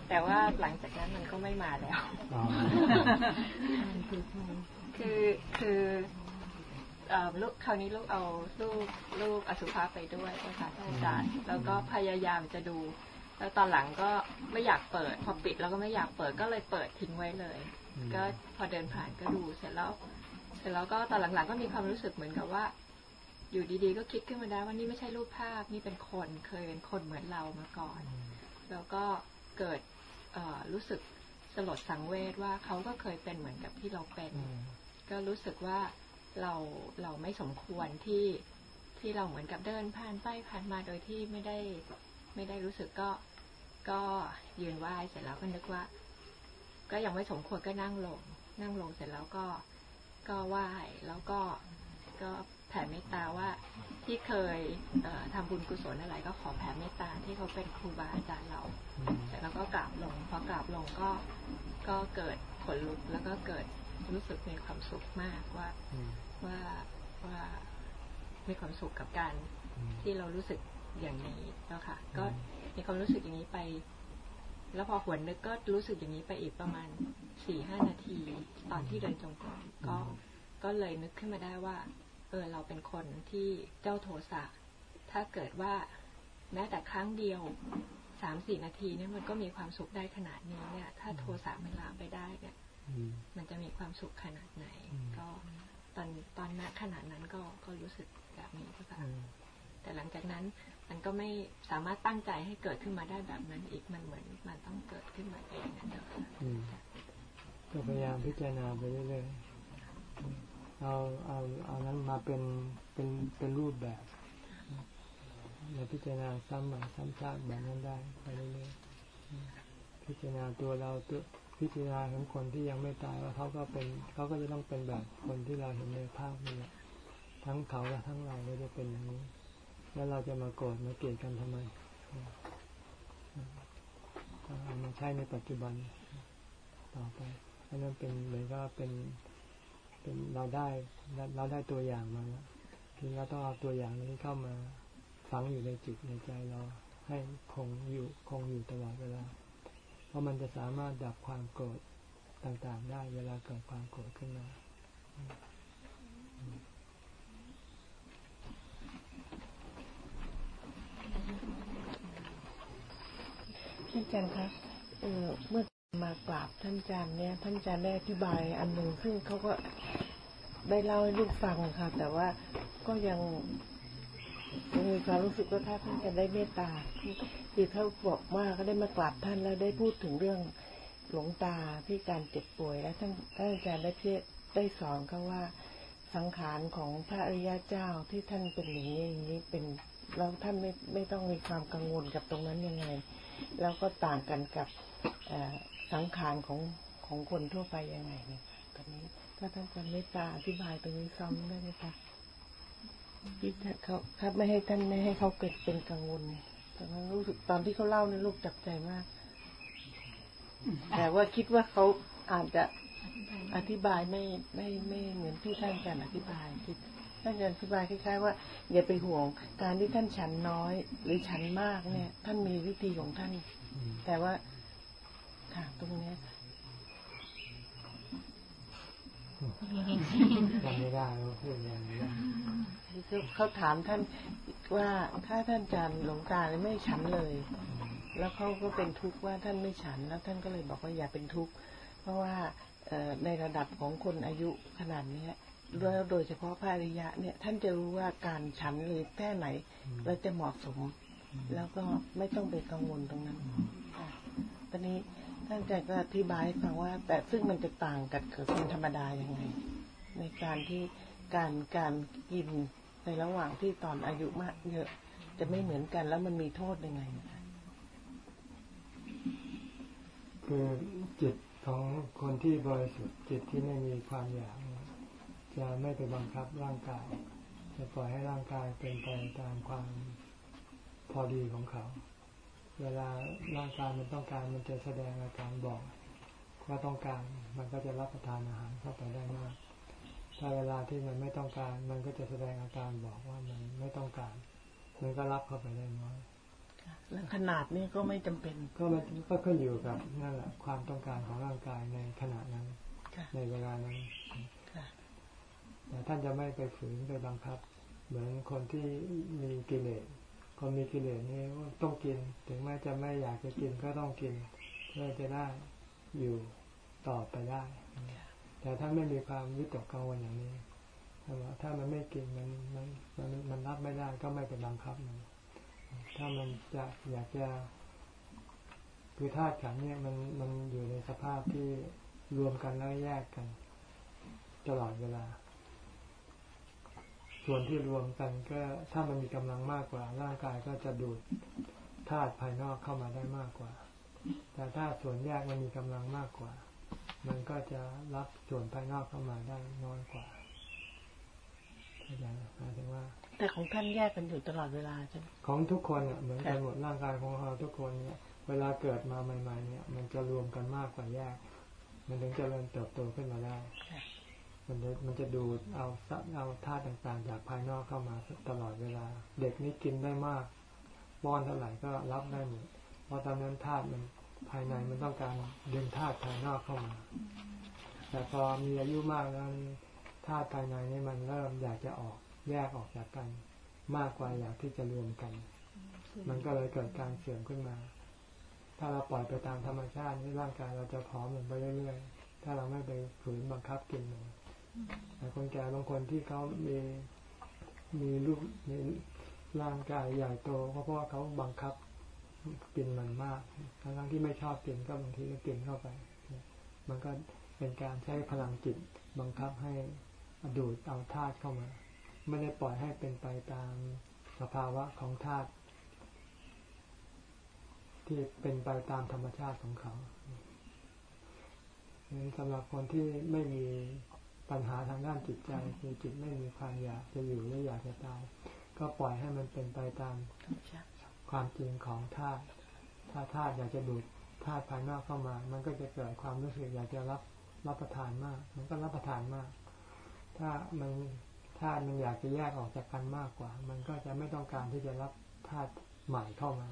[SPEAKER 2] แต่ว่าหลังจากนั้นมันก็ไม่มาแล้ว
[SPEAKER 1] อ๋อ
[SPEAKER 2] คือคือเอ่อลูกคราวนี้ลูกเอาลูกลูกอสุภะไปด้วยนะคะท่านอาจารย์แล้วก็พยายามจะดู แล้วตอนหลังก็ไม่อยากเปิด พอปิดแล้วก็ไม่อยากเปิดก็เลยเปิดทิ้งไว้เลย ก็พอเดินผ่านก็ดูเสร็จแล้ว เสร็จแล้วก็ตอนหลังๆก็มีความรู้สึกเหมือนกับว่า อยู่ดีๆ ก็คิดขึ้นมาได้ว่านี่ไม่ใช่รูปภาพนี่เป็นคนเคยเป็นคนเหมือนเรามาก่อน แล้วก็เกิดเอ่อรู้สึกสลดสังเวชว่าเขาก็เคยเป็นเหมือนกับที่เราเป็น
[SPEAKER 1] อืม
[SPEAKER 2] ก็รู้สึกว่าเราเราไม่สมควรที่ที่เราเหมือนกับเดินผ่านไปผ่านมาโดยที่ไม่ได้ไม่ได้รู้สึกก็ก็ยืนไหว้เสร็จแล้วก็นึกว่า ก็ยังไม่สมควรก็นั่งลง นั่งลงเสร็จแล้วก็ก็ไหว้แล้วก็ก็ แผ่เมตตาว่าที่เคยเอ่อทำบุญกุศลอะไร ก็ขอแผ่เมตตาที่เขาเป็นครูบาอาจารย์เรา
[SPEAKER 1] อืม
[SPEAKER 2] เสร็จแล้วก็กราบลงพอกราบลงก็ก็เกิดขนลุกแล้วก็เกิดรู้สึกมีความสุขมากว่า
[SPEAKER 1] อืม
[SPEAKER 2] ว่าว่ามีความสุขกับการ
[SPEAKER 1] อืม
[SPEAKER 2] ที่เรารู้สึกอย่างนี้แล้วค่ะ ก็มีความรู้สึกอย่างนี้ไป แล้วพอหวนนึกก็รู้สึกอย่างนี้ไปอีกประมาณสี่ห้านาที ตอนที่เดินจงกรมก็ก็เลยนึกขึ้นมาได้ว่า เออเราเป็นคนที่เจ้าโทสะ ถ้าเกิดว่าแม้แต่ครั้งเดียวสามสี่นาทีเนี่ยมันก็มีความสุขได้ขนาดนี้เนี่ย ถ้าโทสะมันลามไปได้เนี่ย
[SPEAKER 1] อืม
[SPEAKER 2] มันจะมีความสุขขนาดไหน
[SPEAKER 1] อืม
[SPEAKER 2] ก็ตอนตอนณขนาดนั้นก็ก็รู้สึกแบบนี้ค่ะ
[SPEAKER 1] อืม
[SPEAKER 2] แต่หลังจากนั้นมันก็ไม่สามารถตั้งใจให้เกิดขึ้นมาได้แบบนั้นอีกมันเหมือนมันต้องเกิดขึ้นมาเองนะเจ้าค่ะ
[SPEAKER 1] อืมก็พยายามพิจารณาไปเรื่อยๆ เอาเอาเอานั้นมาเป็นเป็นเป็นรูปแบบเราพิจารณาซ้ำใหม่ซ้ำซากแบบนั้นได้ไปเรื่อยๆพิจารณาตัวเราตัวพิจารณาของคนที่ยังไม่ตายว่าเขาก็เป็นเขาก็จะต้องเป็นแบบคนที่เราเห็นในภาพนี่แหละทั้งเขาและทั้งเราก็จะเป็นอย่างนี้ แล้วเราจะมาโกรธมาเกลียดกันทำไมเอามาใช้ในปัจจุบันต่อไปอันนั้นเป็นเหมือนก็เป็น เป็นเราได้เราได้ตัวอย่างมาแล้วทีนี้เราต้องเอาตัวอย่างนี้เข้ามาฝังอยู่ในจิตในใจเราให้คงอยู่คงอยู่ตลอดเวลา เพราะมันจะสามารถดับความโกรธต่างๆ ได้เวลาเกิดความโกรธขึ้นมา
[SPEAKER 4] ท่านอาจารย์คะเออเมื่อ มากราบท่านอาจารย์เนี่ยท่านอาจารย์ได้อธิบายอันหนึ่งซึ่งเขาก็ได้เล่าให้ลูกฟังค่ะ แต่ว่าก็ยังยังมีความรู้สึกว่าถ้าท่านจะได้เมตตาคือเขาบอกว่าเขาได้มากราบท่านแล้วได้พูดถึงเรื่องหลวงตาที่การเจ็บป่วยแล้วท่านท่านอาจารย์ได้เทศได้สอนเขาว่าสังขารของพระอริยเจ้าที่ท่านเป็นอย่างนี้อย่างนี้เป็นแล้วท่านไม่ไม่ต้องมีความกังวลกับตรงนั้นยังไง แล้วก็ต่างกันกับอ่อ สังขารของของคนทั่วไปยังไงเนี่ยตอนนี้ถ้าท่านจะเมตตาอธิบายตรงนี้ซ้ำได้ไหมคะที่เขาถ้าไม่ให้ท่านไม่ให้เขาเกิดเป็นกังวลตอนนั้นรู้สึกตอนที่เขาเล่าเนี่ยลูกจับใจมาก แต่ว่าคิดว่าเขาอาจจะอธิบายไม่ไม่ไม่เหมือนที่ท่านอาจารย์อธิบายคิดท่านอาจารย์อธิบายคล้ายๆว่าอย่าไปห่วงการที่ท่านฉันน้อย หรือฉันมากเนี่ย ท่านมีวิธีของท่าน แต่ว่า ค่ะตรงเนี้ยค่ะ
[SPEAKER 1] จำไม่ได้ว่าพูดอย่างนี้
[SPEAKER 4] คือเขาถามท่านว่าถ้าท่านอาจารย์หลวงตาเนี่ยไม่ฉันเลย แล้วเขาก็เป็นทุกข์ว่าท่านไม่ฉัน แล้วท่านก็เลยบอกว่าอย่าเป็นทุกข์เพราะว่าเอ่อในระดับของคนอายุขนาดเนี้ยแล้วโดยเฉพาะพระอริยะเนี่ย ท่านจะรู้ว่าการฉันหรือแค่ไหนเราจะเหมาะสม แล้วก็ไม่ต้องไปกังวลตรงนั้นค่ะตอนนี้ ท่านอาจารย์ก็อธิบายให้ฟังว่า แต่ซึ่งมันจะต่างกับคนธรรมดายังไง ในการที่การการกินในระหว่างที่ตอนอายุมากเยอะ จะไม่เหมือนกันแล้วมันมีโทษยังไงนะคะ
[SPEAKER 1] คือจิตของคนที่บริสุทธิ์จิตที่ไม่มีความอยากจะไม่ไปบังคับร่างกาย จะปล่อยให้ร่างกายเป็นไปตามความพอดีของเขา เวลาร่างกายมันต้องการมันจะแสดงอาการบอกว่าต้องการมันก็จะรับประทานอาหารเข้าไปได้มากถ้าเวลาที่มันไม่ต้องการ มันก็จะแสดงอาการบอกว่ามันไม่ต้องการ มันก็รับเข้าไปได้น้อย
[SPEAKER 4] เรื่องขนาดนี่ก็ไม่จำเป็น
[SPEAKER 1] ก็มันก็ขึ้นอยู่กับนั่นแหละความต้องการของร่างกายในขณะนั้น
[SPEAKER 4] ค่ะ
[SPEAKER 1] ในเวลานั้น
[SPEAKER 4] ค่ะ
[SPEAKER 1] แต่ท่านจะไม่ไปฝืนไปบังคับ เหมือนคนที่มีกิเลส คนมีกิเลสนี่ต้องกิน ถึงแม้จะไม่อยากจะกินก็ต้องกิน เพื่อจะได้อยู่ต่อไปได้ แต่ถ้าไม่มีความวิตกกังวลอย่างนี้ถ้ามันไม่กินมันมันมันมันรับไม่ได้ก็ไม่ไปบังคับมันถ้ามันจะอยากจะคือธาตุขันธ์เนี่ยมันมันอยู่ในสภาพที่รวมกันแล้วแยกกัน ตลอดเวลา ส่วนที่รวมกันก็ถ้ามันมีกำลังมากกว่า ร่างกายก็จะดูดธาตุภายนอกเข้ามาได้มากกว่า แต่ถ้าส่วนแยกมันมีกำลังมากกว่า มันก็จะรับส่วนภายนอกเข้ามาได้น้อยกว่าเข้าใจไหมหมายถึงว่า
[SPEAKER 4] แต่ของท่านแยกกันอยู่ตลอดเวลาใช่ไหม
[SPEAKER 1] ของทุกคนอะเหมือนกันหมดร่างกายของเราทุกคนเนี่ย เวลาเกิดมาใหม่ ๆ เนี่ย มันจะรวมกันมากกว่าแยก มันถึงจะเริ่มเติบโตขึ้นมาได้
[SPEAKER 4] ค่ะ
[SPEAKER 1] มันจะมันจะดูดเอาสัตว์เอาธาตุต่างๆ จากภายนอกเข้ามาตลอดเวลา เด็กนี่กินได้มากป้อนเท่าไหร่ก็รับได้หมดเพราะตอนนั้นธาตุมันภายในมันต้องการดึงธาตุภายนอกเข้ามา แต่พอมีอายุมากแล้วธาตุภายในนี่มันเริ่มอยากจะออกแยกออกจากกัน มากกว่าอยากที่จะรวมกัน มันก็เลยเกิดการเสื่อมขึ้นมา ถ้าเราปล่อยไปตามธรรมชาตินี่ร่างกายเราจะผอมลงไปเรื่อยๆ ถ้าเราไม่ไปฝืนบังคับกินมัน คนแก่บางคนที่เขามีมีลูกมีร่างกายใหญ่โตเพราะว่าเขาบังคับกินมันมากทั้งๆที่ไม่ชอบกินก็บางทีก็กินเข้าไป มันก็เป็นการใช้พลังจิตบังคับให้ดูดเอาธาตุเข้ามา ไม่ได้ปล่อยให้เป็นไปตามสภาวะของธาตุที่เป็นไปตามธรรมชาติของเขาสำหรับคนที่ไม่มี ปัญหาทางด้านจิตใจคือจิตไม่มีความอยากจะอยู่และอยากจะตาย ก็ปล่อยให้มันเป็นไปตาม
[SPEAKER 4] ธรรมชาติ
[SPEAKER 1] ความจริงของธาตุถ้าธาตุอยากจะดูดธาตุภายนอกเข้ามา มันก็จะเกิดความรู้สึกอยากจะรับรับประทานมาก มันก็รับประทานมาก ถ้ามันธาตุมันอยากจะแยกออกจากกันมากกว่า มันก็จะไม่ต้องการที่จะรับธาตุใหม่เข้ามา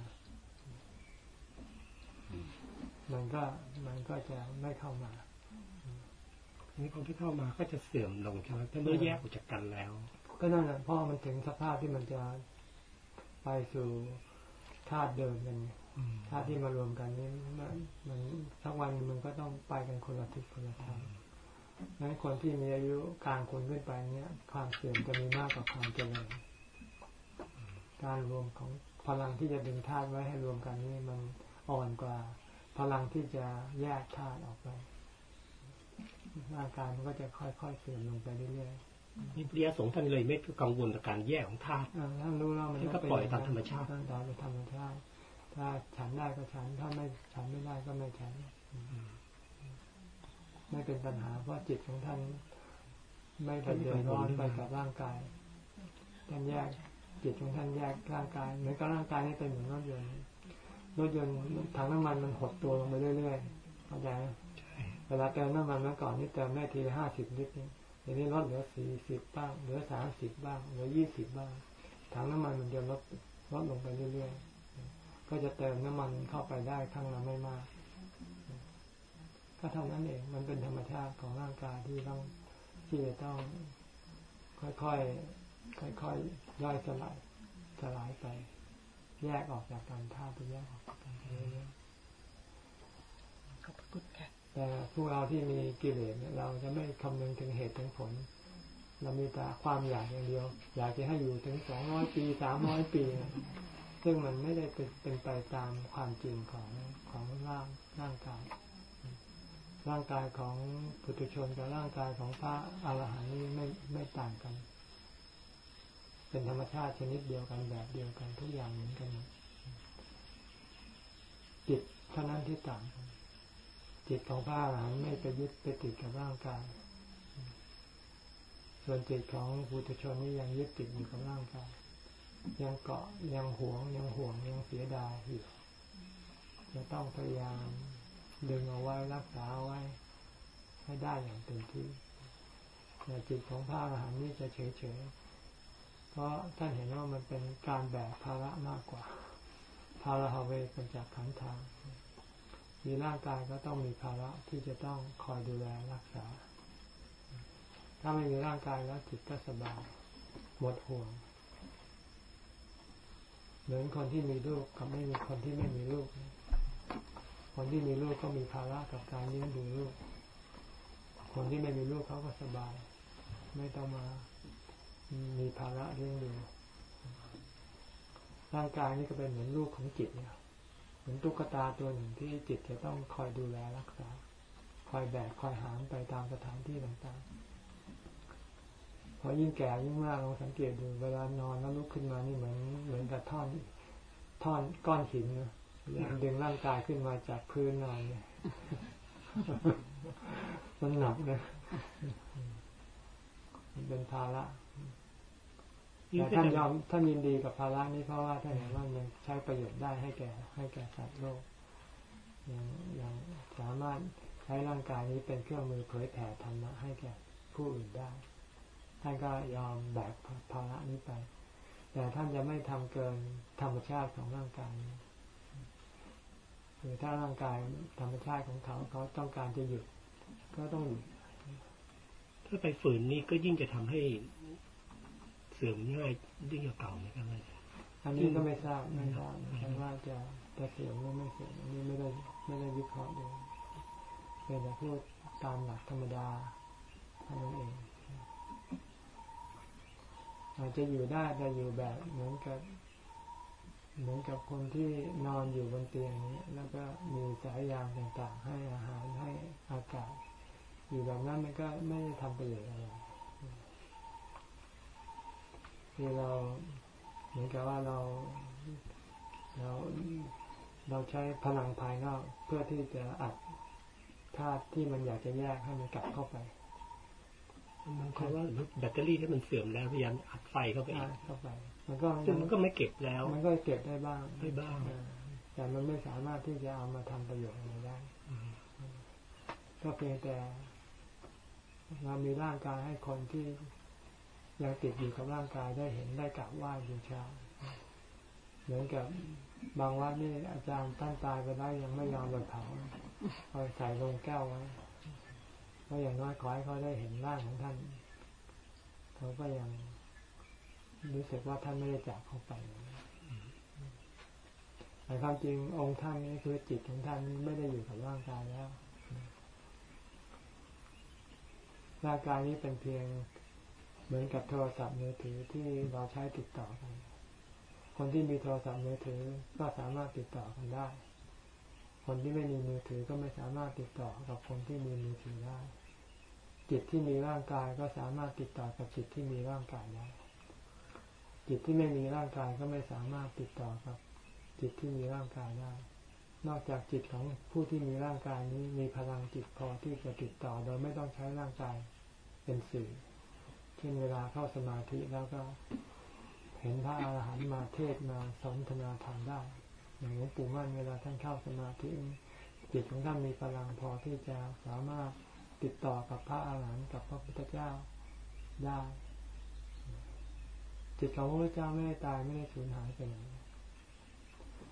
[SPEAKER 1] มันก็มันก็จะไม่เข้ามา
[SPEAKER 5] นี่คนที่เข้ามาก็จะเสื่อมลงใช่ไหมถ้าเมื่อแยกออกจากกันแล้ว
[SPEAKER 1] ก็นั่นแหละเพราะมันถึงสภาพที่มันจะไปสู่ธาตุเดิมกันไง
[SPEAKER 5] อืม
[SPEAKER 1] ธาตุที่มารวมกันนี้มันมันสักวันมันก็ต้องไปกันคนละทิศคนละทางงั้นคนที่มีอายุกลางคนขึ้นไปเนี้ยความเสื่อมจะมีมากกว่าความเจริญการรวมของพลังที่จะดึงธาตุไว้ให้รวมกันนี่มันอ่อนกว่า พลังที่จะแยกธาตุออกไป ร่างกายมันก็จะค่อยๆเสื่อมลงไปเรื่อย
[SPEAKER 5] นี่พระยาสงฆ์ท่านเลยไม่กังวลกับการแยกของธาตุ
[SPEAKER 1] ๆอ่าถ้ารู้แล้วมัน
[SPEAKER 5] ท่านก็
[SPEAKER 1] งเน
[SPEAKER 5] ปล่อยตามธรรมชาติ
[SPEAKER 1] ท่านปล่อยไปธรรมชาติถ้าฉันได้ก็ฉันถ้าไม่ฉันไม่ได้ก็ไม่ฉันไม่เป็นปัญหาเพราะจิตของท่านไม่ไปเดือดร้อนไปกับร่างกายท่านแยกจิตของท่านแยกร่างกายเหมือนกับร่างกายนี่เป็นเหมือนรถยนต์รถยนต์ถังน้ำมันมันหดตัวลงไปเรื่อยๆเข้าใจไหม เวลาเติมน้ำมันเมื่อก่อนนี่เติมได้ทีห้าสิบลิตรนี่เดี๋ยนี้ลดเหลือสี่สิบบ้าง เหลือสามสิบบ้างเหลือยี่สิบบ้างถังน้ำมันมันจะลดลดลงไปเรื่อยๆ ก็จะเติมน้ำมันเข้าไปได้ครั้งละไม่มาก ก็เท่านั้นเอง มันเป็นธรรมชาติของร่างกายที่ต้องที่จะต้อง ค่อยๆ ค่อยๆ ย่อยสลายสลายไป แยกออกจากกันธาตุไปแยกออกจากกันเรื่อย
[SPEAKER 4] ขอบพระคุณค่ะ
[SPEAKER 1] ๆ แต่พวกเราที่มีกิเลสเราจะไม่คำนึงถึงเหตุถึงผล เรามีแต่ความอยากอย่างเดียว อยากจะให้อยู่ถึงสองร้อยปีสามร้อยปี ซึ่งมันไม่ได้เป็นเป็นไปตามความจริงของของร่างร่างกาย ร่างกายของปุถุชนกับร่างกายของพระอรหันต์นี่ไม่ไม่ต่างกัน เป็นธรรมชาติชนิดเดียวกันแบบเดียวกันทุกอย่างเหมือนกันหมดจิตเท่านั้นที่ต่าง จิตของพระอรหันต์ไม่ไปยึดไปติดกับร่างกาย ส่วนจิตของปุถุชนนี่ยังยึดติดอยู่กับร่างกาย ยังเกาะยังหวง ยังห่วงยังเสียดายอยู่จะต้องพยายามดึงเอาไว้รักษาไว้ ให้ได้อย่างเต็มที่แต่จิตของพระอรหันต์นี่จะเฉยๆ เพราะท่านเห็นว่ามันเป็นการแบกภาระมากกว่าภาระฮาเวเป็นจากขันธ์ทาง มีร่างกายก็ต้องมีภาระที่จะต้องคอยดูแลรักษา ถ้าไม่มีร่างกายแล้วจิตก็สบายหมดห่วง เหมือนคนที่มีลูกกับไม่มีคนที่ไม่มีลูก คนที่มีลูกก็มีภาระกับการเลี้ยงดูลูก คนที่ไม่มีลูกเขาก็สบาย ไม่ต้องมามีภาระเลี้ยงดูร่างกายนี่ก็เป็นเหมือนลูกของจิตเนี่ย มือนตุ๊กตาตัวหนึ่งที่จิตจะต้องคอยดูแลรักษา คอยแบกคอยหามไปตามสถานที่ต่างๆ พอยิ่งแก่ยิ่งมากลองสังเกตดูเวลานอนแล้วลุกขึ้นมานี่เหมือนเหมือนกับท่อนท่อนก้อนหินนะดึงร่างกายขึ้นมาจากพื้นนอนเนี่ยมันหนักนะมันเป็นภาระ แต่
[SPEAKER 5] ก็
[SPEAKER 1] ท่าน
[SPEAKER 5] จะ
[SPEAKER 1] ยอมท่านยินดีกับภาระนี้เพราะว่าท่านเห็นว่ามันใช้ประโยชน์ได้ให้แก่ ให้แก่สัตว์โลกยังยังสามารถใช้ร่างกายนี้เป็นเครื่องมือเผยแผ่ธรรมะให้แก่ผู้อื่นได้ ท่านก็ยอมแบกภาระนี้ไป แต่ท่านจะไม่ทำเกินธรรมชาติของร่างกายนี้คือถ้าร่างกายธรรมชาติของเขาเขาต้องการจะหยุด ก็ต้องหยุด
[SPEAKER 5] ถ้าไปฝืนนี่ก็ยิ่งจะทำให้ เสื่อมง่ายยิ่งกว่าเก่าไหมครับอาจารย์
[SPEAKER 1] อันนี้ก็ไม่ทราบไม่ทราบเหมือนกันว่าจะจะเสียหรือไม่เสียอันนี้ไม่ได้ไม่ได้วิเคราะห์ดูเป็นแต่พูดตามหลักธรรมดาเท่านั้นเองอาจจะอยู่ได้แต่อยู่แบบเหมือนกับเหมือนกับคนที่นอนอยู่บนเตียงนี้แล้วก็มีสายยางต่างๆ ให้อาหารให้อากาศ อยู่แบบนั้นมันก็ไม่ได้ทำประโยชน์อะไร คือเราเหมือนกับว่าเราเราเราใช้พลังภายนอกเพื่อที่จะอัดธาตุที่มันอยากจะแยกให้มันกลับเข้าไป
[SPEAKER 5] มันเพราะว่าแบตเตอรี่ที่มันเสื่อมแล้วพยายามอัดไฟเข้าไปอี
[SPEAKER 1] อั
[SPEAKER 5] ก
[SPEAKER 1] ดเข้าไป มันก็
[SPEAKER 5] ซึ่งมันก็ไม่เก็บแล้ว
[SPEAKER 1] มันก็เก็บได้บ้าง
[SPEAKER 5] ได้บ้าง
[SPEAKER 1] เออแต่มันไม่สามารถที่จะเอามาทำประโยชน์อะไรได้
[SPEAKER 5] อืม
[SPEAKER 1] ก็เพียงแต่เรามีร่างกายให้คนที่ ยังติดอยู่กับร่างกายได้เห็นได้กราบไหว้บูชาเหมือนกับบางวัดนี่อาจารย์ท่านตายไปได้ยังไม่ยอมไปเผาเอาใส่ลงแก้วไว้เพราะอย่างน้อยขอให้เขาได้เห็นร่างของท่านเขาก็ยังรู้สึกว่าท่านไม่ได้จากเขาไปแต่ความจริงองค์ท่านนี้คือจิตของท่านไม่ได้อยู่กับร่างกายแล้วร่างกายนี้เป็นเพียง เหมือนกับโทรศัพท์มือถือที่เราใช้ติดต่อกัน คนที่มีโทรศัพท์มือถือก็สามารถติดต่อกันได้ คนที่ไม่มีมือถือก็ไม่สามารถติดต่อกับคนที่มีมือถือได้ จิตที่มีร่างกายก็สามารถติดต่อกับจิตที่มีร่างกายได้ จิตที่ไม่มีร่างกายก็ไม่สามารถติดต่อกับ จิตที่มีร่างกายได้ นอกจากจิตของผู้ที่มีร่างกายนี้มีพลังจิตพอที่จะติดต่อโดยไม่ต้องใช้ร่างกายเป็นสื่อ เช่นเวลาเข้าสมาธิแล้วก็เห็นพระอาหารหันต์มาเทศมาสนทนาธรรมได้ อย่างหลวงปู่มั่นเวลาท่านเข้าสมาธิจิตของท่านมีพลังพอที่จะสามารถติดต่อกับพระอาหารหันต์กับพระพุทธเจ้าได้ จิตของพระพุทธเจ้าไม่ได้ตายไม่ได้สูญหายไปไหน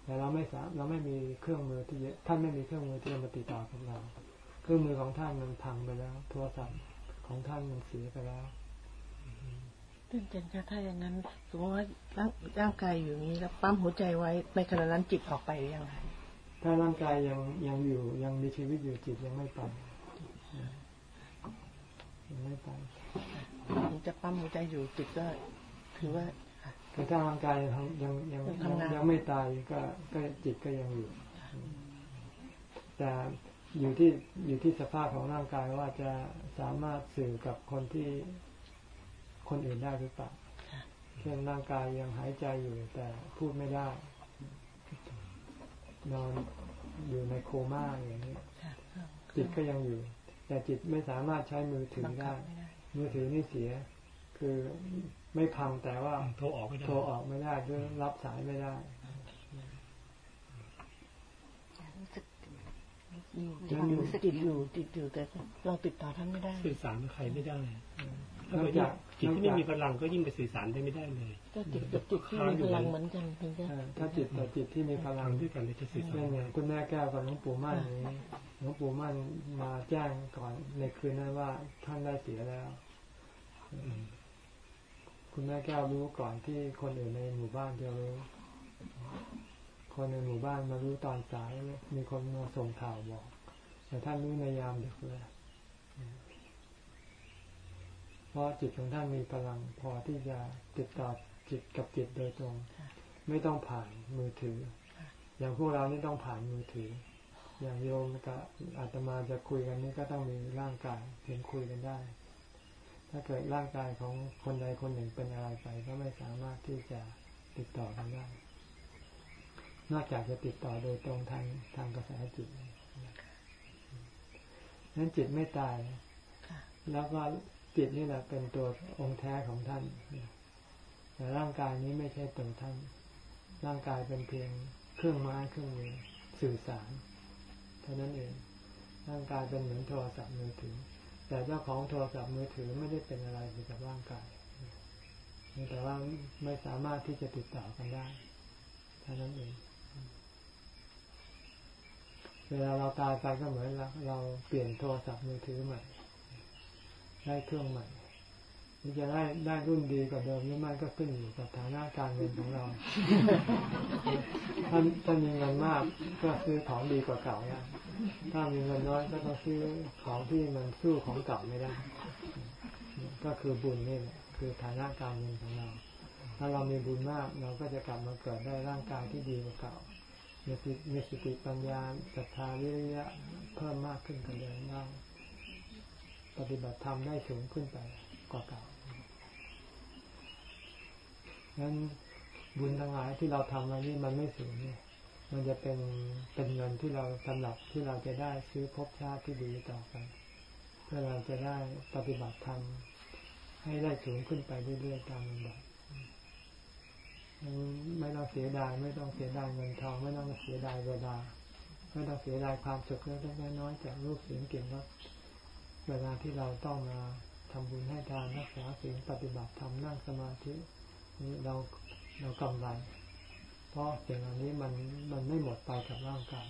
[SPEAKER 1] แต่เราไม่สามเราไม่มีเครื่องมือที่จะท่านไม่มีเครื่องมือที่จะมาติดต่อกับเรา เครื่องมือของท่านมันพังไปแล้ว โทรศัพท์ของท่านมันเสียไปแล้ว
[SPEAKER 4] ท่านอาจารย์คะถ้าอย่างนั้นสมมติว่าร่างร่างกายอยู่อย่างนี้แล้วปั๊มหัวใจไว้ในขณะนั้นจิตออกไปหรือยังไง
[SPEAKER 1] ถ้าร่างกายยังยังอยู่ยังมีชีวิตอยู่จิตยังไม่ไปยังไม่ไป
[SPEAKER 4] ถึงจะปั๊มหัวใจอยู่จิตก็ถือว่าค่ะ
[SPEAKER 1] คือถ้าร่างกายยังยังยัง
[SPEAKER 4] ยัง
[SPEAKER 1] ยัง
[SPEAKER 4] ทำงาน
[SPEAKER 1] ยังไม่ตายก็ก็จิตก็ยังอยู่ แต่อยู่ที่อยู่ที่สภาพของร่างกายว่าจะสามารถสื่อกับคนที่ คนอื่นได้หรือเปล่าเช่นร่างกายยังหายใจอยู่แต่พูดไม่ได้ นอนอยู่ในโคม่าอย่างนี้
[SPEAKER 4] ค่ะ
[SPEAKER 1] จิตก็ยังอยู่ แต่จิตไม่สามารถใช้มือถือ
[SPEAKER 4] บังคั
[SPEAKER 1] ได้
[SPEAKER 4] บไม่ได้
[SPEAKER 1] มือถือนี่เสีย คือไม่พังแต่ว่า
[SPEAKER 5] โทรออกไม่ได้
[SPEAKER 1] โทรออกไม่ได้หรือรับสายไม่ได้
[SPEAKER 4] อยู่จิตอยู่จิตอยู่จิตอยู่แต่เราติดต่อท่านไม่ได้
[SPEAKER 5] สื่อสารกับใครไม่ได้
[SPEAKER 1] น
[SPEAKER 5] ถ้า
[SPEAKER 1] อก
[SPEAKER 5] เกิด
[SPEAKER 1] จาก
[SPEAKER 5] จิตที่ไม่มีพลังก็ยิ่งไปสื่อสารได้ไม่ได้เลย
[SPEAKER 4] ก็จิตกับจิตที่มีพลังเหมือนกันถึงจะ
[SPEAKER 1] เอ่อถ้าจิตต่อจิตที่มีพลัง
[SPEAKER 5] ทำด้วยกันเลยจะสื่อสา
[SPEAKER 1] เช่
[SPEAKER 5] ร
[SPEAKER 1] นอย่างคุณแม่แก้วกับหลวงปู่มั่นอย่างนี้หลวงปู่มั่นมาแจ้งก่อนในคืนนั้นว่าท่านได้เสียแล้วคุณแม่แก้วรู้ก่อนที่คนอื่นในหมู่บ้านจะรู้คนในหมู่บ้านมารู้ตอนสายมีคนมาส่งข่าวบอก แต่ท่านรู้ในยามดึกเลย เพราะจิตของท่านมีพลังพอที่จะติดต่อจิตกับจิตโดยตรง ไม่ต้องผ่านมือถือ อย่างพวกเรานี่ต้องผ่านมือถือ อย่างโยมกับอาตมาจะคุยกันนี่ก็ต้องมีร่างกายถึงคุยกันได้ ถ้าเกิดร่างกายของคนใดคนหนึ่งเป็นอะไรไป ก็ไม่สามารถที่จะติดต่อกันได้นอกจากจะติดต่อโดยตรงทางทางกระแสจิตนั้นจิตไม่ตาย
[SPEAKER 4] ค่ะ
[SPEAKER 1] แล้วก็ จิตนี่แหละเป็นตัวองค์แท้ของท่าน แต่ร่างกายนี้ไม่ใช่ตัวท่าน ร่างกายเป็นเพียงเครื่องไม้เครื่องมือสื่อสาร เท่านั้นเอง ร่างกายเป็นเหมือนโทรศัพท์มือถือ แต่เจ้าของโทรศัพท์มือถือไม่ได้เป็นอะไรไปกับร่างกายแต่ว่าไม่สามารถที่จะติดต่อกันได้เท่านั้นเอง เวลาเราตายไปก็เหมือนเราเราเปลี่ยนโทรศัพท์มือถือใหม่ ได้เครื่องใหม่มันจะได้ได้รุ่นดีกว่าเดิมหรือไม่ก็ขึ้นอยู่กับฐานะการเงินของเราถ้าถ้ามีเงินมากก็ซื้อของดีกว่าเก่าได้ถ้ามีเงินน้อยก็ต้องซื้อของที่มันสู้ของเก่าไม่ได้ ก็คือบุญนี่แหละคือฐานะการเงินของเรา ถ้าเรามีบุญมากเราก็จะกลับมาเกิดได้ร่างกายที่ดีกว่าเก่ามีสติปัญญาศรัทธาวิริยะเพิ่มมากขึ้นกว่าเดิมได้ ปฏิบัติธรรมได้สูงขึ้นไปกว่าเก่างั้นบุญทั้งหลายที่เราทำมานี่มันไม่สูงเนี่ย มันจะเป็นเป็นเงินที่เราสำหรับที่เราจะได้ซื้อภพชาติที่ดีต่อไป เพื่อเราจะได้ปฏิบัติธรรมให้ได้สูงขึ้นไปเรื่อยๆตามลำดับไม่ต้องเสียดายไม่ต้องเสียดายเงินทองไม่ต้องเสียดายเวลาไม่ต้องเสียดายความสุขเล็กๆน้อยๆจากรูปเสียงกลิ่นรส เวลาที่เราต้องมาทำบุญให้ทานรักษาศีลปฏิบัติธรรมนั่งสมาธินี่เราเรากำไร เพราะสิ่งเหล่านี้มันมันไม่หมดไปกับร่างกาย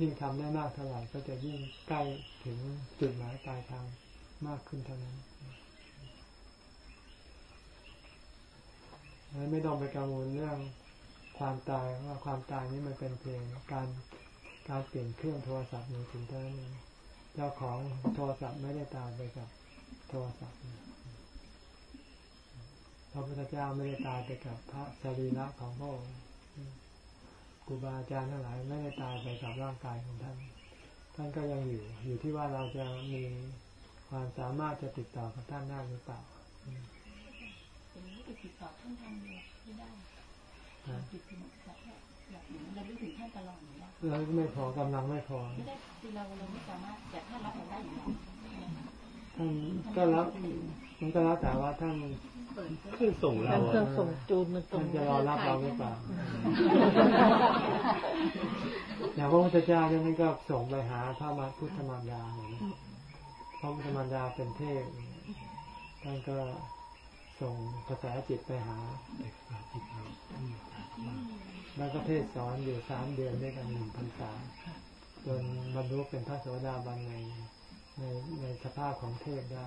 [SPEAKER 1] ยิ่งทำได้มากเท่าไหร่ก็จะยิ่งใกล้ถึงจุดหมายปลายทางมากขึ้นเท่านั้นไม่ต้องไปกังวลเรื่องความตายว่าความตายนี้มันเป็นเพียงการ การเปลี่ยนเครื่องโทรศัพท์มือถือเท่านั้นเองเจ้าของโทรศัพท์ไม่ได้ตายไปกับโทรศัพท์พระพุทธเจ้าไม่ได้ตายไปกับพระสรีระของพระองค์ครูบาอาจารย์ทั้งหลายไม่ได้ตายไปกับร่างกายของท่าน ท่านก็ยังอยู่ อยู่ที่ว่าเราจะมีความสามารถจะติดต่อกับท่านได้หรือเปล่า
[SPEAKER 6] อย่างนี้ไปติดต่อท่านทางไม่ได้
[SPEAKER 1] นะ
[SPEAKER 6] ติดต่อแบบอยากอยู่เราไม่ถึงท่านตลอด อยู่แล้ว
[SPEAKER 1] แล้วไม่พอกำลังไม่พอ
[SPEAKER 6] ไม่ได้คือเราเราไม่สามารถแต่ท่านรับเราได้อยู่แล้ว
[SPEAKER 1] ท่านก็รับมันก็แล้วแต่ว่าท่าน
[SPEAKER 5] เครื่องส่งเรา
[SPEAKER 4] ท่านเครื่
[SPEAKER 5] อะ
[SPEAKER 4] องส่งจูนมันตร
[SPEAKER 1] ท่างนจะรอรับเราหรือเปล่าอย่างพระพุทธเจ้าเนี่ยท่านก็ส่งไปหาพระมาพุทธมารดาเห็นไหมพระพุทธมารดาเป็นเทพท่านก็ส่งกระแสจิตไปหา แล้วก็เทศสอนอยู่สามเดือนด้วยกันหนึ่งพรรษาจนบรรลุเป็นพระโสดาบันในในในสภาพของเทพได้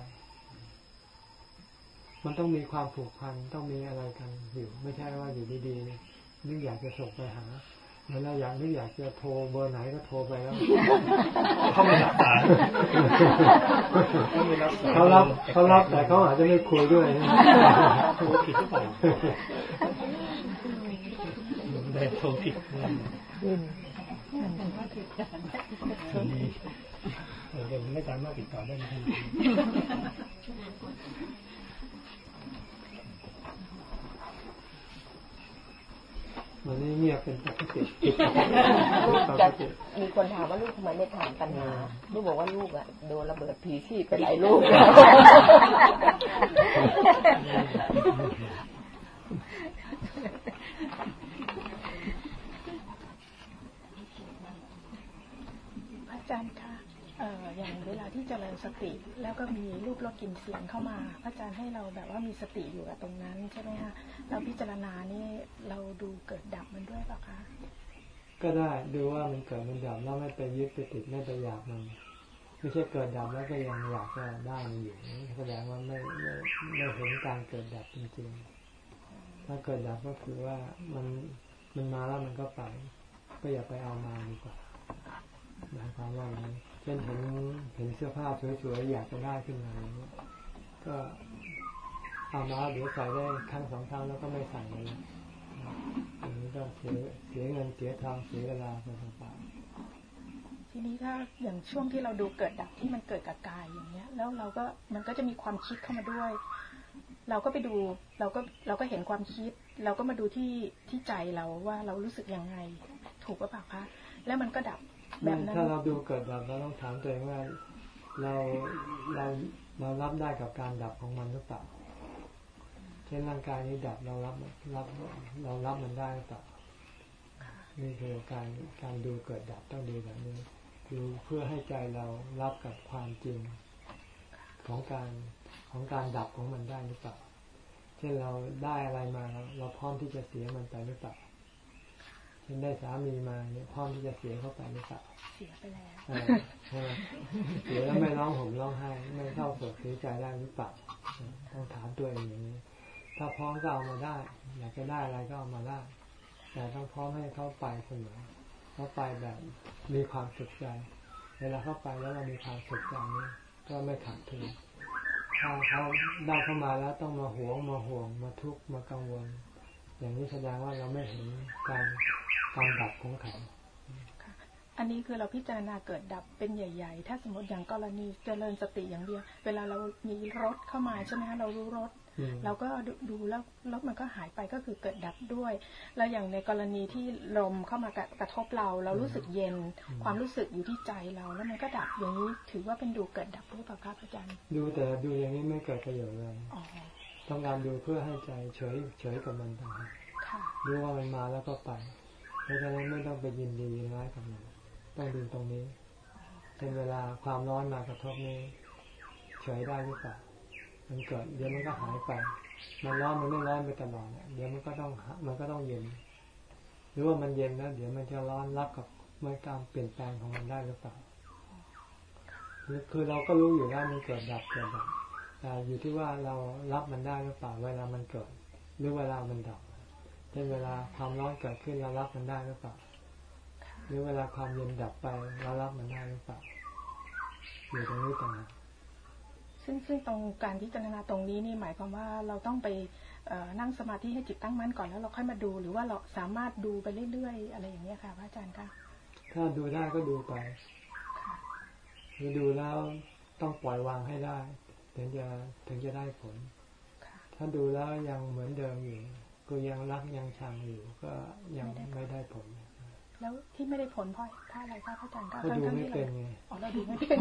[SPEAKER 1] มันต้องมีความผูกพันต้องมีอะไรกันอยู่ ไม่ใช่ว่าอยู่ดีๆนึกอยากจะส่งไปหาเหมือนเราอยากนึกอยากจะโทรเบอร์ไหนก็โทรไปแล้ว
[SPEAKER 5] เขาไม่รับสายเขาไม่รับสาย
[SPEAKER 1] เขารับเขารับแต่เขาอาจจะไม่คุยด้วยนะ
[SPEAKER 5] โทรผิดหรือเปล่า ได้โทรผิด
[SPEAKER 4] อืม
[SPEAKER 5] มีเออไม่สามารถติดต่อได้ทันที
[SPEAKER 1] วันนี้เงียบเป็นปกติ
[SPEAKER 4] จะมีคนถามว่าลูกทำไมไม่ถามปัญหา ลูกบอกว่าลูกอะโดนระเบิดผีชีพไปหลายลูกแล้ว
[SPEAKER 7] พระอา จารย์คะเอ่ออย่างเวลาที่เจริญสติ แล้วก็มีรูปรสกลิ่นเสียงเข้ามา พระอาจารย์ให้เราแบบว่ามีสติอยู่กับตรงนั้นใช่ไหมคะเราพิจารณานี่เราดูเกิดดับมันด้วยเปล่าคะ
[SPEAKER 1] ก็ได้ดูว่ามันเกิดมันดับแล้วไม่ไปยึดไปติดไม่ไปอยากมันไม่ใช่เกิดดับแล้วก็ยังอยากจะได้มันอยู่แสดงว่าไม่ไม่ไม่เห็นการเกิดดับจริงๆ ถ้าเกิดดับก็คือว่ามันมันมาแล้วมันก็ไป ก็อย่าไปเอามาดีกว่า หมายความว่าอย่างนี้เช่นเห็นเห็นเสื้อผ้าสวยๆอยากจะได้ขึ้นมาก็เอามาเดี๋ยวใส่ได้ครั้งสองครั้งแล้วก็ไม่ใส่เลยอันนี้ก็เสียเสียเงินเสียทองเสียเวลาไปเปล่า
[SPEAKER 7] ทีนี้ถ้าอย่างช่วงที่เราดูเกิดดับที่มันเกิดกับกายอย่างเงี้ย แล้วเราก็มันก็จะมีความคิดเข้ามาด้วย เราก็ไปดูเราก็เราก็เห็นความคิด เราก็มาดูที่ที่ใจเราว่าเรารู้สึกยังไง ถูกหรือเปล่าคะแล้วมันก็ดับ แบบนั้น
[SPEAKER 1] ถ้าเราดูเกิดดับเราต้องถามตัวเองว่าเราเราเรารับได้กับการดับของมันหรือเปล่าเช่นร่างกายนี้ดับเรารับรับเรารับมันได้หรือเปล่านี่คือการการดูเกิดดับต้องดูแบบนี้ดูเพื่อให้ใจเรารับกับความจริงของการของการดับของมันได้หรือเปล่า เช่นเราได้อะไรมาเราเราพร้อมที่จะเสียมันไปหรือเปล่า ช่นได้สามีมาเนี่ยพร้อมที่จะเสียเข้าไปหรือเปล่า
[SPEAKER 7] เสียไปแล้ว
[SPEAKER 1] เออใช่ไหมเสียแล้วไม่ร้องห่มร้องไห้ไม่เศร้าโศกเสียใจได้หรือเปล่าต้องถามตัวเองอย่างนี้ ถ้าพร้อมก็เอามาได้ อยากจะได้อะไรก็เอามาได้ แต่ต้องพร้อมให้เขาไปเสมอเขาไปแบบมีความสุขใจ เวลาเข้าไปแล้วเรามีความสุขใจนี้ก็ไม่ขาดทุนถ้าเขาได้เข้ามาแล้วต้องมาหวงมาห่วงมาทุกข์มากังวล อย่างนี้แสดงว่าเราไม่เห็นการ การดับของเขา
[SPEAKER 7] อันนี้คือเราพิจารณาเกิดดับเป็นใหญ่ ๆ ถ้าสมมติอย่างกรณีเจริญสติอย่างเดียว เวลาเรามีรถเข้ามาใช่ไหมคะเรารู้รถ
[SPEAKER 1] อืม
[SPEAKER 7] เราก็ดูดูแล้วรถมันก็หายไปก็คือเกิดดับด้วย แล้วอย่างในกรณีที่ลมเข้ามากระกระทบเรา เรารู้สึกเย็น ความรู้สึกอยู่ที่ใจเรา แล้วมันก็ดับอย่างนี้ถือว่าเป็นดูเกิดดับหรือเปล่าครับอาจารย์
[SPEAKER 1] ดูแต่ดูอย่างนี้ไม่เกิดประโยชน์เลย
[SPEAKER 7] อ๋อ
[SPEAKER 1] ต้องการดูเพื่อให้ใจเฉยเฉยกับมันต่างหาก
[SPEAKER 7] ค่ะ
[SPEAKER 1] รู้ว่ามันมาแล้วก็ไปเพ ราะฉะนั้นไม่ต้องไปยินดีนร้ายกับมันต้องดูตรงนี้เป็นเวลาความร้อนมากระทบนี้เฉยได้หรือเปล่ามันเกิดเดี๋ยวมันก็หายไป มันร้อนมันไม่ร้อนไปตลอดเนี่ยเดี๋ยวมันก็ต้องมันก็ต้องเย็น หรือว่ามันเย็นแล้วเดี๋ยวมันจะร้อนรับกับเมื่อการเปลี่ยนแปลงของมันได้หรือเปล่าคือคือเราก็รู้อยู่แล้วมันเกิดดับเกิดดับแต่อยู่ที่ว่าเรารับมันได้หรือเปล่าเวลามันเกิด หรือเวลามันดับ เช่นเวลาความร้อนเกิดขึ้นเรารับมันได้หรือเปล่า หรือเวลาความเย็นดับไปเรารับมันได้หรือเปล่าอยู่ตรงนี้ต่างหาก
[SPEAKER 7] ซึ่งซึ่งตรงการพิจารณาตรงนี้นี่หมายความว่าเราต้องไปเอ่อนั่งสมาธิให้จิตตั้งมั่นก่อนแล้วเราค่อยมาดู หรือว่าเราสามารถดูไปเรื่อยๆ อะไรอย่างเงี้ยค่ะพระอาจารย์คะ
[SPEAKER 1] ถ้าดูได้ก็ดูไปคือดูแล้วต้องปล่อยวางให้ได้ ถึงจะถึงจะได้ผล
[SPEAKER 7] ค่ะ
[SPEAKER 1] ถ้าดูแล้วยังเหมือนเดิมอยู่ ก็ยังรักยังชังอยู่ก็ยังไม่ได้ผล
[SPEAKER 7] แล้วที่ไม่ได้ผลเพราะเพราะอะไรคะพระอาจารย์คะ
[SPEAKER 1] ก็ดู
[SPEAKER 7] ทั้งๆ
[SPEAKER 1] ไม่
[SPEAKER 7] ที่
[SPEAKER 1] เป็น
[SPEAKER 7] เรา
[SPEAKER 1] ไง
[SPEAKER 7] อ๋อเราดูไม่เป็น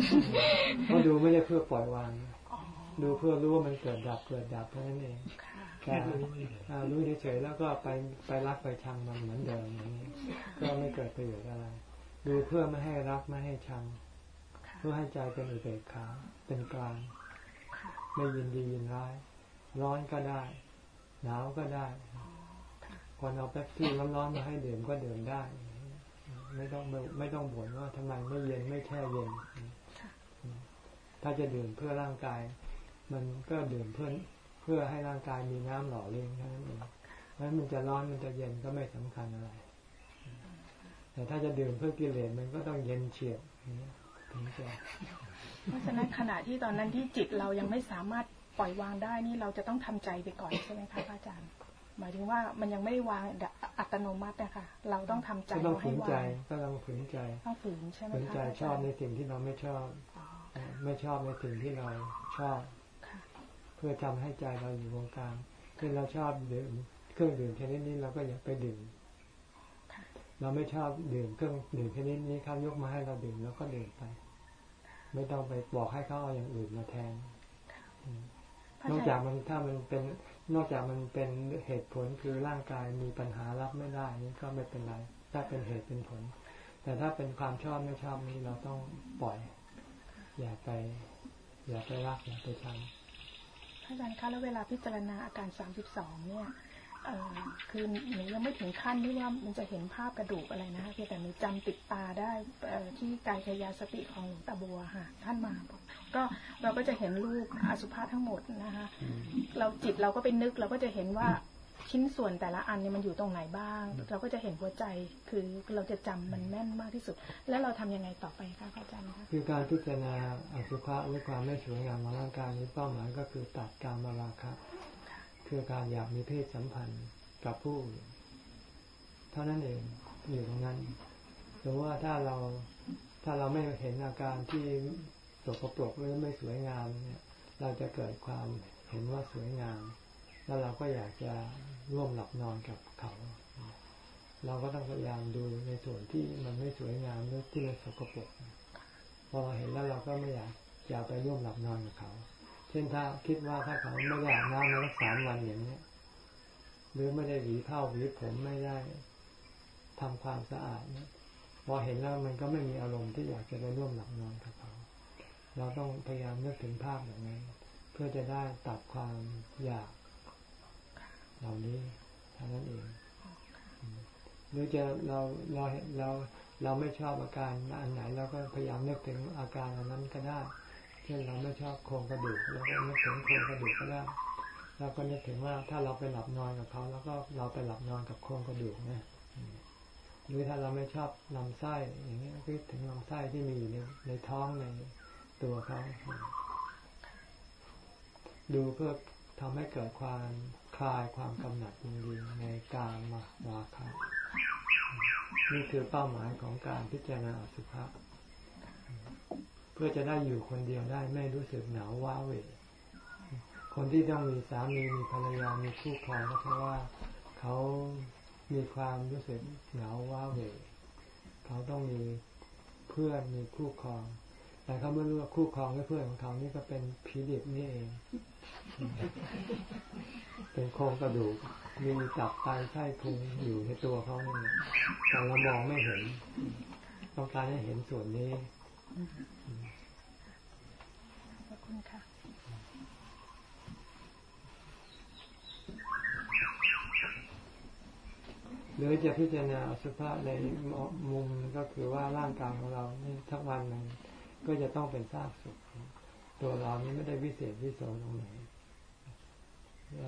[SPEAKER 1] ก็ดูไม่ได้เพื่อปล่อยวาง
[SPEAKER 7] อ๋อ
[SPEAKER 1] ดูเพื่อรู้ว่ามันเกิดดับเกิดดับเท่านั้นเอง
[SPEAKER 7] ค่ะ
[SPEAKER 1] แต่อ่ารู้เฉยๆแล้วก็ไปไปรักไปชังมันเหมือนเดิมอย่างนี้ ก็ไม่เกิดประโยชน์อะไร ดูเพื่อไม่ให้รักไม่ให้ชัง
[SPEAKER 7] ค่ะ
[SPEAKER 1] เพื่อให้ใจเป็นอุเบกขาเป็นกลาง
[SPEAKER 7] ค่ะ
[SPEAKER 1] ไม่ยินดียินร้าย ร้อนก็ได้ หนาวก็ได้
[SPEAKER 7] ค่ะ
[SPEAKER 1] คนเอาแป๊บซี่ร้อนๆมาให้ดื่มก็ดื่มได้ ไม่ต้องไม่ไม่ต้องบ่นว่าทำไมไม่เย็นไม่แช่เย็น
[SPEAKER 7] ค่ะ
[SPEAKER 1] ถ้าจะดื่มเพื่อร่างกาย มันก็ดื่มเพื่อเพื่อให้ร่างกายมีน้ำหล่อเลี้ยงเท่านั้นเองเพราะฉะนั้นมันจะร้อนมันจะเย็นก็ไม่สำคัญอะไร แต่ถ้าจะดื่มเพื่อกิเลสมันก็ต้องเย็นเฉียบอย่างนี้ถึงจะ
[SPEAKER 7] เพราะฉะนั้นขณะที่ตอนนั้นที่จิตเรายังไม่สามารถป ล่อยวางได้นี่เราจะต้องทำใจไปก่อนใช่ไหมคะพระอาจารย์ หมายถึงว่ามันยังไม่วางอัตโนมัตินะคะเราต้องทำใจ
[SPEAKER 1] ก็ต้อง
[SPEAKER 7] เรา
[SPEAKER 1] ฝื
[SPEAKER 7] ให้
[SPEAKER 1] น
[SPEAKER 7] วา
[SPEAKER 1] ใจ
[SPEAKER 7] ง
[SPEAKER 1] ก็ต้องฝืนใจ
[SPEAKER 7] ต้องฝืนใช่ไหม
[SPEAKER 1] ฝืน
[SPEAKER 7] คะ
[SPEAKER 1] ใจ
[SPEAKER 7] พระา
[SPEAKER 1] ช
[SPEAKER 7] จาร
[SPEAKER 1] อบ
[SPEAKER 7] ย์
[SPEAKER 1] ในสิ่งที่เราไม่ชอบ
[SPEAKER 7] อ๋อ
[SPEAKER 1] ไม่ชอบในสิ่งที่เราชอบ
[SPEAKER 7] ค่ะ
[SPEAKER 1] เพื่อทำให้ใจเราอยู่ตรงกลางคือเราชอบดื่มเครื่องดื่มชนิดนี้เราก็อย่าไปดื่ม
[SPEAKER 7] ค่ะ
[SPEAKER 1] เราไม่ชอบดื่มเครื่องดื่มชนิดนี้เขายกมาให้เราดื่มแล้วก็ดื่มไป ไม่ต้องไปบอกให้เขาเอาอย่างอื่นมาแทน
[SPEAKER 7] พระ
[SPEAKER 1] นอก
[SPEAKER 7] อา
[SPEAKER 1] จา
[SPEAKER 7] จากรย์
[SPEAKER 1] มันถ้ามันเป็นนอกจากมันเป็นเหตุผลคือร่างกายมีปัญหารับไม่ได้นี่ก็ไม่เป็นไร ถ้าเป็นเหตุเป็นผล แต่ถ้าเป็นความชอบไม่ชอบนี้เราต้องปล่อย อย่าไป อย่าไปรักอย่าไปชัง
[SPEAKER 7] พระอาจารย์คะแล้วเวลาพิจารณาอาการ32เนี่ยเอ่อคือหนูยังไม่ถึงขั้นที่ว่ามันจะเห็นภาพกระดูกอะไรนะคะเพียงแต่หนูจำติดตาได้เอ่อที่กายขยาสติของหลวงตาบัวค่ะท่านมาบอก ก็เราก็จะเห็นรูปอสุภะทั้งหมดนะคะ เราจิตเราก็ไปนึกเราก็จะเห็นว่าชิ้นส่วนแต่ละอันเนี่ยมันอยู่ตรงไหนบ้าง เราก็จะเห็นหัวใจคือเราจะจำมันแม่นมากที่สุด แล้วเราทำยังไงต่อไปคะพระอาจารย์คะ
[SPEAKER 1] คือการพิจารณาอสุภะหรือความไม่สวยงามของร่างกายนี้เป้าหมายก็คือตัดการมาราคะคือการอยากมีเพศสัมพันธ์กับผู้อื่นเท่านั้นเองอยู่ตรงนั้นหรือว่าถ้าเราถ้าเราไม่เห็นอาการที่ สกปรกหรือไม่สวยงามเนี่ย เราจะเกิดความเห็นว่าสวยงาม แล้วเราก็อยากจะร่วมหลับนอนกับเขา เราก็ต้องพยายามดูในส่วนที่มันไม่สวยงามหรือที่มันสกปรกพอเราเห็นแล้วเราก็ไม่อยากจะไปร่วมหลับนอนกับเขา เช่นถ้าคิดว่าถ้าเขาไม่ได้อาบน้ำมาสักสามวันอย่างเนี้ยหรือไม่ได้หวีเผ้าหวีผมไม่ได้ทำความสะอาดเนี่ยพอเห็นแล้วมันก็ไม่มีอารมณ์ที่อยากจะไปร่วมหลับนอนกับเขา เราต้องพยายามนึกถึงภาพแบบนั้น เพื่อจะได้ตัดความอยากเหล่านี้เท่านั้นเองอืมหรือจะเราเราเห็นเราเราไม่ชอบอาการอันไหนเราก็พยายามนึกถึงอาการอันนั้นก็ได้ เช่นเราไม่ชอบโครงกระดูกเราก็นึกถึงโครงกระดูกก็ได้เราก็นึกถึงว่าถ้าเราไปหลับนอนกับเขา แล้วก็เราไปหลับนอนกับโครงกระดูกนะอืมหรือถ้าเราไม่ชอบลำไส้อย่างนี้ยก็คิดถึงลำไส้ที่มีอยู่ในในท้องใน ตัวเขาดูเพื่อทำให้เกิดความคลายความกำหนัดยินดีในการมาราคะนี่คือเป้าหมายของการพิจารณาอสุภะเพื่อจะได้อยู่คนเดียวได้ไม่รู้สึกเหงาว้าเหวคนที่ต้องมีสามีมีภรรยามีคู่ครองก็เพราะว่าเขามีความรู้สึกเหงาว้าเหวเขาต้องมีเพื่อนมีคู่ครอง แต่เขาไม่รู้ว่าคู่ครองและเพื่อนของเขานี่ก็เป็นผีดิบนี่เอง เป็นโครงกระดูก มีตับไตไส้พุงอยู่ในตัวเขาเนี่ยแต่เรามองไม่เห็น ต้องการให้เห็นส่วนนี้
[SPEAKER 7] ขอบคุณค่ะ
[SPEAKER 1] หรือจะพิจารณาอสุภะในมุมก็คือว่าร่างกายของเรานี่ทั้งวันหนึ่ง ก็จะต้องเป็นซากศพตัวเรานี่ไม่ได้วิเศษวิโสตรงไหน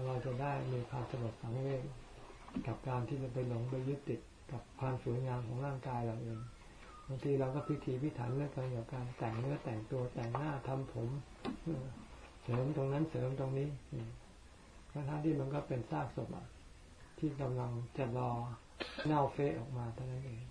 [SPEAKER 1] เราจะได้มีความสงบสังเวชกับการที่จะไปหลงไปยึดติดกับความสวยงามของร่างกายเราเองบางทีเราก็พิถีพิถันเรื่องการเกี่ยวกับการแต่งเนื้อแต่งตัวแต่งหน้าทำผมเสริมตรงนั้นเสริมตรงนี้ทั้งที่มันก็เป็นซากศพที่กำลังจะรอเน่าเฟะออกมาเท่านั้นเอง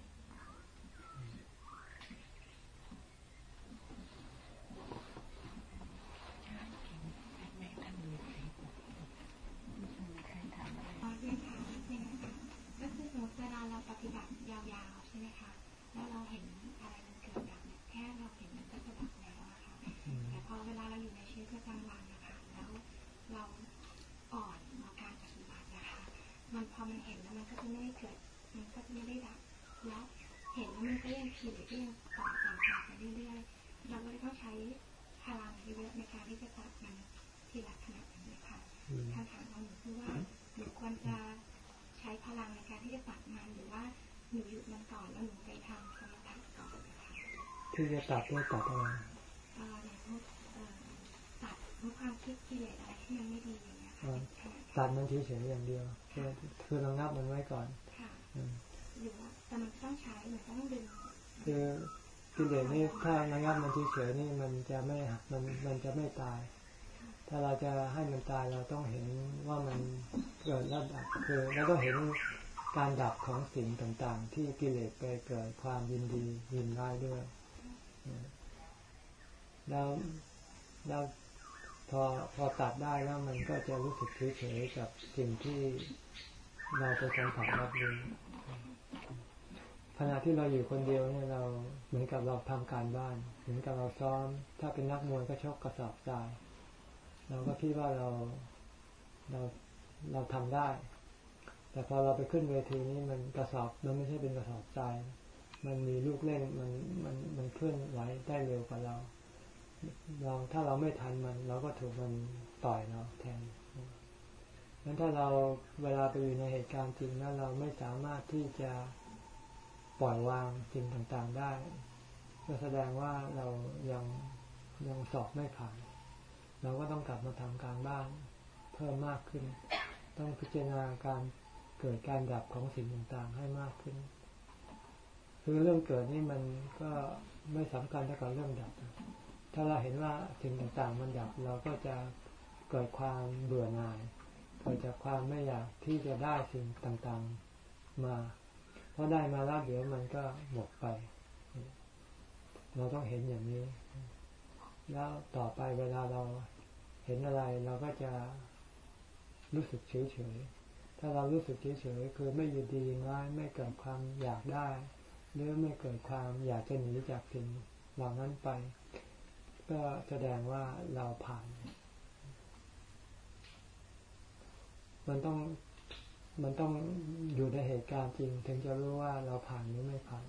[SPEAKER 6] ขอเรียนถามนิดนึงนะคะก็คือสมมติเวลาเราปฏิบัติยาวๆใช่ไหมคะ แล้วเราเห็นอะไรมันเกิดดับเนี่ยแค่เราเห็นมันก็จะดับแล้วอะค่ะ แต่พอเวลาเราอยู่ในชีวิตประจำวันนะคะ แล้วเราอ่อนต่อการปฏิบัตินะคะ มันพอมันเห็นแล้วมันก็จะไม่ได้เกิด มันก็จะไม่ได้ดับ แล้วเห็นแล้วมันก็ยังขีดก็ยังต่อต่อต่อไปเรื่อยๆ เราก็เลยต้องใช้พลังเยอะๆในการที่จะตัดมันทีละขนาดนี้ค่ะ
[SPEAKER 1] อืม
[SPEAKER 6] คำถามของหนูคือว่าหนูควรจะใช้พลังในการที่จะตัดมันหรือว่าหนูหยุดมันก่อนแล้วหนูไปทำสมถะก่อนนะคะ
[SPEAKER 1] ที่จะตัดด้วยตัดอะไร
[SPEAKER 6] เอ่ออย่างพวกเอ่อตัดพวกความคิดกิเลสอะไรที่มันไม่ดีอย่างเงี้ยค่ะเป็นขนาด
[SPEAKER 1] ตัดมันเฉยๆอย่างเดียวคือคือระงับมันไว้ก่อน
[SPEAKER 6] ค่ะ
[SPEAKER 1] อืม
[SPEAKER 6] หรือว่าแต่มันต้องใช้เหมือนต้องดึง
[SPEAKER 1] คือกิเลสนี่ถ้าระงับมันเฉยๆนี่มันจะไม่มันมันจะไม่ตาย ถ้าเราจะให้มันตายเราต้องเห็นว่ามันเกิดแล้วดับคือเราต้องเห็นการดับของสิ่งต่างๆ ที่กิเลสไปเกิดความยินดียินร้ายด้วย แล้วแล้วพอพอตัดได้แล้วมันก็จะรู้สึกเฉยๆกับสิ่งที่เราไปสัมผัสรับรู้ขณะที่เราอยู่คนเดียวเนี่ยเราเหมือนกับเราทำการบ้าน เหมือนกับเราซ้อม ถ้าเป็นนักมวยก็ชกกระสอบทราย เราก็คิดว่าเราเราเราทำได้ แต่พอเราไปขึ้นเวทีนี้มันกระสอบมันไม่ใช่เป็นกระสอบทราย มันมีลูกเล่นมันมันมันเคลื่อนไหวได้เร็วกว่าเรา เราถ้าเราไม่ทันมัน เราก็ถูกมันต่อยเราแทนงั้นถ้าเราเวลาไปอยู่ในเหตุการณ์จริงแล้วเราไม่สามารถที่จะปล่อยวางสิ่งต่างๆได้ ก็แสดงว่าเรายังยังสอบไม่ผ่าน เราก็ต้องกลับมาทำการบ้านเพิ่มมากขึ้น ต้องพิจารณาการเกิดการดับของสิ่งต่างๆให้มากขึ้น คือเรื่องเกิดนี่มันก็ไม่สำคัญเท่ากับเรื่องดับ ถ้าเราเห็นว่าสิ่งต่างๆมันดับเราก็จะเกิดความเบื่อหน่าย เกิดจากความไม่อยากที่จะได้สิ่งต่างๆมา เพราะได้มาแล้วเดี๋ยวมันก็หมดไป เราต้องเห็นอย่างนี้ แล้วต่อไปเวลาเราเห็นอะไรเราก็จะรู้สึกเฉยๆ ถ้าเรารู้สึกเฉยๆคือไม่ยินดีร้ายไม่เกิดความอยากได้ หรือไม่เกิดความอยากจะหนีจากสิ่งเหล่านั้นไป ก็แสดงว่าเราผ่าน มันต้องมันต้องอยู่ในเหตุการณ์จริง ถึงจะรู้ว่าเราผ่านหรือไม่ผ่าน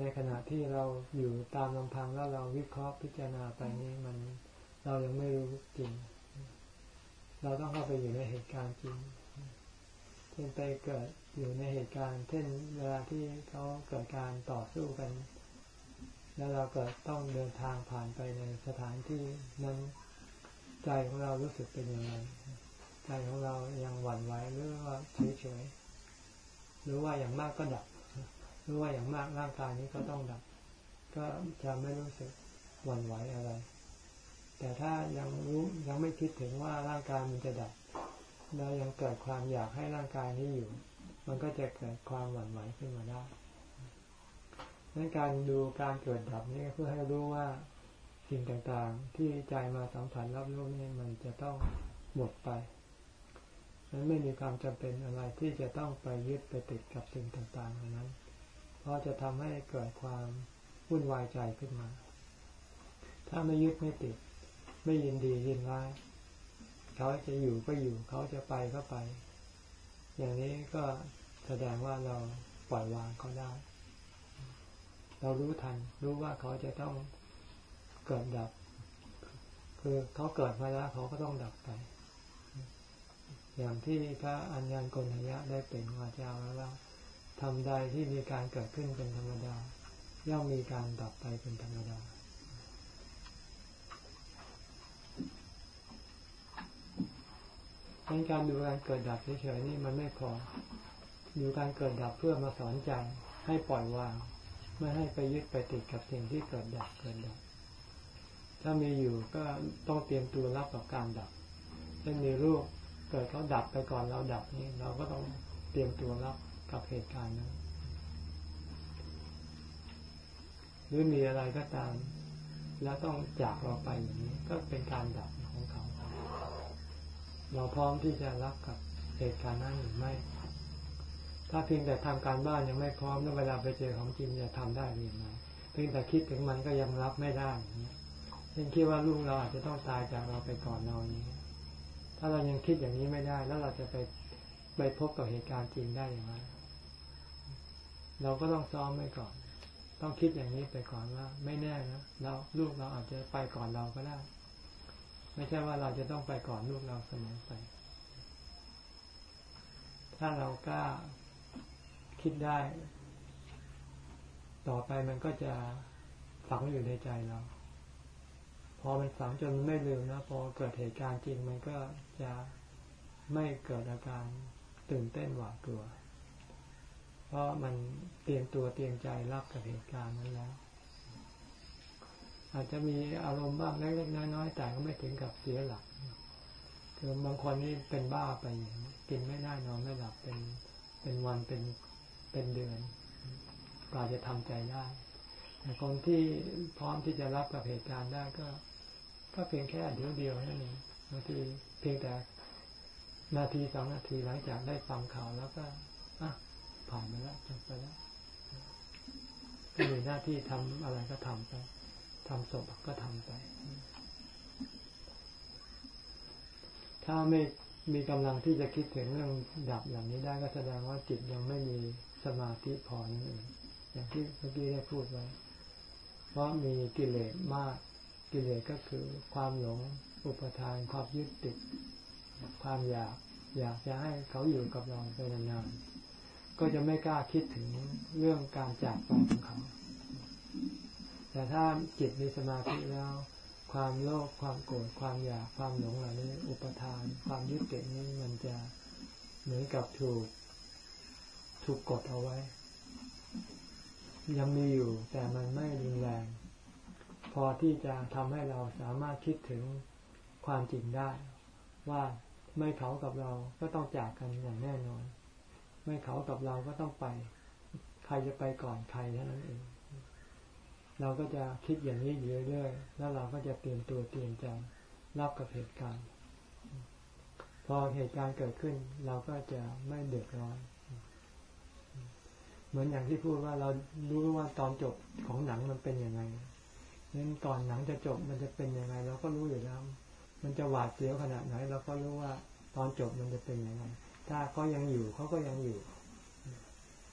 [SPEAKER 1] ในขณะที่เราอยู่ตามลำพังแล้วเราวิเคราะห์พิจารณาไปนี่มันเรายังไม่รู้จริง เราต้องเข้าไปอยู่ในเหตุการณ์จริงเช่นไปเกิดอยู่ในเหตุการณ์เช่นเวลาที่เขาเกิดการต่อสู้กัน แล้วเราเกิดต้องเดินทางผ่านไปในสถานที่นั้นใจของเรารู้สึกเป็นยังไงใจของเรายังหวั่นไหวหรือว่าเฉยๆหรือว่าอย่างมากก็ดับหรือว่าอย่างมากร่างกายนี้ก็ต้องดับ ก็จะไม่รู้สึกหวั่นไหวอะไร แต่ถ้ายังรู้ยังไม่คิดถึงว่าร่างกายมันจะดับแล้วยังเกิดความอยากให้ร่างกายนี้อยู่ มันก็จะเกิดความหวั่นไหวขึ้นมาได้ ในการดูการเกิดดับนี่เพื่อให้รู้ว่าสิ่งต่างๆ ที่ใจมาสัมผัสรับรู้นี่มันจะต้องหมดไปนั้นไม่มีความจำเป็นอะไรที่จะต้องไปยึดไปติดกับสิ่งต่างๆเหล่านั้น เพราะจะทำให้เกิดความวุ่นวายใจขึ้นมา ถ้าไม่ยึดไม่ติด ไม่ยินดียินร้ายเขาจะอยู่ก็อยู่เขาจะไปก็ไป อย่างนี้ก็แสดงว่าเราปล่อยวางเขาได้ เรารู้ทัน รู้ว่าเขาจะต้องเกิดดับ คือเขาเกิดมาแล้วเขาก็ต้องดับไป อย่างที่พระอัญญาณกนัญญะได้เป็นวาจาไว้ว่าทำใดที่มีการเกิดขึ้นเป็นธรรมดา ย่อมมีการดับไปเป็นธรรมดาดังการดูการเกิดดับเฉยๆนี่มันไม่พอ ดูการเกิดดับเพื่อมาสอนใจให้ปล่อยวาง ไม่ให้ไปยึดไปติดกับสิ่งที่เกิดดับเกิดดับ ถ้ามีอยู่ก็ต้องเตรียมตัวรับกับการดับเช่นมีรูปเกิดเขาดับไปก่อนเราดับนี่เราก็ต้องเตรียมตัวรับกับเหตุการณ์นั้น หรือมีอะไรก็ตาม แล้วต้องจากเราไปอย่างนี้ ก็เป็นการดับของเขา เราพร้อมที่จะรับกับเหตุการณ์นั้นหรือไม่ ถ้าเพียงแต่ทำการบ้านยังไม่พร้อมแล้วเวลาไปเจอของจริงจะทำได้หรือไม่เพียงแต่คิดถึงมันก็ยังรับไม่ได้เช่นคิดว่าลูกเราอาจจะต้องตายจากเราไปก่อนนอนนี้ ถ้าเรายังคิดอย่างนี้ไม่ได้ แล้วเราจะไปไปพบกับเหตุการณ์จริงได้อย่างไรเราก็ต้องซ้อมไว้ก่อน ต้องคิดอย่างนี้ไปก่อนว่า ไม่แน่นะเราลูกเราอาจจะไปก่อนเราก็ได้ ไม่ใช่ว่าเราจะต้องไปก่อนลูกเราเสมอไป ถ้าเรากล้า คิดได้ ต่อไปมันก็จะฝังอยู่ในใจเรา พอมันฝังจนไม่ลืมนะพอเกิดเหตุการณ์จริงมันก็จะไม่เกิดอาการตื่นเต้นหวาดกลัว เพราะมันเตรียมตัวเตรียมใจรับกับเหตุการณ์นั้นแล้ว อาจจะมีอารมณ์บ้างเล็กๆน้อยๆแต่ก็ไม่ถึงกับเสียหลัก คือบางคนนี่เป็นบ้าไปกินไม่ได้นอนไม่หลับเป็นเป็นวันเป็น เป็นเดือนกว่าจะทำใจได้แต่คนที่พร้อมที่จะรับกับเหตุการณ์ได้ก็ ก็เพียงแค่เดียวเดียวนั่นเองบางทีเพียงแต่นาทีสองนาทีหลังจากได้ฟังข่าวแล้วก็อะผ่านไปแล้วจบไปแล้วก็มีหน้าที่ทำอะไรก็ทำไปทำศพก็ทำไป ถ้าไม่มีกำลังที่จะคิดถึงเรื่องดับอย่างนี้ได้ก็แสดงว่าจิตยังไม่มี สมาธิพอนั่นเองอย่างที่เมื่อกี้ได้พูดไว้ เพราะมีกิเลสมาก กิเลสก็คือความหลงอุปทานความยึดติด ความอยาก อยากจะให้เขาอยู่กับเราไปนานๆก็จะไม่กล้าคิดถึงเรื่องการจากไปของเขา แต่ถ้าจิตมีสมาธิแล้ว ความโลภความโกรธความอยากความหลงเหล่านี้ อุปทาน ความยึดติดนี้มันจะเหมือนกับถูก ถูกกดเอาไว้ ยังมีอยู่แต่มันไม่รุนแรง พอที่จะทำให้เราสามารถคิดถึงความจริงได้ ว่าไม่เขากับเราก็ต้องจากกันอย่างแน่นอน ไม่เขากับเราก็ต้องไป ใครจะไปก่อนใครเท่านั้นเองเราก็จะคิดอย่างนี้อยู่เรื่อยๆ แล้วเราก็จะเตรียมตัวเตรียมใจรับกับเหตุการณ์ พอเหตุการณ์เกิดขึ้น เราก็จะไม่เดือดร้อน เหมือนอย่างที่พูดว่าเรารู้ว่าตอนจบของหนังมันเป็นยังไงนั้นก่อนหนังจะจบมันจะเป็นยังไง เราก็รู้อยู่แล้ว มันจะหวาดเสียวขนาดไหน เราก็รู้ว่าตอนจบมันจะเป็นยังไง ถ้าเขายังอยู่เขาก็ยังอยู่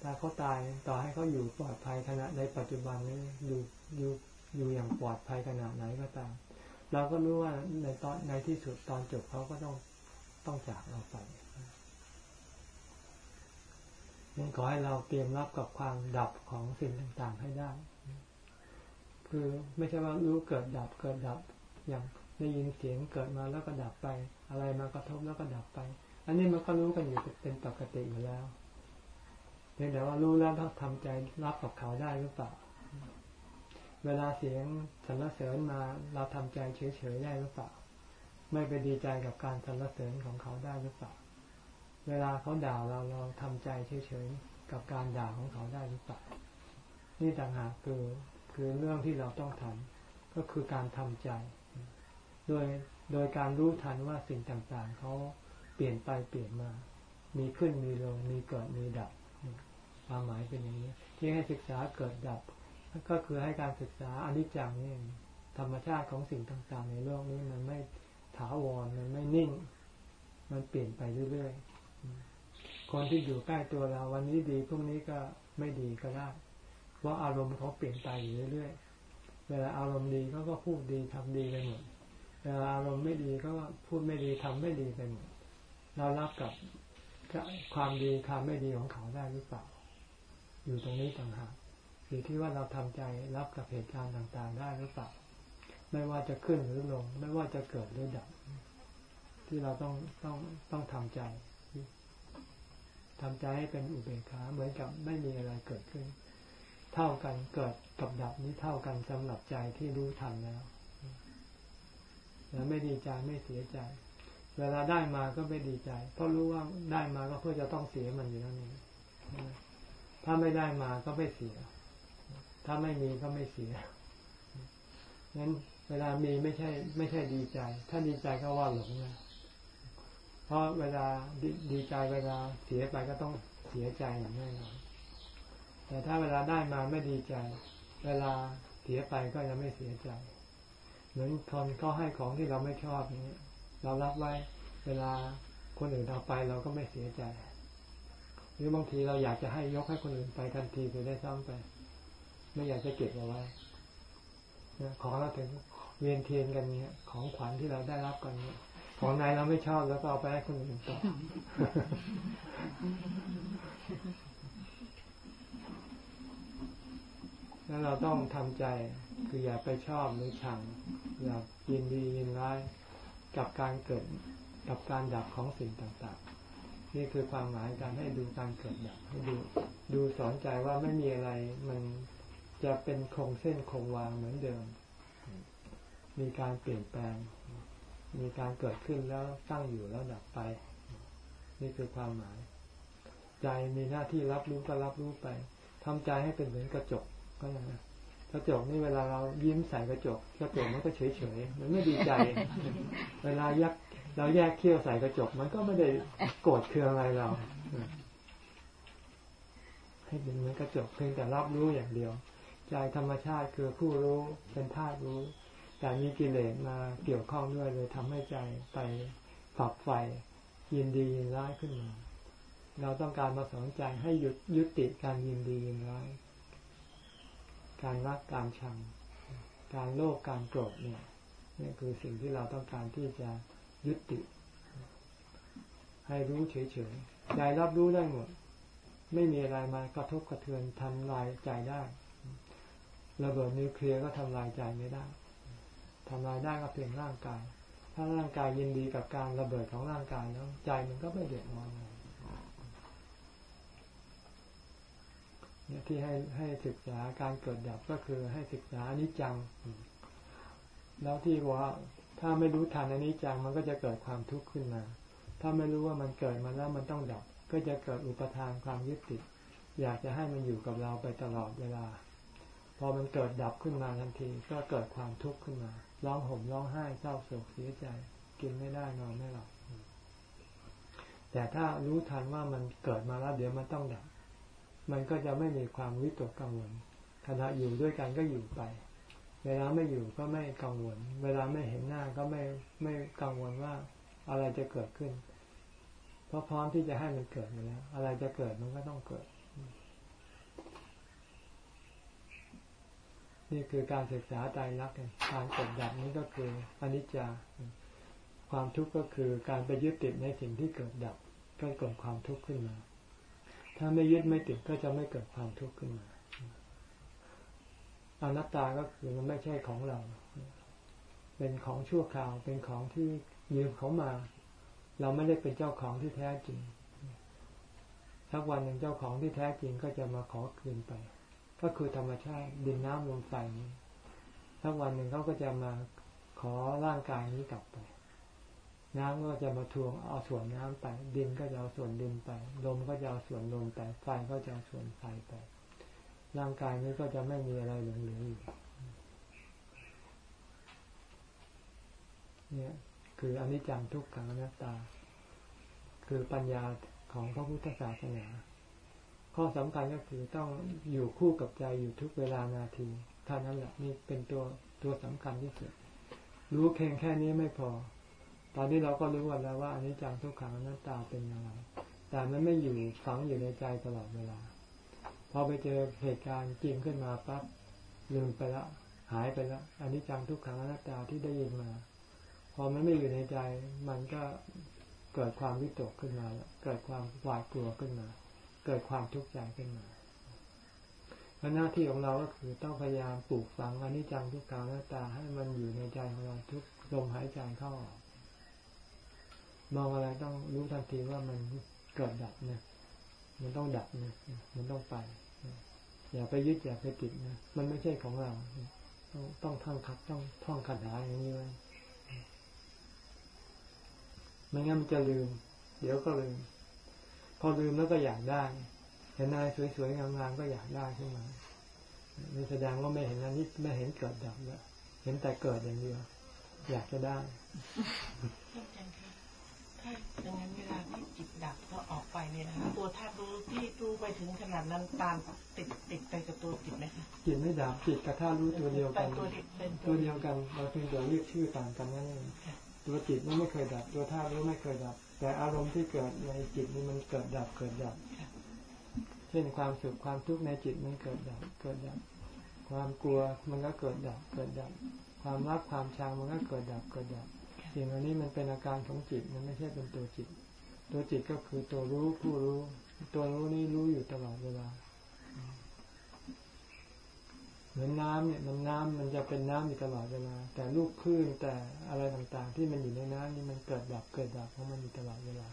[SPEAKER 1] ถ้าเขาตายต่อให้เขาอยู่ปลอดภัยขณะในปัจจุบันนี้อยู่อยู่อยู่อย่างปลอดภัยขนาดไหนก็ตาม เราก็รู้ว่าในตอนในที่สุดตอนจบเขาก็ต้องต้องจากเราไป ยังขอให้เราเตรียมรับกับความดับของสิ่งต่างๆให้ได้ คือไม่ใช่ว่ารู้เกิดดับเกิดดับ อย่างได้ยินเสียงเกิดมาแล้วก็ดับไป อะไรมากระทบแล้วก็ดับไป อันนี้มันก็รู้กันอยู่เป็นปกติอยู่แล้วเพียงแต่ว่ารู้แล้วต้องทำใจรับกับเขาได้หรือเปล่า เวลาเสียงสรรเสริญมาเราทำใจเฉยๆได้หรือเปล่า ไม่ไปดีใจกับการสรรเสริญของเขาได้หรือเปล่า เวลาเขาด่าเราเราทำใจเฉยๆกับการด่าของเขาได้หรือเปล่านี่ต่างหากคือคือเรื่องที่เราต้องทำก็คือการทำใจ โดยโดยการรู้ทันว่าสิ่งต่างๆเขาเปลี่ยนไปเปลี่ยนมา มีขึ้นมีลงมีเกิดมีดับความหมายเป็นอย่างนี้ ที่ให้ศึกษาเกิดดับ ก็คือให้การศึกษาอนิจจังนี่ธรรมชาติของสิ่งต่างๆ ในโลกนี้มันไม่ถาวรมันไม่นิ่ง มันเปลี่ยนไปเรื่อยๆ คนที่อยู่ใกล้ตัวเรา วันนี้ดีพรุ่งนี้ก็ไม่ดีก็ได้ เพราะอารมณ์เขาเปลี่ยนไปอยู่เรื่อยๆ เวลาอารมณ์ดีเขาก็พูดดีทำดีไปหมด เวลาอารมณ์ไม่ดีก็พูดไม่ดีทำไม่ดีไปหมด เรารับกับความดีความไม่ดีของเขาได้หรือเปล่า อยู่ตรงนี้ต่างหากอยู่ที่ว่าเราทำใจรับกับเหตุการณ์ต่างๆ ได้หรือเปล่า ไม่ว่าจะขึ้นหรือลง ไม่ว่าจะเกิดหรือดับทที่เราต้องต้องต้องทำใจ ทำใจให้เป็นอุเบกขาเหมือนกับไม่มีอะไรเกิดขึ้น เท่ากันเกิดกับดับนี้เท่ากันสำหรับใจที่รู้ทันแล้วแล้วไม่ดีใจไม่เสียใจ เวลาได้มาก็ไม่ดีใจ เพราะรู้ว่าได้มาก็เพื่อจะต้องเสียมันอยู่นั่นเองถ้าไม่ได้มาก็ไม่เสีย ถ้าไม่มีก็ไม่เสียนั้นเวลามีไม่ใช่ ไม่ใช่ดีใจ ถ้าดีใจก็ว่าหลงนะ ราะเวลาดดีใจเวลาเสียไปก็ต้องเสียใจอย่างแน่นอนแต่ถ้าเวลาได้มาไม่ดีใจ เวลาเสียไปก็จะไม่เสียใจ เหมือนคนเขาให้ของที่เราไม่ชอบนี้เรารับไว้ เวลาคนอื่นเอาไปเราก็ไม่เสียใจ หรือบางทีเราอยากจะให้ยกให้คนอื่นไปทันทีไปได้ซ้ำไป ไม่อยากจะเก็บเอาไว้ของเราถึงเวียนเทียนกันเนี้ยของขวัญที่เราได้รับกันเนี้ย ของนายเราไม่ชอบแล้วก็เอาไปให้คนอื่นต่อแล้วเราต้องทำใจ คืออย่าไปชอบหรือชัง อย่ายินดียินร้ายกับการเกิดกับการดับของสิ่งต่างๆ นี่คือความหมายการให้ดูการเกิดดับให้ดูดูสอนใจว่าไม่มีอะไร มันจะเป็นคงเส้นคงวางเหมือนเดิม มีการเปลี่ยนแปลง มีการเกิดขึ้นแล้วตั้งอยู่แล้วดับไป นี่คือความหมาย ใจมีหน้าที่รับรู้ก็รับรู้ไปทำใจให้เป็นเหมือนกระจกก็ย่างนั้นกระจกนี่เวลาเรายิ้มใส่กระจก กระจกมันก็เฉยเฉยมันไม่ดีใจ เวลายักเราแยกเขี้ยวใส่กระจก มันก็ไม่ได้โกรธเคืองอะไรเราให้เป็นเหมือนกระจกเพียงแต่รับรู้อย่างเดียว ใจธรรมชาติคือผู้รู้เป็นธาตุรู้ แต่มีกิเลสมาเกี่ยวข้องด้วยเลยทำให้ใจไปฝักไฟยินดียินร้ายขึ้นมา เราต้องการมาสอนใจให้หยุดยุติการยินดียินร้าย การรักการชัง การโลภการโกรธเนี่ยนี่คือสิ่งที่เราต้องการที่จะยุติ ให้รู้เฉยๆ ใจรับรู้ได้หมด ไม่มีอะไรมากระทบกระเทือนทำลายใจได้ ระเบิดนิวเคลียร์ก็ทำลายใจไม่ได้ ทำลายได้ก็เพียงร่างกาย ถ้าร่างกายยินดีกับการระเบิดของร่างกายแล้วใจมันก็ไม่เดือดร้อนเนี่ยที่ให้ให้ศึกษาการเกิดดับก็คือให้ศึกษาอนิจจัง แล้วที่ว่าถ้าไม่รู้ทันอนิจจังมันก็จะเกิดความทุกข์ขึ้นมา ถ้าไม่รู้ว่ามันเกิดมาแล้วมันต้องดับ ก็จะเกิดอุปทานความยึดติด อยากจะให้มันอยู่กับเราไปตลอดเวลา พอมันเกิดดับขึ้นมาทันที ก็เกิดความทุกข์ขึ้นมา ร้องห่มร้องไห้เศร้าโศกเสียใจ กินไม่ได้นอนไม่หลับแต่ถ้ารู้ทันว่ามันเกิดมาแล้ว เดี๋ยวมันต้องดับ มันก็จะไม่มีความวิตกกังวลขณะอยู่ด้วยกันก็อยู่ไป เวลาไม่อยู่ก็ไม่กังวล เวลาไม่เห็นหน้าก็ไม่ไม่กังวลว่าอะไรจะเกิดขึ้น เพราะพร้อมที่จะให้มันเกิดอยู่แล้ว อะไรจะเกิดมันก็ต้องเกิด นี่คือการศึกษาใจรักการเกิดดับนี้ก็คืออนิจจา ความทุกข์ก็คือการไปยึดติดในสิ่งที่เกิดดับก็เกิดความทุกข์ขึ้นมา ถ้าไม่ยึดไม่ติดก็จะไม่เกิดความทุกข์ขึ้นมาอนัตตาก็คือมันไม่ใช่ของเรา เป็นของชั่วคราว เป็นของที่ยืมเขามา เราไม่ได้เป็นเจ้าของที่แท้จริงสักวันหนึ่งเจ้าของที่แท้จริงก็จะมาขอคืนไป ก็คือธรรมชาติดินน้ำลมไฟนี้สักวันหนึ่งเขาก็จะมาขอร่างกายนี้กลับไป น้ำก็จะมาทวงเอาส่วนน้ำไป ดินก็จะเอาส่วนดินไป ลมก็จะเอาส่วนลมไป ไฟก็จะเอาส่วนไฟไป ร่างกายนี้ก็จะไม่มีอะไรเหลืออยู่เนี่ยคืออนิจจังทุกขังอนัตตา คือปัญญาของพระพุทธศาสนา ข้อสำคัญก็คือต้องอยู่คู่กับใจอยู่ทุกเวลานาทีเท่านั้นแหละนี่เป็นตัวตัวสำคัญที่สุด รู้เพียงแค่นี้ไม่พอ ตอนนี้เราก็รู้กันแล้วว่าอันนี้จังทุกขังอนัตตาเป็นยังไงแต่มันไม่อยู่ฝังอยู่ในใจตลอดเวลา พอไปเจอเหตุการณ์จริงขึ้นมาปั๊บลืมไปล้วหายไปแล้วอันนี้จังทุกขังอนัตตาที่ได้ยินมา พอมันไม่อยู่ในใจ มันก็เกิดความวิตกขึ้นมาแล้วเกิดความหวาดกลัวขึ้นมา เกิดความทุกข์ใจขึ้นมาและหน้าที่ของเราก็คือต้องพยายามปลูกฝังอนิจจังทุกขังอนัตตาให้มันอยู่ในใจของเราทุกลมหายใจเข้าออกมองอะไรต้องรู้ทันทีว่ามันเกิดดับนะมันต้องดับนะมันต้องไป อย่าไปยึดอย่าไปติดนะมันไม่ใช่ของเรา ต้องต้องท่องคัดต้องท่องคาถาอย่างนี้ไว้ไม่งั้นมันจะลืม เดี๋ยวก็ลืม พอลืมแล้วก็อยากได้ เห็นนายสวยๆงามๆก็อยากได้ขึ้นมานี่แสดงว่าไม่เห็นอันนี้ไม่เห็นเกิดดับแล้วเห็นแต่เกิดอย่างเดียวอยากจะได้
[SPEAKER 3] ท่านอาจารย์คะถ้าดังนั้นเวลาที่จิตดับก็ออกไปเนี่ยนะคะตัวธาตุรู้ที่รู้ไปถึงขนาดนั้นตามติดติดไปกับตัวจิตไหมคะ
[SPEAKER 1] จิตไม่ดับจิตกับธาตุรู้ตัวเดียว
[SPEAKER 3] ไป
[SPEAKER 1] กัน
[SPEAKER 3] ตัวเดียวเป็น
[SPEAKER 1] ตัวเดียวกันเราเพียงแต่เรียกชื่อต่างกันนั่นเองตัวจิตมันไม่เคยดับ ตัวธาตุรู้ไม่เคยดับ แต่อารมณ์ที่เกิดในจิตนี่มันเกิดดับเกิดดับเช่นความสุขความทุกข์ในจิตมันเกิดดับเกิดดับ ความกลัวมันก็เกิดดับเกิดดับ ความรักความชังมันก็เกิดดับเกิดดับสิ่งเหล่านี้มันเป็นอาการของจิตมันไม่ใช่เป็นตัวจิต ตัวจิตก็คือตัวรู้ผู้รู้ ตัวรู้นี่รู้อยู่ตลอดเวลา เหมือนน้ำเนี่ยมันน้ำมันจะเป็นน้ำอยู่ตลอดเวลา แต่ลูกคลื่นแต่อะไรต่างๆ ที่มันอยู่ในน้ำนี่มันเกิดดับเกิดดับของมันอยู่ตลอดเวลา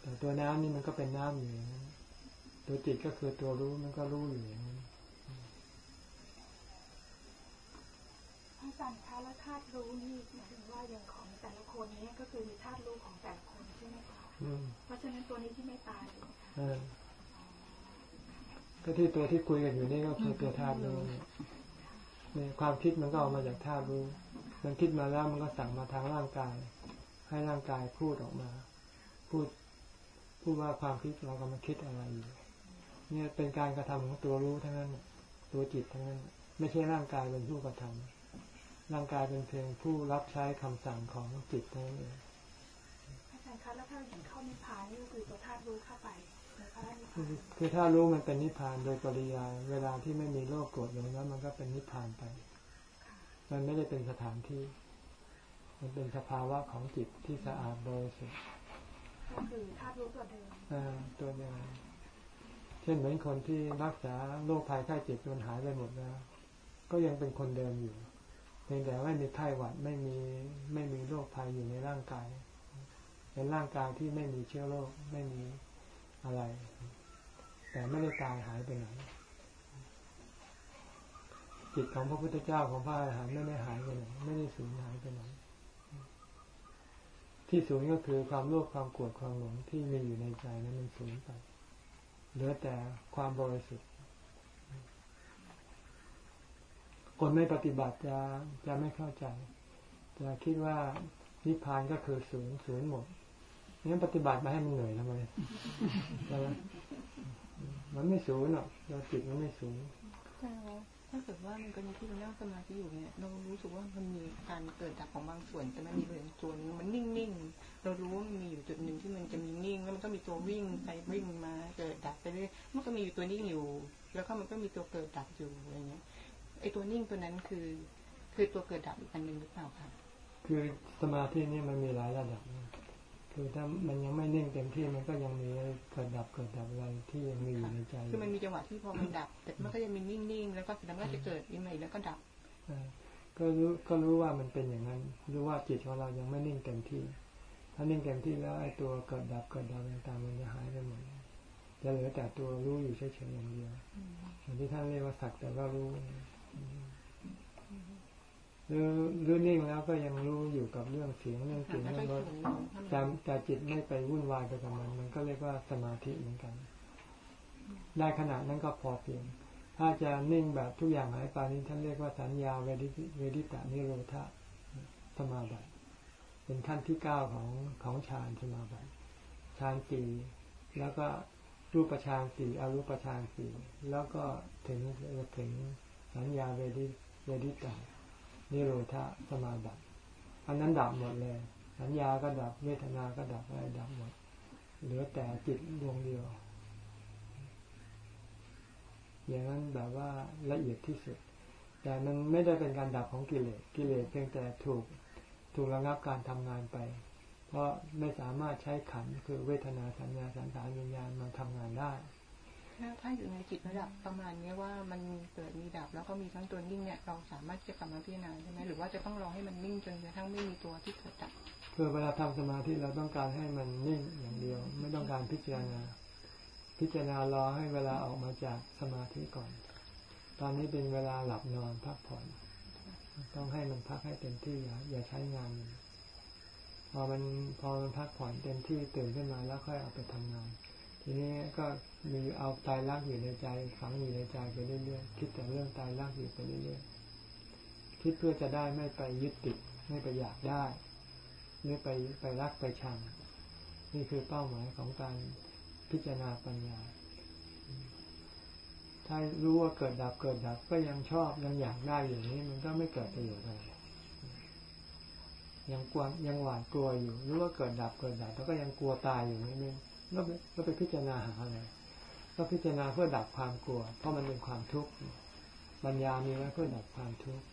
[SPEAKER 1] แต่ตัวน้ำนี่มันก็เป็นน้ำอยู่อย่างนั้นตัวจิตก็คือตัวรู้มันก็รู้อยู่อย่างนั้น
[SPEAKER 7] อาจารย์คะแล้วธาตุรู้นี่หมายถึงว่าอย่างของแต่ละคนเนี้ก็คือมีธาตุรู้ของแต่ละคนใช่ไหมคะ
[SPEAKER 1] อืม
[SPEAKER 7] เพราะฉะนั้นตัวนี้ที่ไม่ตาย
[SPEAKER 1] เออ ก็ที่ตัวที่คุยกันอยู่นี่ก็คือตัวธาตุรู้เนี่ยเนี่ยความคิดมันก็ออกมาจากธาตุรู้ มันคิดมาแล้วมันก็สั่งมาทางร่างกาย ให้ร่างกายพูดออกมา พูดพูดว่าความคิดเรากำลังคิดอะไรอยู่ เนี่ยเป็นการกระทำของตัวรู้ทั้งนั้น ตัวจิตทั้งนั้น ไม่ใช่ร่างกายเป็นผู้กระทำร่างกายเป็นเพียงผู้รับใช้คำสั่งของจิตเท่านั้นเอง
[SPEAKER 7] คือน
[SPEAKER 1] คือถ้ารู้มันเป็นนิพพานโดยปริยาย เวลาที่ไม่มีโลภโกรธหลงแล้วมันก็เป็นนิพพานไป มันไม่ได้เป็นสถานที่ มันเป็นสภาวะของจิตที่สะอาดบริสุทธิ์
[SPEAKER 7] ก็คือธาตุรู้ตัวเดิม
[SPEAKER 1] อ่าตัวเดียวเช่นเหมือนคนที่รักษาโรคภัยไข้เจ็บจนหายไปหมดแล้ว ก็ยังเป็นคนเดิมอยู่เพียงแต่ไม่มีไข้หวัดไม่มีไม่มีโรคภัยอยู่ในร่างกายเป็นร่างกายที่ไม่มีเชื้อโรคไม่มีอะไร แต่ไม่ได้ตายหายไปไหนจิตของพระพุทธเจ้าของพระอรหันต์ไม่ได้หายไปไหนไม่ได้สูญหายไปไหนที่สูญก็คือความโลภความโกรธความหลงที่มีอยู่ในใจนั้นมันสูญไปเหลือแต่ความบริสุทธิ์ คนไม่ปฏิบัติจะจะไม่เข้าใจ จะคิดว่านิพพานก็คือศูนย์ศูนย์หมดงั้นปฏิบัติมาให้มันเหนื่อยทำไมใช่ไหม มันไม่ศูนย์หรอกเราจิตมันไม่ศูนย์
[SPEAKER 2] ถ้าเกิดว่ามันกรณีที่เรานั่งสมาธิอยู่เนี่ยเรารู้สึกว่ามันมีการเกิดดับของบางส่วน แต่มันมีบางส่วนมันนิ่งๆเรารู้ว่ามันมีอยู่จุดหนึ่งที่มันจะมีนิ่ง แล้วมันก็มีตัววิ่งไปวิ่งมาเกิดดับไปเรื่อยมันก็มีอยู่ตัวนิ่งอยู่ แล้วก็มันก็มีตัวเกิดดับอยู่อะไรเงี้ยไอตัวนิ่งตัวนั้นคือ คือตัวเกิดดับอีกอันหนึ่งหรือเปล่าคะ
[SPEAKER 1] คือสมาธินี่มันมีหลายระดับนะ คือถ้ามันยังไม่นิ่งเต็มที่มันก็ยังมีเกิดดับเกิดดับอะไรที่ยังมีอยู่ในใจ
[SPEAKER 2] คือมันมีจังหวะที่พอมันดับ แต่มันก็ยังมีนิ่งๆแล้วก็เสร็จแล้วมันก็จะเกิดอีกใหม่แล้วก็ดับ
[SPEAKER 1] อ่าก็รู้ก็รู้ว่ามันเป็นอย่างนั้น รู้ว่าจิตของเรายังไม่นิ่งเต็มที่ ถ้านิ่งเต็มที่แล้วไอ้ตัวเกิดดับเกิดดับต่างๆมันจะหายไปหมดจะเหลือแต่ตัวรู้อยู่เฉยๆอย่างเดียวอย่างที่ท่านเรียกว่าสักแต่ว่ารู้ หรือหรือนิ่งแล้วก็ยังรู้อยู่กับเรื่องเสียงเรื่องกลิ่นเรื่องรสแต่แต่จิตไม่ไปวุ่นวายไปกับมัน มันก็เรียกว่าสมาธิเหมือนกัน ได้ขนาดนั้นก็พอเพียง ถ้าจะนิ่งแบบทุกอย่างหายไปนี้ท่านเรียกว่าสัญญาเวดิเวดิตานิโรธาสมาบัติเป็นขั้นที่เก้าของของฌานสมาบัติฌานสี่แล้วก็รูปฌานสี่อรูปฌานสี่แล้วก็ถึงถึงสัญญาเวดิเวดิตา นิโรธาสมาบัติอันนั้นดับหมดเลย สัญญาก็ดับเวทนาก็ดับอะไรดับหมด เหลือแต่จิตดวงเดียว อย่างนั้นแบบว่าละเอียดที่สุด แต่มันไม่ได้เป็นการดับของกิเลสกิเลสเพียงแต่ถูกถูกระงับการทำงานไป เพราะไม่สามารถใช้ขันคือเวทนาสัญญาสังขารวิญญาณมาทำงานได้
[SPEAKER 2] ถ้าถ้าอยู่ในจิตระดับประมาณนี้ว่ามันมีเกิดมีดับ แล้วก็มีทั้งตัวนิ่งเนี่ยเราสามารถจะกลับมาพิจารณาใช่ไหมหรือว่าจะต้องรอให้มันนิ่งจนกระทั่งไม่มีตัวที่เกิดดับ
[SPEAKER 1] คือเวลาทำสมาธิเราต้องการให้มันนิ่งอย่างเดียว ไม่ต้องการพิจารณา พิจารณารอให้เวลาออกมาจากสมาธิก่อน ตอนนี้เป็นเวลาหลับนอนพักผ่อนต้องให้มันพักให้เต็มที่อย่าอย่าใช้งาน พอมันพอมันพักผ่อนเต็มที่ตื่นขึ้นมาแล้วค่อยเอาไปทำงาน ทีนี้ก็ มีเอาตายรักอยู่ในใจฝังอยู่ในใจไปเรื่อยๆคิดแต่เรื่องตายรักอยู่ไปเรื่อยๆคิดเพื่อจะได้ไม่ไปยึดติดไม่ไปอยากได้หรือไปไปรักไปชัง นี่คือเป้าหมายของการพิจารณาปัญญา ถ้ารู้ว่าเกิดดับเกิดดับก็ยังชอบยังอยากได้อย่างนี้ มันก็ไม่เกิดประโยชน์อะไรยังกลัวยังหวาดกลัวอยู่ รู้ว่าเกิดดับเกิดดับแล้วก็ยังกลัวตายอยู่นี่นี่ก็ไปก็ไปพิจารณาหาอะไร ก็พิจารณาเพื่อดับความกลัว เพราะมันเป็นความทุกข์ปัญญามีไว้เพื่อดับความทุกข์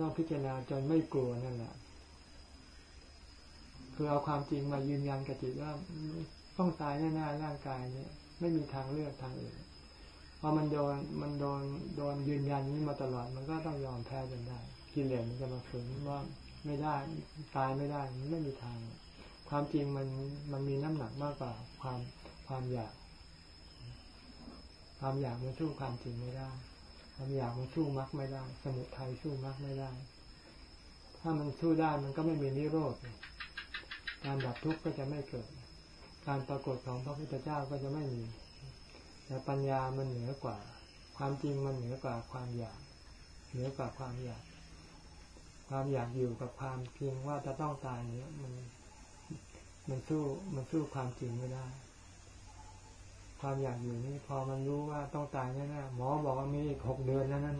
[SPEAKER 1] ต้องพิจารณาจนไม่กลัวนั่นแหละคือเอาความจริงมายืนยันกับจิตว่าต้องตายแน่ๆร่างกายเนี่ยไม่มีทางเลือกทางอื่นพอมันโดนมันโดนโดนยืนยันนี้มาตลอด มันก็ต้องยอมแพ้จนได้กิเลสมันจะมาฝืนว่าไม่ได้ตายไม่ได้ไม่มีทาง ความจริงมันมันมีน้ำหนักมากกว่าความความอยาก ความอยากมันสู้ความจริงไม่ได้ ความอยากมันสู้มรรคไม่ได้ สมุทัยสู้มรรคไม่ได้ ถ้ามันสู้ได้มันก็ไม่มีนิโรธ การดับทุกข์ก็จะไม่เกิด การปรากฏของพระพุทธเจ้าก็จะไม่มี แต่ปัญญามันเหนือกว่า ความจริงมันเหนือกว่าความอยาก เหนือกว่าความอยาก ความอยากอยู่กับความเพียงว่าจะต้องตายเนี้ยมัน มันสู้มันสู้ความจริงไม่ได้ ความอยากอยู่นี่พอมันรู้ว่าต้องตายแน่ๆหมอบอกว่ามีอีกหกเดือนนั้นนั่น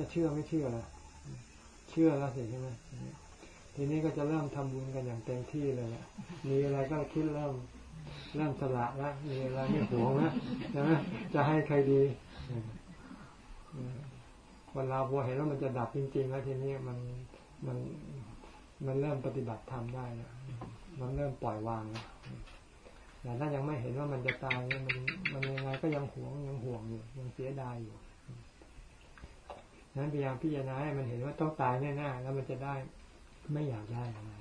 [SPEAKER 1] จะเชื่อไม่เชื่อล่ะเชื่อแล้วสิใช่ไหมทีนี้ก็จะเริ่มทำบุญกันอย่างเต็มที่เลยแหละมีอะไรก็คิดเริ่มเริ่มสละล้วมีอะไรไม่หวงแล้วใช่ไหมจะให้ใครดีคนเราพอเห็นว่ามันจะดับจริงๆแล้วทีนี้มันมันมันเริ่มปฏิบัติทำได้แล้วมันเริ่มปล่อยวางแล้ว แต่ถ้ายังไม่เห็นว่ามันจะตายมันมันยังไงก็ยังหวงยังห่วงอยู่ยังเสียดายอยู่นั้นพยายามพิจารณาให้มันเห็นว่าต้องตายแน่ๆแล้วมันจะได้ไม่อยากได้อะไร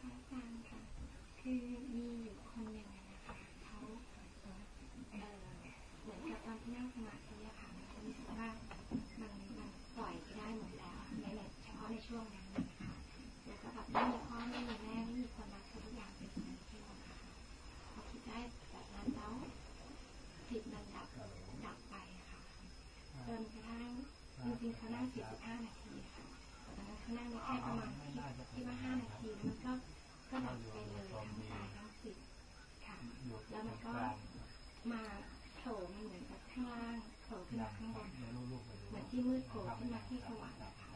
[SPEAKER 6] พระอาจารย์ค่ะ คือมีอยู่คนหนึ่งอะนะคะเขาเอ่อเหมือนกับตอนที่นั่งสมาธิอะค่ะมันจะรู้สึกว่ามันมันปล่อยไปได้หมดแล้วในในเฉพาะในช่วงนั้นนะคะแล้วก็แบบไม่มีพ่อไม่มีแม่ไม่มีคนรักคือทุกอย่างเป็นของที่หมดค่ะพอคิดได้แบบนั้นแล้วจิตมันดับดับไปอะค่ะจนกระทั่งจริงๆเขานั่ง45นาทีค่ะตอนนั้นเขานั่งได้แค่ประมาณที่ที่ว่านาทีมันก็ก็ดับไปเลยทั้งกายทั้งจิตค่ะ แล้วมันก็มาโผล่มันเหมือนกับข้างล่างโผล่ขึ้นมาข้างบนเหมือนที่มืดโผล่ขึ้นมาที่สว่างนะคะ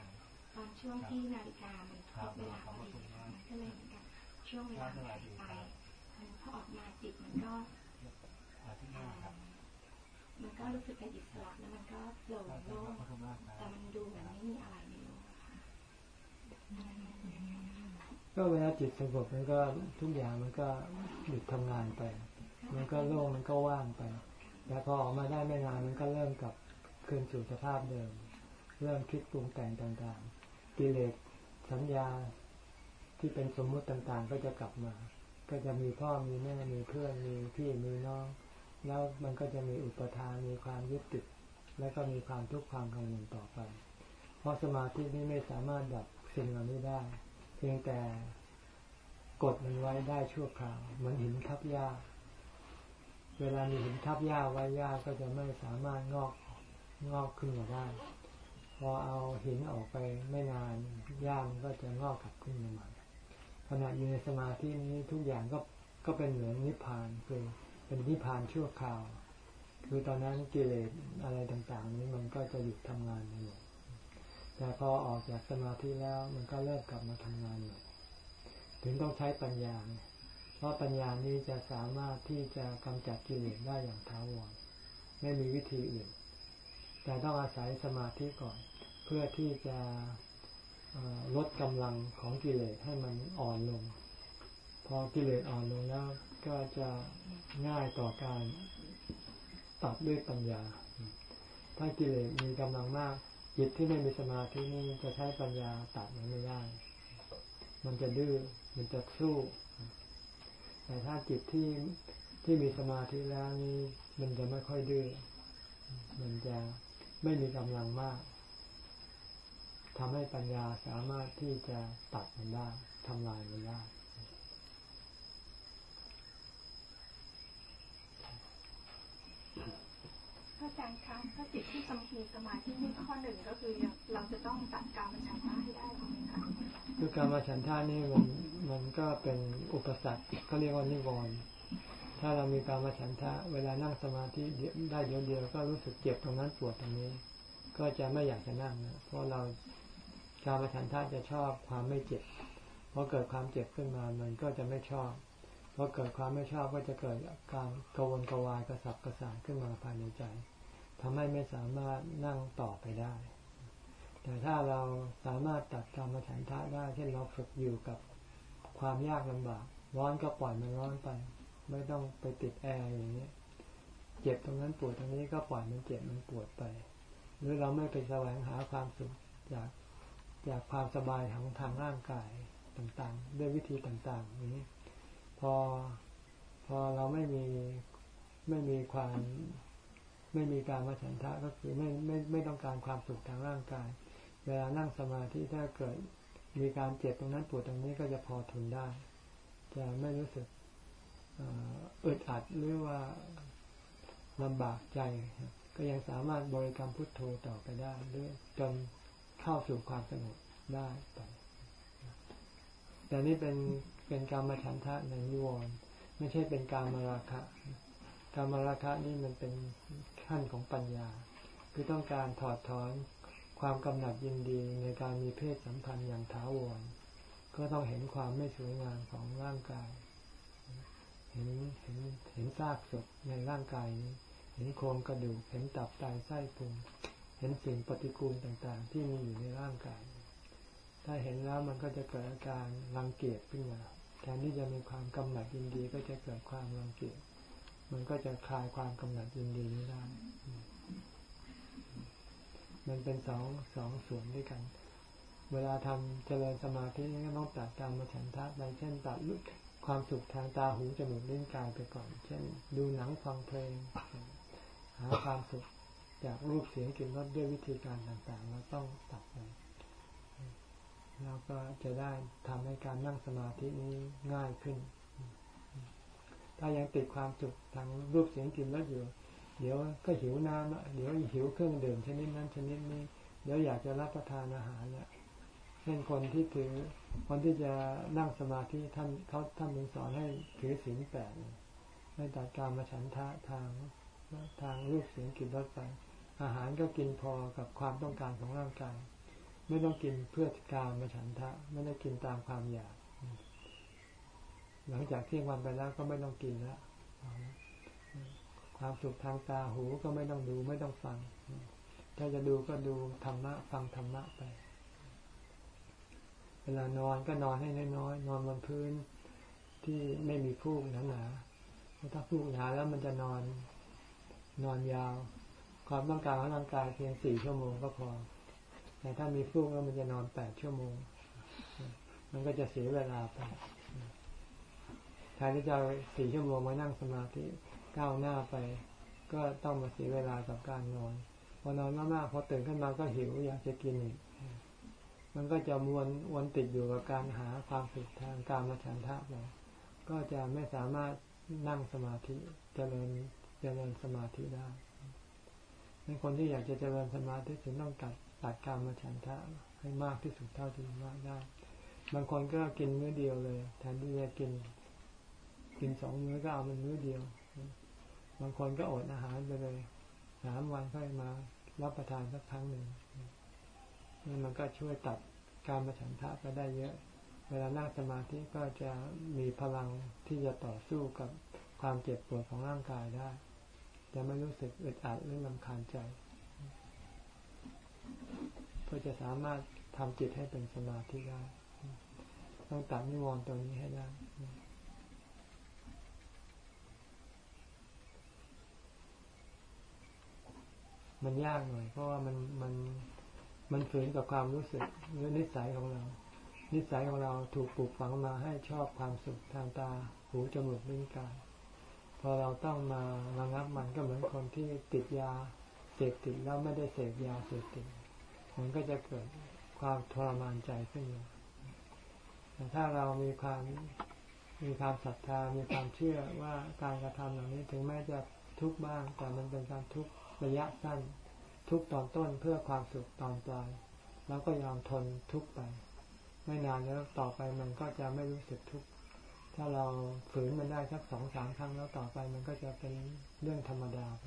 [SPEAKER 6] ตอนช่วงที่นาฬิกามันครบเวลาพอดีค่ะมันก็เลยเหมือนกับช่วงเวลาหายไปมันพอออกมาจิตมันก็มันก็รู้สึกเป็นอิสระแล้วมันก็โปร่งโล่งแต่มันดูเหมือนไม่มีอะไรในโลกอะค่ะ
[SPEAKER 1] ก็เวลาจิตสงบมันก็ทุกอย่างมันก็หยุดทำงานไป มันก็โล่งมันก็ว่างไปแต่พอออกมาได้ไม่นานมันก็เริ่มกลับคืนสู่สภาพเดิม เริ่มคิดปรุงแต่งต่างๆ กิเลสสัญญาที่เป็นสมมุติต่างๆ ก็จะกลับมา ก็จะมีพ่อมีแม่มีเพื่อนมีพี่มีน้อง แล้วมันก็จะมีอุปทานมีความยึดติดแล้วก็มีความทุกข์ความกังวลต่อไป เพราะสมาธินี้ไม่สามารถดับสิ่งเหล่านี้ได้ พียงแต่กดมันไว้ได้ชั่วคราวเหมือนหินทับหญ้า เวลามีหินทับหญ้าไว้หญ้าก็จะไม่สามารถงอกงอกขึ้นมาได้ พอเอาหินออกไปไม่นานหญ้ามันก็จะงอกกลับขึ้นมาใหม่ขณะอยู่ในสมาธินี้ทุกอย่างก็ก็เป็นเหมือนนิพพานคือเป็นนิพพานชั่วคราว คือตอนนั้นกิเลสอะไรต่าง ๆ นี้มันก็จะหยุดทำงานไปหมด แต่พอออกจากสมาธิแล้ว มันก็เริ่มกลับมาทำงานใหม่ถึงต้องใช้ปัญญา เพราะปัญญานี้จะสามารถที่จะกำจัดกิเลสได้อย่างท้าวรไม่มีวิธีอื่น แต่ต้องอาศัยสมาธิก่อน เพื่อที่จะลดกำลังของกิเลสให้มันอ่อนลง พอกิเลสอ่อนลงแล้วก็จะง่ายต่อการตัดด้วยปัญญา ถ้ากิเลสมีกำลังมาก จิตที่ไม่มีสมาธินี่จะใช้ปัญญาตัดมันไม่ได้ มันจะดื้อ มันจะสู้ แต่ถ้าจิตที่ที่มีสมาธิแล้วนี่มันจะไม่ค่อยดื้อ มันจะไม่มีกำลังมากทำให้ปัญญาสามารถที่จะตัดมันได้ทำลายมันได้
[SPEAKER 7] อาจารย์คะถ้าจิตที่สมีสมาธินี่ข้อหนึ่งก็คือเราจะต้องตัดการมฉันทะให้ได้ถูกไหมคะ
[SPEAKER 1] คือการมาฉันท่านี่มันมันก็เป็นอุปสรรคเขาเรียกว่านิวรณ์ถ้าเรามีการมาฉันทะเวลานั่งสมาธิได้เดียวเดียวก็รู้สึกเจ็บตรงนั้นปวดตรงนี้ ก็จะไม่อยากจะนั่งนะเพราะเราการมาฉันทะจะชอบความไม่เจ็บพอเกิดความเจ็บขึ้นมามันก็จะไม่ชอบพอเกิดความไม่ชอบก็จะเกิดการกระวนกระวายกระสับกระส่ายขึ้นมาภายในใจ ทำให้ไม่สามารถนั่งต่อไปได้ แต่ถ้าเราสามารถตัดกรรมฉันทะได้เช่นเราฝึกอยู่กับความยากลำบาก ร้อนก็ปล่อยมันร้อนไป ไม่ต้องไปติดแอร์อย่างนี้ เจ็บตรงนั้นปวดตรงนี้ก็ปล่อยมันเจ็บมันปวดไป หรือเราไม่ไปแสวงหาความสุขจากจากความสบายของทางร่างกายต่างๆ ด้วยวิธีต่างๆอย่างนี้ พอพอเราไม่มีไม่มีความ ไม่มีการมาฉันทะก็คือไม่ไม่ไม่ต้องการความสุขทางร่างกาย เวลานั่งสมาธิถ้าเกิดมีการเจ็บตรงนั้นปวดตรงนี้ก็จะพอทนได้ จะไม่รู้สึกอึดอัดหรือว่าลำบากใจ ก็ยังสามารถบริกรรมพุทโธต่อไปได้หรือจนเข้าสู่ความสงบได้ไปแต่นี่เป็นเป็นการมาฉันทะในนิวรณ์ไม่ใช่เป็นการมาราคะการมาราคะนี่มันเป็น ขั้นของปัญญา คือต้องการถอดถอนความกำหนัดยินดีในการมีเพศสัมพันธ์อย่างถาวร ก็ต้องเห็นความไม่สวยงามของร่างกาย เห็นเห็นเห็นซากศพในร่างกายนี้ เห็นโครงกระดูก เห็นตับไตไส้พุง เห็นสิ่งปฏิกูลต่างๆ ที่มีอยู่ในร่างกาย ถ้าเห็นแล้วมันก็จะเกิดอาการรังเกียจขึ้นมาแทนที่จะมีความกำหนัดยินดีก็จะเกิดความรังเกียจ มันก็จะคลายความกำหนัดยินดีนี้ได้ มันเป็นสองสองส่วนด้วยกัน เวลาทำเจริญสมาธิก็ต้องตัดการมาฉันทะไปเช่นตัดลุกความสุขทางตาหูจมูกลิ้นกายไปก่อน เช่น ดูหนังฟังเพลง หาความสุขจากรูปเสียงกลิ่นรสด้วยวิธีการต่างๆเราต้องตัดไปแล้วก็จะได้ทำให้การนั่งสมาธินี้ง่ายขึ้น ถ้ายังติดความสุขทางรูปเสียงกลิ่นรสอยู่ เดี๋ยวก็หิวน้ำเดี๋ยวหิวเครื่องดื่มชนิดนั้นชนิดนี้เดี๋ยวอยากจะรับประทานอาหารเนี่ยเช่นคนที่ถือคนที่จะนั่งสมาธิท่านเขาท่านมึงสอนให้ถือศีลแปดให้ตัดการมาฉันทะทางทางรูปเสียงกลิ่นรสไปอาหารก็กินพอกับความต้องการของร่างกาย ไม่ต้องกินเพื่อการมาฉันทะ ไม่ได้กินตามความอยาก หลังจากเที่ยงวันไปแล้วก็ไม่ต้องกินแล้วความสุขทางตาหูก็ไม่ต้องดูไม่ต้องฟัง ถ้าจะดูก็ดูธรรมะฟังธรรมะไป เวลานอนก็นอนให้น้อยๆนอนบนพื้นที่ไม่มีฟูกหนาๆถ้าฟูกหนาแล้วมันจะนอนนอนยาว ความต้องการของร่างกายเพียงสี่ชั่วโมงก็พอ แต่ถ้ามีฟูกแล้วมันจะนอนแปดชั่วโมง มันก็จะเสียเวลาไป ทนที่จะสี่ชั่วโมงมานั่งสมาธิก้าวหน้าไป ก็ต้องมาเสียเวลากับการนอนพอนอนมากๆพอตื่นขึ้นมาก็หิวอยากจะกินอีกมันก็จะมวนวนติดอยู่กับการหาความสุขทางการมาฉันทะไปก็จะไม่สามารถนั่งสมาธิเจริญเจริญสมาธิได้ในคนที่อยากจะเจริญสมาธิจึงต้องตัดตัดการมาฉันทะให้มากที่สุดเท่าที่มากได้ บางคนก็กินมื้อเดียวเลยแทนที่จะกิน กินสองมื้อก็เอามันมื้อเดียว บางคนก็อดอาหารไปเลยสามวันค่อยมารับประทานสักครั้งหนึ่งนี่มันก็ช่วยตัดการมาฉันทะไปได้เยอะ เวลานั่งสมาธิก็จะมีพลังที่จะต่อสู้กับความเจ็บปวดของร่างกายได้ จะไม่รู้สึกอึดอัดหรือลำคาญใจก็จะสามารถทำจิตให้เป็นสมาธิได้ ต้องตัดนิวรณ์ตัวนี้ให้ได้ มันยากหน่อย เพราะว่ามันมันมันฝืนกับความรู้สึกหรือนิสัยของเรา นิสัยของเราถูกปลูกฝังมาให้ชอบความสุขทางตาหูจมูกลิ้นกายพอเราต้องมาระงับมันก็เหมือนคนที่ติดยาเสพติดแล้วไม่ได้เสพยาเสพติดมันก็จะเกิดความทรมานใจขึ้นมาแต่ถ้าเรามีความมีความศรัทธา มีความเชื่อว่าการกระทำเหล่านี้ถึงแม้จะทุกข์บ้าง แต่มันเป็นการทุกข์ ระยะสั้น ทุกตอนต้นเพื่อความสุขตอนปลาย แล้วก็ยอมทนทุกข์ไป ไม่นานแล้วต่อไปมันก็จะไม่รู้สึกทุกข์ถ้าเราฝืนมันได้สักสองสามครั้งแล้วต่อไปมันก็จะเป็นเรื่องธรรมดาไป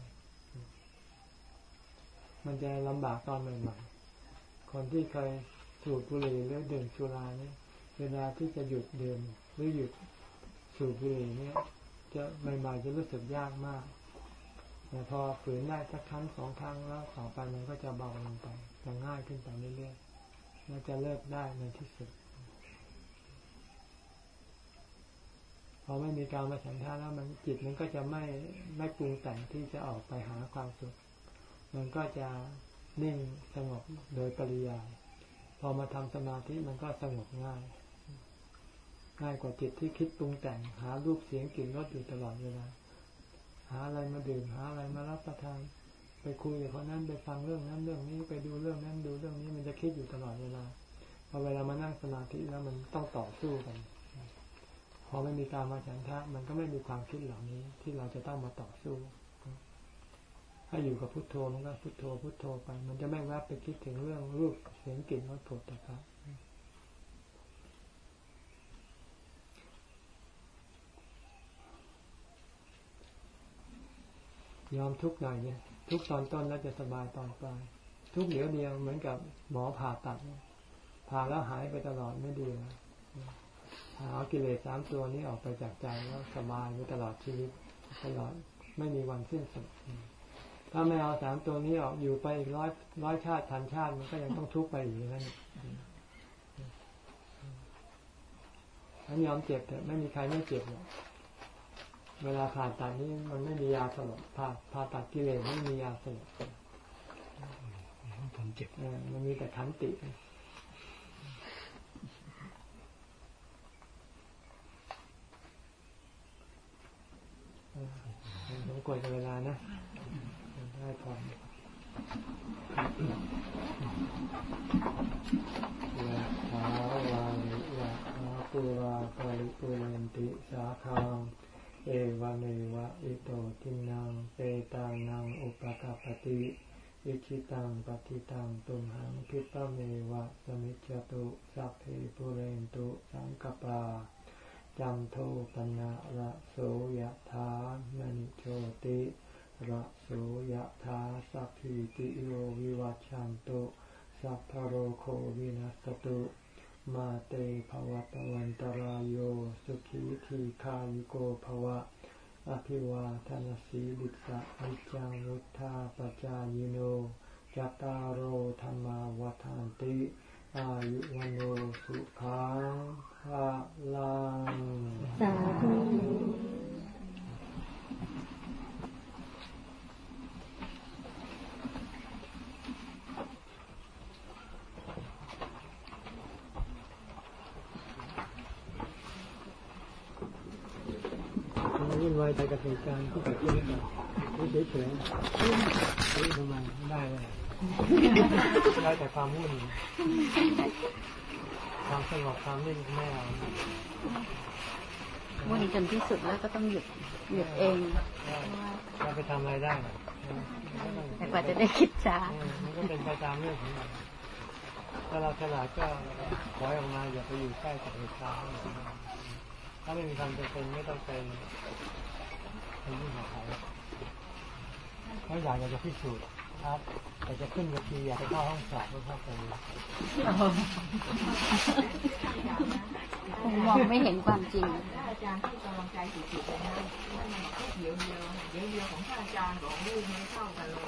[SPEAKER 1] มันจะลำบากตอนใหม่ๆ คนที่เคยสูบบุหรี่หรือดื่มสุราเนี่ยเวลาที่จะหยุดดื่มหรือหยุดสูบบุหรี่เนี่ย จะใหม่ๆจะรู้สึกยากมาก แต่พอฝืนได้สักครั้งสองครั้งแล้วต่อไปมันก็จะเบาลงไปจะง่ายขึ้นไปเรื่อยๆแล้วจะเลิกได้ในที่สุด พอไม่มีการมาฉันทาแล้วมันจิตมันก็จะไม่ไม่ปรุงแต่งที่จะออกไปหาความสุข มันก็จะนิ่งสงบโดยปริยาย พอมาทำสมาธิมันก็สงบง่าย ง่ายกว่าจิตที่คิดปรุงแต่งหารูปเสียงกลิ่นรสอยู่ตลอดเวลาาอะไรมาดื่มหาอะไรมารับประทาน ไปคุยกับคนนั้นไปฟังเรื่องนั้นเรื่องนี้ไปดูเรื่องนั้นดูเรื่องนี้มันจะคิดอยู่ตลอดเวลาพอเวลามานั่งสมาธิแล้วมันต้องต่อสู้กันพอไม่มีการมาฉันทะมันก็ไม่มีความคิดเหล่านี้ ที่เราจะต้องมาต่อสู้ ถ้าอยู่กับพุทโธมันก็พุทโธพุทโธไป มันจะไม่แวบไปคิดถึงเรื่องรูปเสียงกลิ่นรสผลตภะ ยอมทุกข์หน่อยเนี่ย ทุกตอนต้นแล้วจะสบายตอนปลายทุกเดี๋ยวเดียวเหมือนกับหมอผ่าตัดผ่าแล้วหายไปตลอดไม่ดีนะหากิเลสสามตัวนี้ออกไปจากใจแล้วสบายไปตลอดชีวิตตลอดไม่มีวันสิ้นสุดถ้าไม่เอาสามตัวนี้ออกอยู่ไปอีกร้อยร้อยชาติพันชาติมันก็ยังต้องทุกข์ไปอยู่นั่นถ้ายอมเจ็บแต่ไม่มีใครไม่เจ็บหรอก เวลาผ่าตัดนี้มันไม่มียาสลบผ่าผ่าตัดกิเลสไม่มียาสลบ
[SPEAKER 5] ผมเจ็บ
[SPEAKER 1] เออมันมีแต่ขันติต้องกดเวลานะได้พอยะถาวาริยะถาปุราปริปุเรนติสาคา เอวเมวะอิโตทินนังเปตานังอุปกัปปติอิจฉิตังปัตถิตังตุมหัง ขิปปเมวะสมิชฌตุสัพเพปูเรนตุสังกัปปาจันโทปัณณะระโสยะถามณิโชติระโสยะถาสัพพีติโยวิวัชชันตุสัพพโรโควินัสสตุ มาเตภวัตวันตรายโยสุขีทีคายุโกภวะ อภิวาทนสีลิสะนิจังวุธาปจายโนจตารโอธรรมาวันติ อายุวันโนสุขังภาลัง
[SPEAKER 4] สาธุ
[SPEAKER 1] มันวุ่นวายใจกับเหตุการณ์ที่เกิดขึ้นนี่เฉยๆนี่ทำไมไม่ได้เลยได้แต่ความวุ่นความสงบความนิ่งไม่เอา
[SPEAKER 8] วุ่นจนที่สุดแล้วก็ต้องหยุดหยุดเอง
[SPEAKER 1] เราไปทำอะไรได้
[SPEAKER 8] แต่กว่าจะได้คิดช้า
[SPEAKER 1] มันก็เป็นไปตามเรื่องของมันถ้าเราฉลาดก็ถอยออกมาอย่าไปอยู่ใกล้กับเหตุการณ์ถ้าไม่มีความจำเป็นไม่ต้องไป ไปยุ่งกับเขาเพราะอยากจะพิสูจน์ครับ แต่จะขึ้นเวทีอยากไปเข้าห้องสอบก็เข้าไป
[SPEAKER 8] คงมองไม่เห็นความจริง
[SPEAKER 3] อาจารย์ให้กำลังใจสุดๆเลยนะเดี๋ยวเดียวเดี๋ยวเดียวของท่านอาจารย์บอกลูกไม่เข้ากันเลย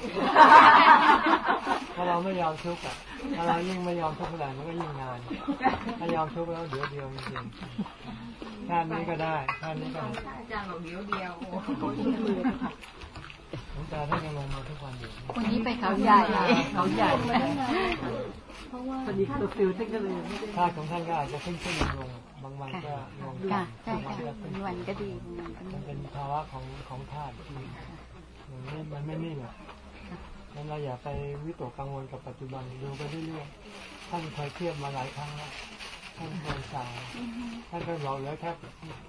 [SPEAKER 1] ถ้าเราไม่ยอมทุกข์อะถ้าเรายิ่งไม่ยอมทุกข์เท่าไหร่มันก็ยิ่งนานถ้ายอมทุกข์แล้วเดี๋ยวเดียวจริงๆชาตินี้ก็ได้ชาตินี้ก็ได้
[SPEAKER 3] อาจารย์บอกเดี๋ยวเดียวโอ้โห
[SPEAKER 1] ผ ตาท่านยังลงมาทุกวันอยู่
[SPEAKER 8] วันนี้ไปเขาใหญ่
[SPEAKER 4] เขาใหญ่
[SPEAKER 8] เพราะว่า
[SPEAKER 4] พอดีเคอร์ฟิวท่านก็เลยไม่ได้
[SPEAKER 1] ท่าของท่านก็อาจจะขึ้นขึ้นลงลงบางวันก็ลง
[SPEAKER 8] ค่ะใช่
[SPEAKER 1] บาง
[SPEAKER 8] ค่ะ
[SPEAKER 1] วันก็ขึ้น
[SPEAKER 8] วันก็ดีวันก็
[SPEAKER 1] มัน
[SPEAKER 8] ดี
[SPEAKER 1] เป็นภาวะของของธาตุที่มันไม่มันไม่นิ่งอะงั้นเราอย่าไปวิตกกังวลกับปัจจุบันดูไปเรื่อยๆท่านเคยเทียบมาหลายครั้งแล้วท่านเคยสั่งท่านเคยบอกเหลือแค่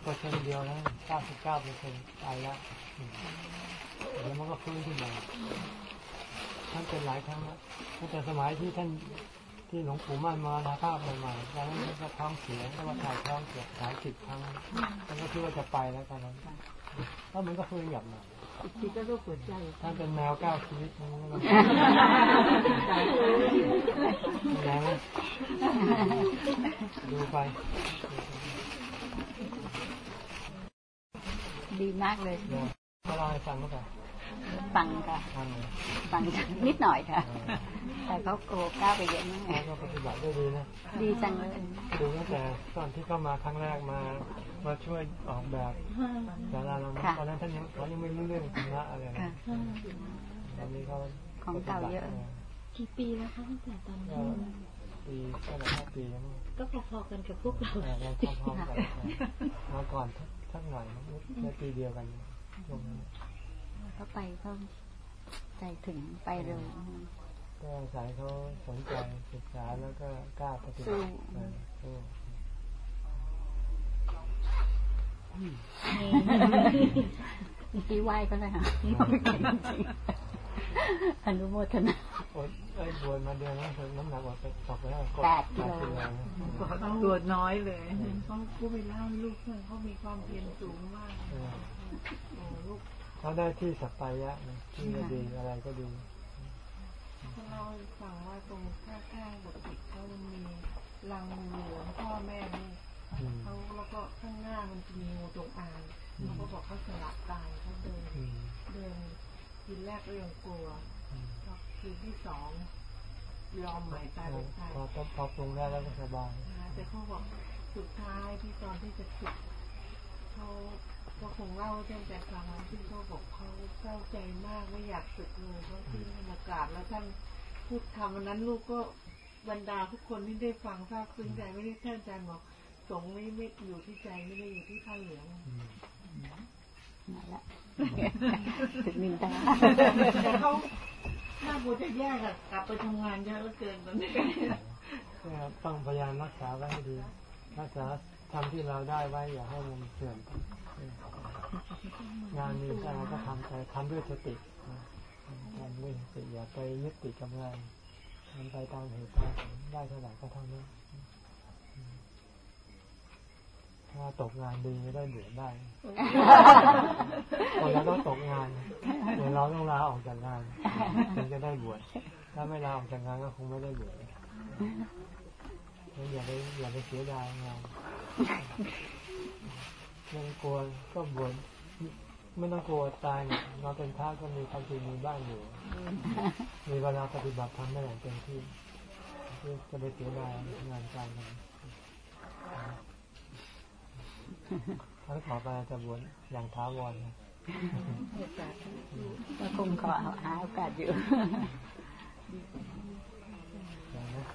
[SPEAKER 1] เปอร์เซ็นต์เดียวนะ99เปอร์เซ็นต์ตายแล้วอืม เดี๋ยวมันก็ฟื้นขึ้นมาท่านเป็นหลายครั้งแล้วตั้งแต่สมัยที่ท่านที่หลวงปู่มั่นมานาภาพใหม่ๆตอนนั้นท่านก็ท้องเสียก็มาถ่ายท้องเกือบหลายสิบครั้งท่านก็คิดว่าจะไปแล้วตอนนั้นแล้วมันก็ฟื้นกลับมา
[SPEAKER 4] อีกทีก็รูปหัวใจ
[SPEAKER 1] ท่านเป็นแมวเก้าชีวิตนะนะดูไป
[SPEAKER 8] ดีมากเลย
[SPEAKER 1] นะก็เล่าให้ฟังเมื่อก่อน
[SPEAKER 8] ฟังค่ะ
[SPEAKER 1] ฟังเลย
[SPEAKER 8] ฟังนิดหน่อยค่ะ แต่เขาโกก้าวไปเยอะมาก
[SPEAKER 1] แล้วก็ปฏิบัติได้ดีนะ
[SPEAKER 8] ดีจังเลย
[SPEAKER 1] ดูตั้งแต่ตอนที่เข้ามาครั้งแรกมามาช่วยออกแบบดาราเรานะตอนนั้นท่านยังเขายังไม่รู้เรื่องธรรมะอะไรนะ
[SPEAKER 8] ค่ะ
[SPEAKER 1] ตอนนี้เขา
[SPEAKER 8] ของเก่าเยอะ
[SPEAKER 9] กี่ปีแล้วคะตั้งแต่ตอน
[SPEAKER 1] ก็
[SPEAKER 9] นั้น
[SPEAKER 1] ปีก็หลายห้าปีแล้วมั้ง
[SPEAKER 9] ก็พอๆกันกับพวกเรา
[SPEAKER 1] เออเราพร้อมๆกันมาก่อนสักหน่อยนะในปีเดียวกัน ช่วงนั้น
[SPEAKER 8] เขาไปเขาใจถึงไปเร็ว
[SPEAKER 1] ก็อาศัยเขาสนใจศึกษาแล้วก็กล้าปฏิบั
[SPEAKER 8] สู้
[SPEAKER 1] ติเออสู้
[SPEAKER 8] เมื่อกี้ไหว้ก็เลยค่ะเก่งจริงอนุโมทนา
[SPEAKER 1] อดไอ้ยบวชมาเดือนนั้นน้ำหนักอดไปตกไปแล้ว
[SPEAKER 8] แปดกิโล
[SPEAKER 1] นะ
[SPEAKER 4] ตัวน้อยเลยเขาก็ไปเล่าให้ลูกเพื่อนเขามีความเพียรสูงมาก
[SPEAKER 1] เออ
[SPEAKER 4] โอ้ลูก
[SPEAKER 1] เขาได้ที่สัปปายะนะที่ก็ดีอะไรก็ดี
[SPEAKER 4] เขาเล่าให้ฟังว่าตรงข้างๆบทติเขามีรังงูเหลือมพ่อแม่นี่
[SPEAKER 1] อืม
[SPEAKER 4] เขาแล้วก็ข้างหน้ามันจะมีงูจงอางเขาก็บอกเขาสลับตายเขาเดิน
[SPEAKER 1] อืม
[SPEAKER 4] เดินทีแรกก็ยังกลัว
[SPEAKER 1] อืม
[SPEAKER 4] พอคืนที่สองยอมใหม่ตาย
[SPEAKER 1] พอ
[SPEAKER 4] เป็นตาย
[SPEAKER 1] พอพอปรุงได้แล้วก็สบาย
[SPEAKER 4] นะคะแต่เขาบอกสุดท้ายที่ตอนที่จะสึกเขาก็ค งเล่าเรื่องแต่ฟังนะที่เขาบอกเขาเศร้าใจมากไม่อยากสึกเลยเพราะที่ธรรมกราบแล้วท่านพูดทำวันนั้นลูกก็บรรดาทุกคนที่ได้ฟังทราบซึ้งใจไม่ได้ท่านอาจารย์บอกสงฆ์ไม่ไม่อยู่ที่ใจไม่ได้อยู่ที่ผ้าเหลือง
[SPEAKER 1] อืม
[SPEAKER 8] นั่นแหละถึงนินทา
[SPEAKER 4] แต่เขาน่าบูจะแย่อะกลับไปทำงานเยอะเหลือเกินตอนนี้
[SPEAKER 1] ก็ต้องพยายามรักษาไว้ให้ดีรักษาทำที่เราได้ไว้อย่าให้มันเสื่อม งานมีอะไรก็ทำไปทำด้วยสติทำด้วยสติอย่าไปยึดติดกับงานทำไปตามเหตุตามผลได้เท่าไหร่ก็เท่านั้นถ้าตกงานดีไม่ได้บวชได้คนเราต้องตกงานเดี๋ยวเราต้องลาออกจากงานถึงจะได้บวชถ้าไม่ลาออกจากงานก็คงไม่ได้บวชอย่าไปอย่าไปเสียดายงานไม่ต้องกลัวก็บวช ไม่ต้องกลัวตายเนี่ยเราเป็นพระก็มีความจริงมีบ้านอยู่ มีเวลาปฏิบัติธรรมได้อย่างเต็มที่จะไปเสียดายงานการกันแล้วต่อไปจะบวชอย่างท้าวรนะ
[SPEAKER 8] ก็คงขอหาโอกาสอยู่
[SPEAKER 1] อย่างนะ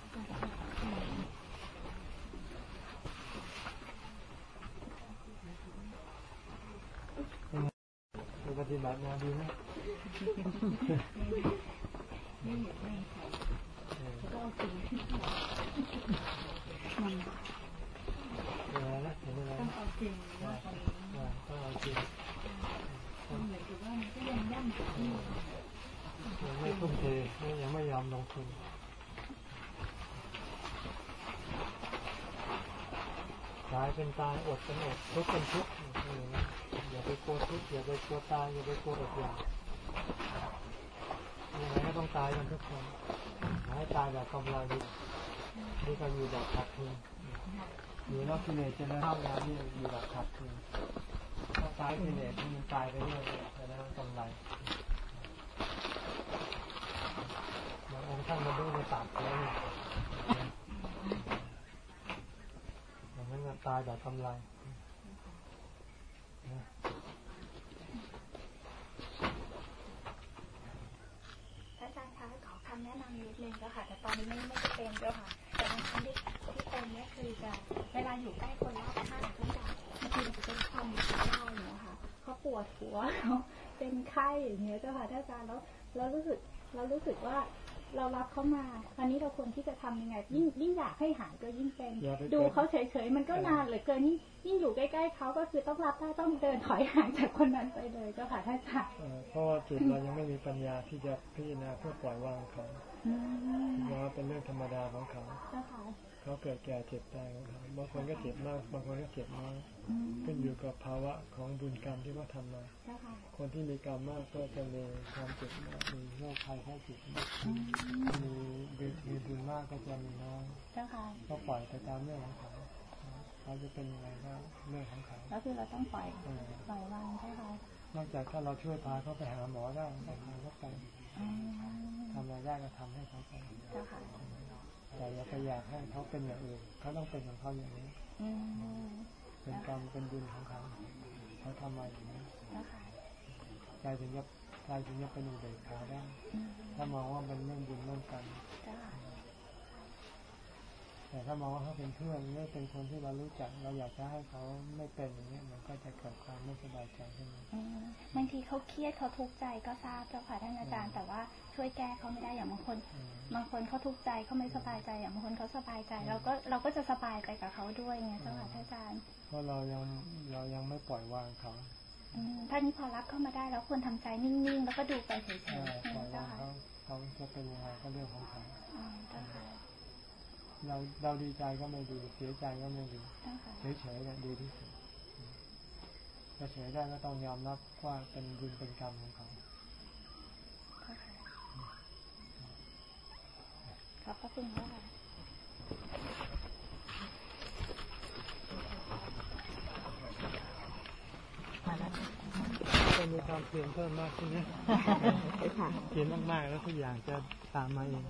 [SPEAKER 1] มี ปฏิบัติมาดีไหมเออนะเห็นไหมต้องเอาจริงต้องเอาจริงยังไม่ทุ่มเทยังไม่ยอมลงทุนตายเป็นตายอดเป็นอดทุกข์เป็นทุกข์ อย่าไปกลัวทุกข์อย่าไปกลัวตายอย่าไปกลัวอดอยากยังไงก็ต้องตายกันทุกคนหาให้ตายแบบกำไรดีดีกว่าอยู่แบบขาดทุนอยู่แล้วกิเลสจะได้เข้ายาที่อยู่แบบขาดทุนถ้าตายกิเลสมันตายไปเรื่อยจะได้กำไรบางองค์ท่านมาดูในปากแล้วเนี่ยอย่างนั้นตายแบบกำไรนะ
[SPEAKER 10] แนะนำนิดนึงเจ้าค่ะ แต่ตอนนี้ไม่ไม่ได้เป็นเจ้าค่ะ แต่บางครั้งที่ที่เป็นเนี่ยคือจะเวลาอยู่ใกล้คนรอบข้างก็จะบางทีมันจะเป็นความเหนื่อยได้อย่างเงี้ยค่ะเขาปวดหัวเขาเป็นไข้อย่างเงี้ยเจ้าค่ะท่านอาจารย์แล้วเรารู้สึกเรารู้สึกว่าเรารับเขามา อันนี้เราควรที่จะทำยังไง ยิ่งยิ่งอยากให้หายก็ยิ่งเป็น
[SPEAKER 1] อย่าไป
[SPEAKER 10] ดู
[SPEAKER 1] เป็น
[SPEAKER 10] เขาเฉยๆ มันก็นานเหลือเกินยิ่งยิ่งอยู่ใกล้ๆเขาก็คือต้องรับได้ต้องเดินถอยห่างจากคนนั้นไปเลยเจ้าค่ะท่านอาจารย์
[SPEAKER 1] เอ่อเพราะว่าจิตเรายังไม่มีปัญญาที่จะพิจารณาเพื่อปล่อยวางเขา
[SPEAKER 10] อืม
[SPEAKER 1] เพราะ ว่าเป็นเรื่องธรรมดาของเขา
[SPEAKER 10] เจ้าค่ะ
[SPEAKER 1] เขาเกิดแก่เจ็บตายของเขาบางคนก็เจ็บมาก บางคนก็เจ็บน้อย
[SPEAKER 10] อืม
[SPEAKER 1] ขึ้นอยู่กับภาวะของบุญกรรมที่เขาทำมา
[SPEAKER 10] เจ้าค่ะ
[SPEAKER 1] คนที่มีกรรมมากก็จะมีความเจ็บมากมีโรคภัยไข้เจ็บมาก
[SPEAKER 10] อืม
[SPEAKER 1] มีบุญมีบุญมากก็จะมีน้อย
[SPEAKER 10] เจ้าค่ะ
[SPEAKER 1] ก็ปล่อยไปตามเรื่องของเขาเขาจะเป็นยังไงก็เรื่องของเขา
[SPEAKER 10] แล้วคือเราต้องปล่อย
[SPEAKER 1] เออ
[SPEAKER 10] ปล่อยวางใช่ไหม
[SPEAKER 1] นอกจากถ้าเราช่วยพาเขาไปหาหมอได้ก็พาเขาไป
[SPEAKER 10] อืม
[SPEAKER 1] ทำอะไรได้ก็ทำให้เขาไป
[SPEAKER 10] เจ้าค่ะ
[SPEAKER 1] แต่อย่าไปอยากให้เขาเป็นอย่างอื่นเขาต้องเป็นของเขาอย่างนี้
[SPEAKER 10] อืม
[SPEAKER 1] เป็นกรรมเป็นบุญของเขาเขาทำมาอย่างนี้
[SPEAKER 10] เจ้าค่ะ
[SPEAKER 1] ใจถึงจะใจถึงจะเป็นอุเบกขาได้
[SPEAKER 10] อืม
[SPEAKER 1] ถ้ามองว่าเป็นเรื่องบุญเรื่องกรรม
[SPEAKER 10] เจ้าค่ะ
[SPEAKER 1] แต่ถ้ามองว่าเขาเป็นเพื่อนไม่เป็นคนที่เรารู้จัก เราอยากจะให้เขาไม่เป็นอย่างนี้มันก็จะเกิดความไม่สบายใจขึ้นมา
[SPEAKER 10] อืมบางทีเขาเครียดเขาทุกข์ใจก็ทราบเจ้าค่ะท่านอาจารย์ แต่ว่าช่วยแก้เขาไม่ได้อย่างบางคน
[SPEAKER 1] อืม
[SPEAKER 10] บางคนเขาทุกข์ใจเขาไม่สบายใจอย่างบางคนเขาสบายใจ เราก็เราก็จะสบายไปกับเขาด้วยไงเจ้าค่ะท่านอาจารย์
[SPEAKER 1] เพราะเรายังเรายังไม่ปล่อยวางเขา
[SPEAKER 10] อืมท่านี้พอรับเข้ามาได้แล้วควรทำใจนิ่งๆ แล้วก็ดูไปเฉย
[SPEAKER 1] เออ
[SPEAKER 10] ๆ
[SPEAKER 1] ปล่อ
[SPEAKER 10] นะ
[SPEAKER 1] ยวา
[SPEAKER 10] เจ้างค่ะ
[SPEAKER 1] เขาเขาจะเป็นยังไงก็เรื่องของเขา
[SPEAKER 10] อืม เจ้าค่ะ
[SPEAKER 1] เราเราดีใจก็ไม่ดีเสียใจก็ไม่ดี
[SPEAKER 10] เจ้าค่ะ
[SPEAKER 1] เฉยๆเนี่ยดีที่สุดถ้าเฉยได้ก็ต้องยอมรับว่าเป็นบุญเป็นกรรมของเขา
[SPEAKER 10] เจ้าค่ะขอบพระคุณเจ้าค่ะ
[SPEAKER 1] จะมีความเพียรเพิ่มมากขึ้นนะเพียรมากๆแล้วทุกอย่างจะตามมาเอง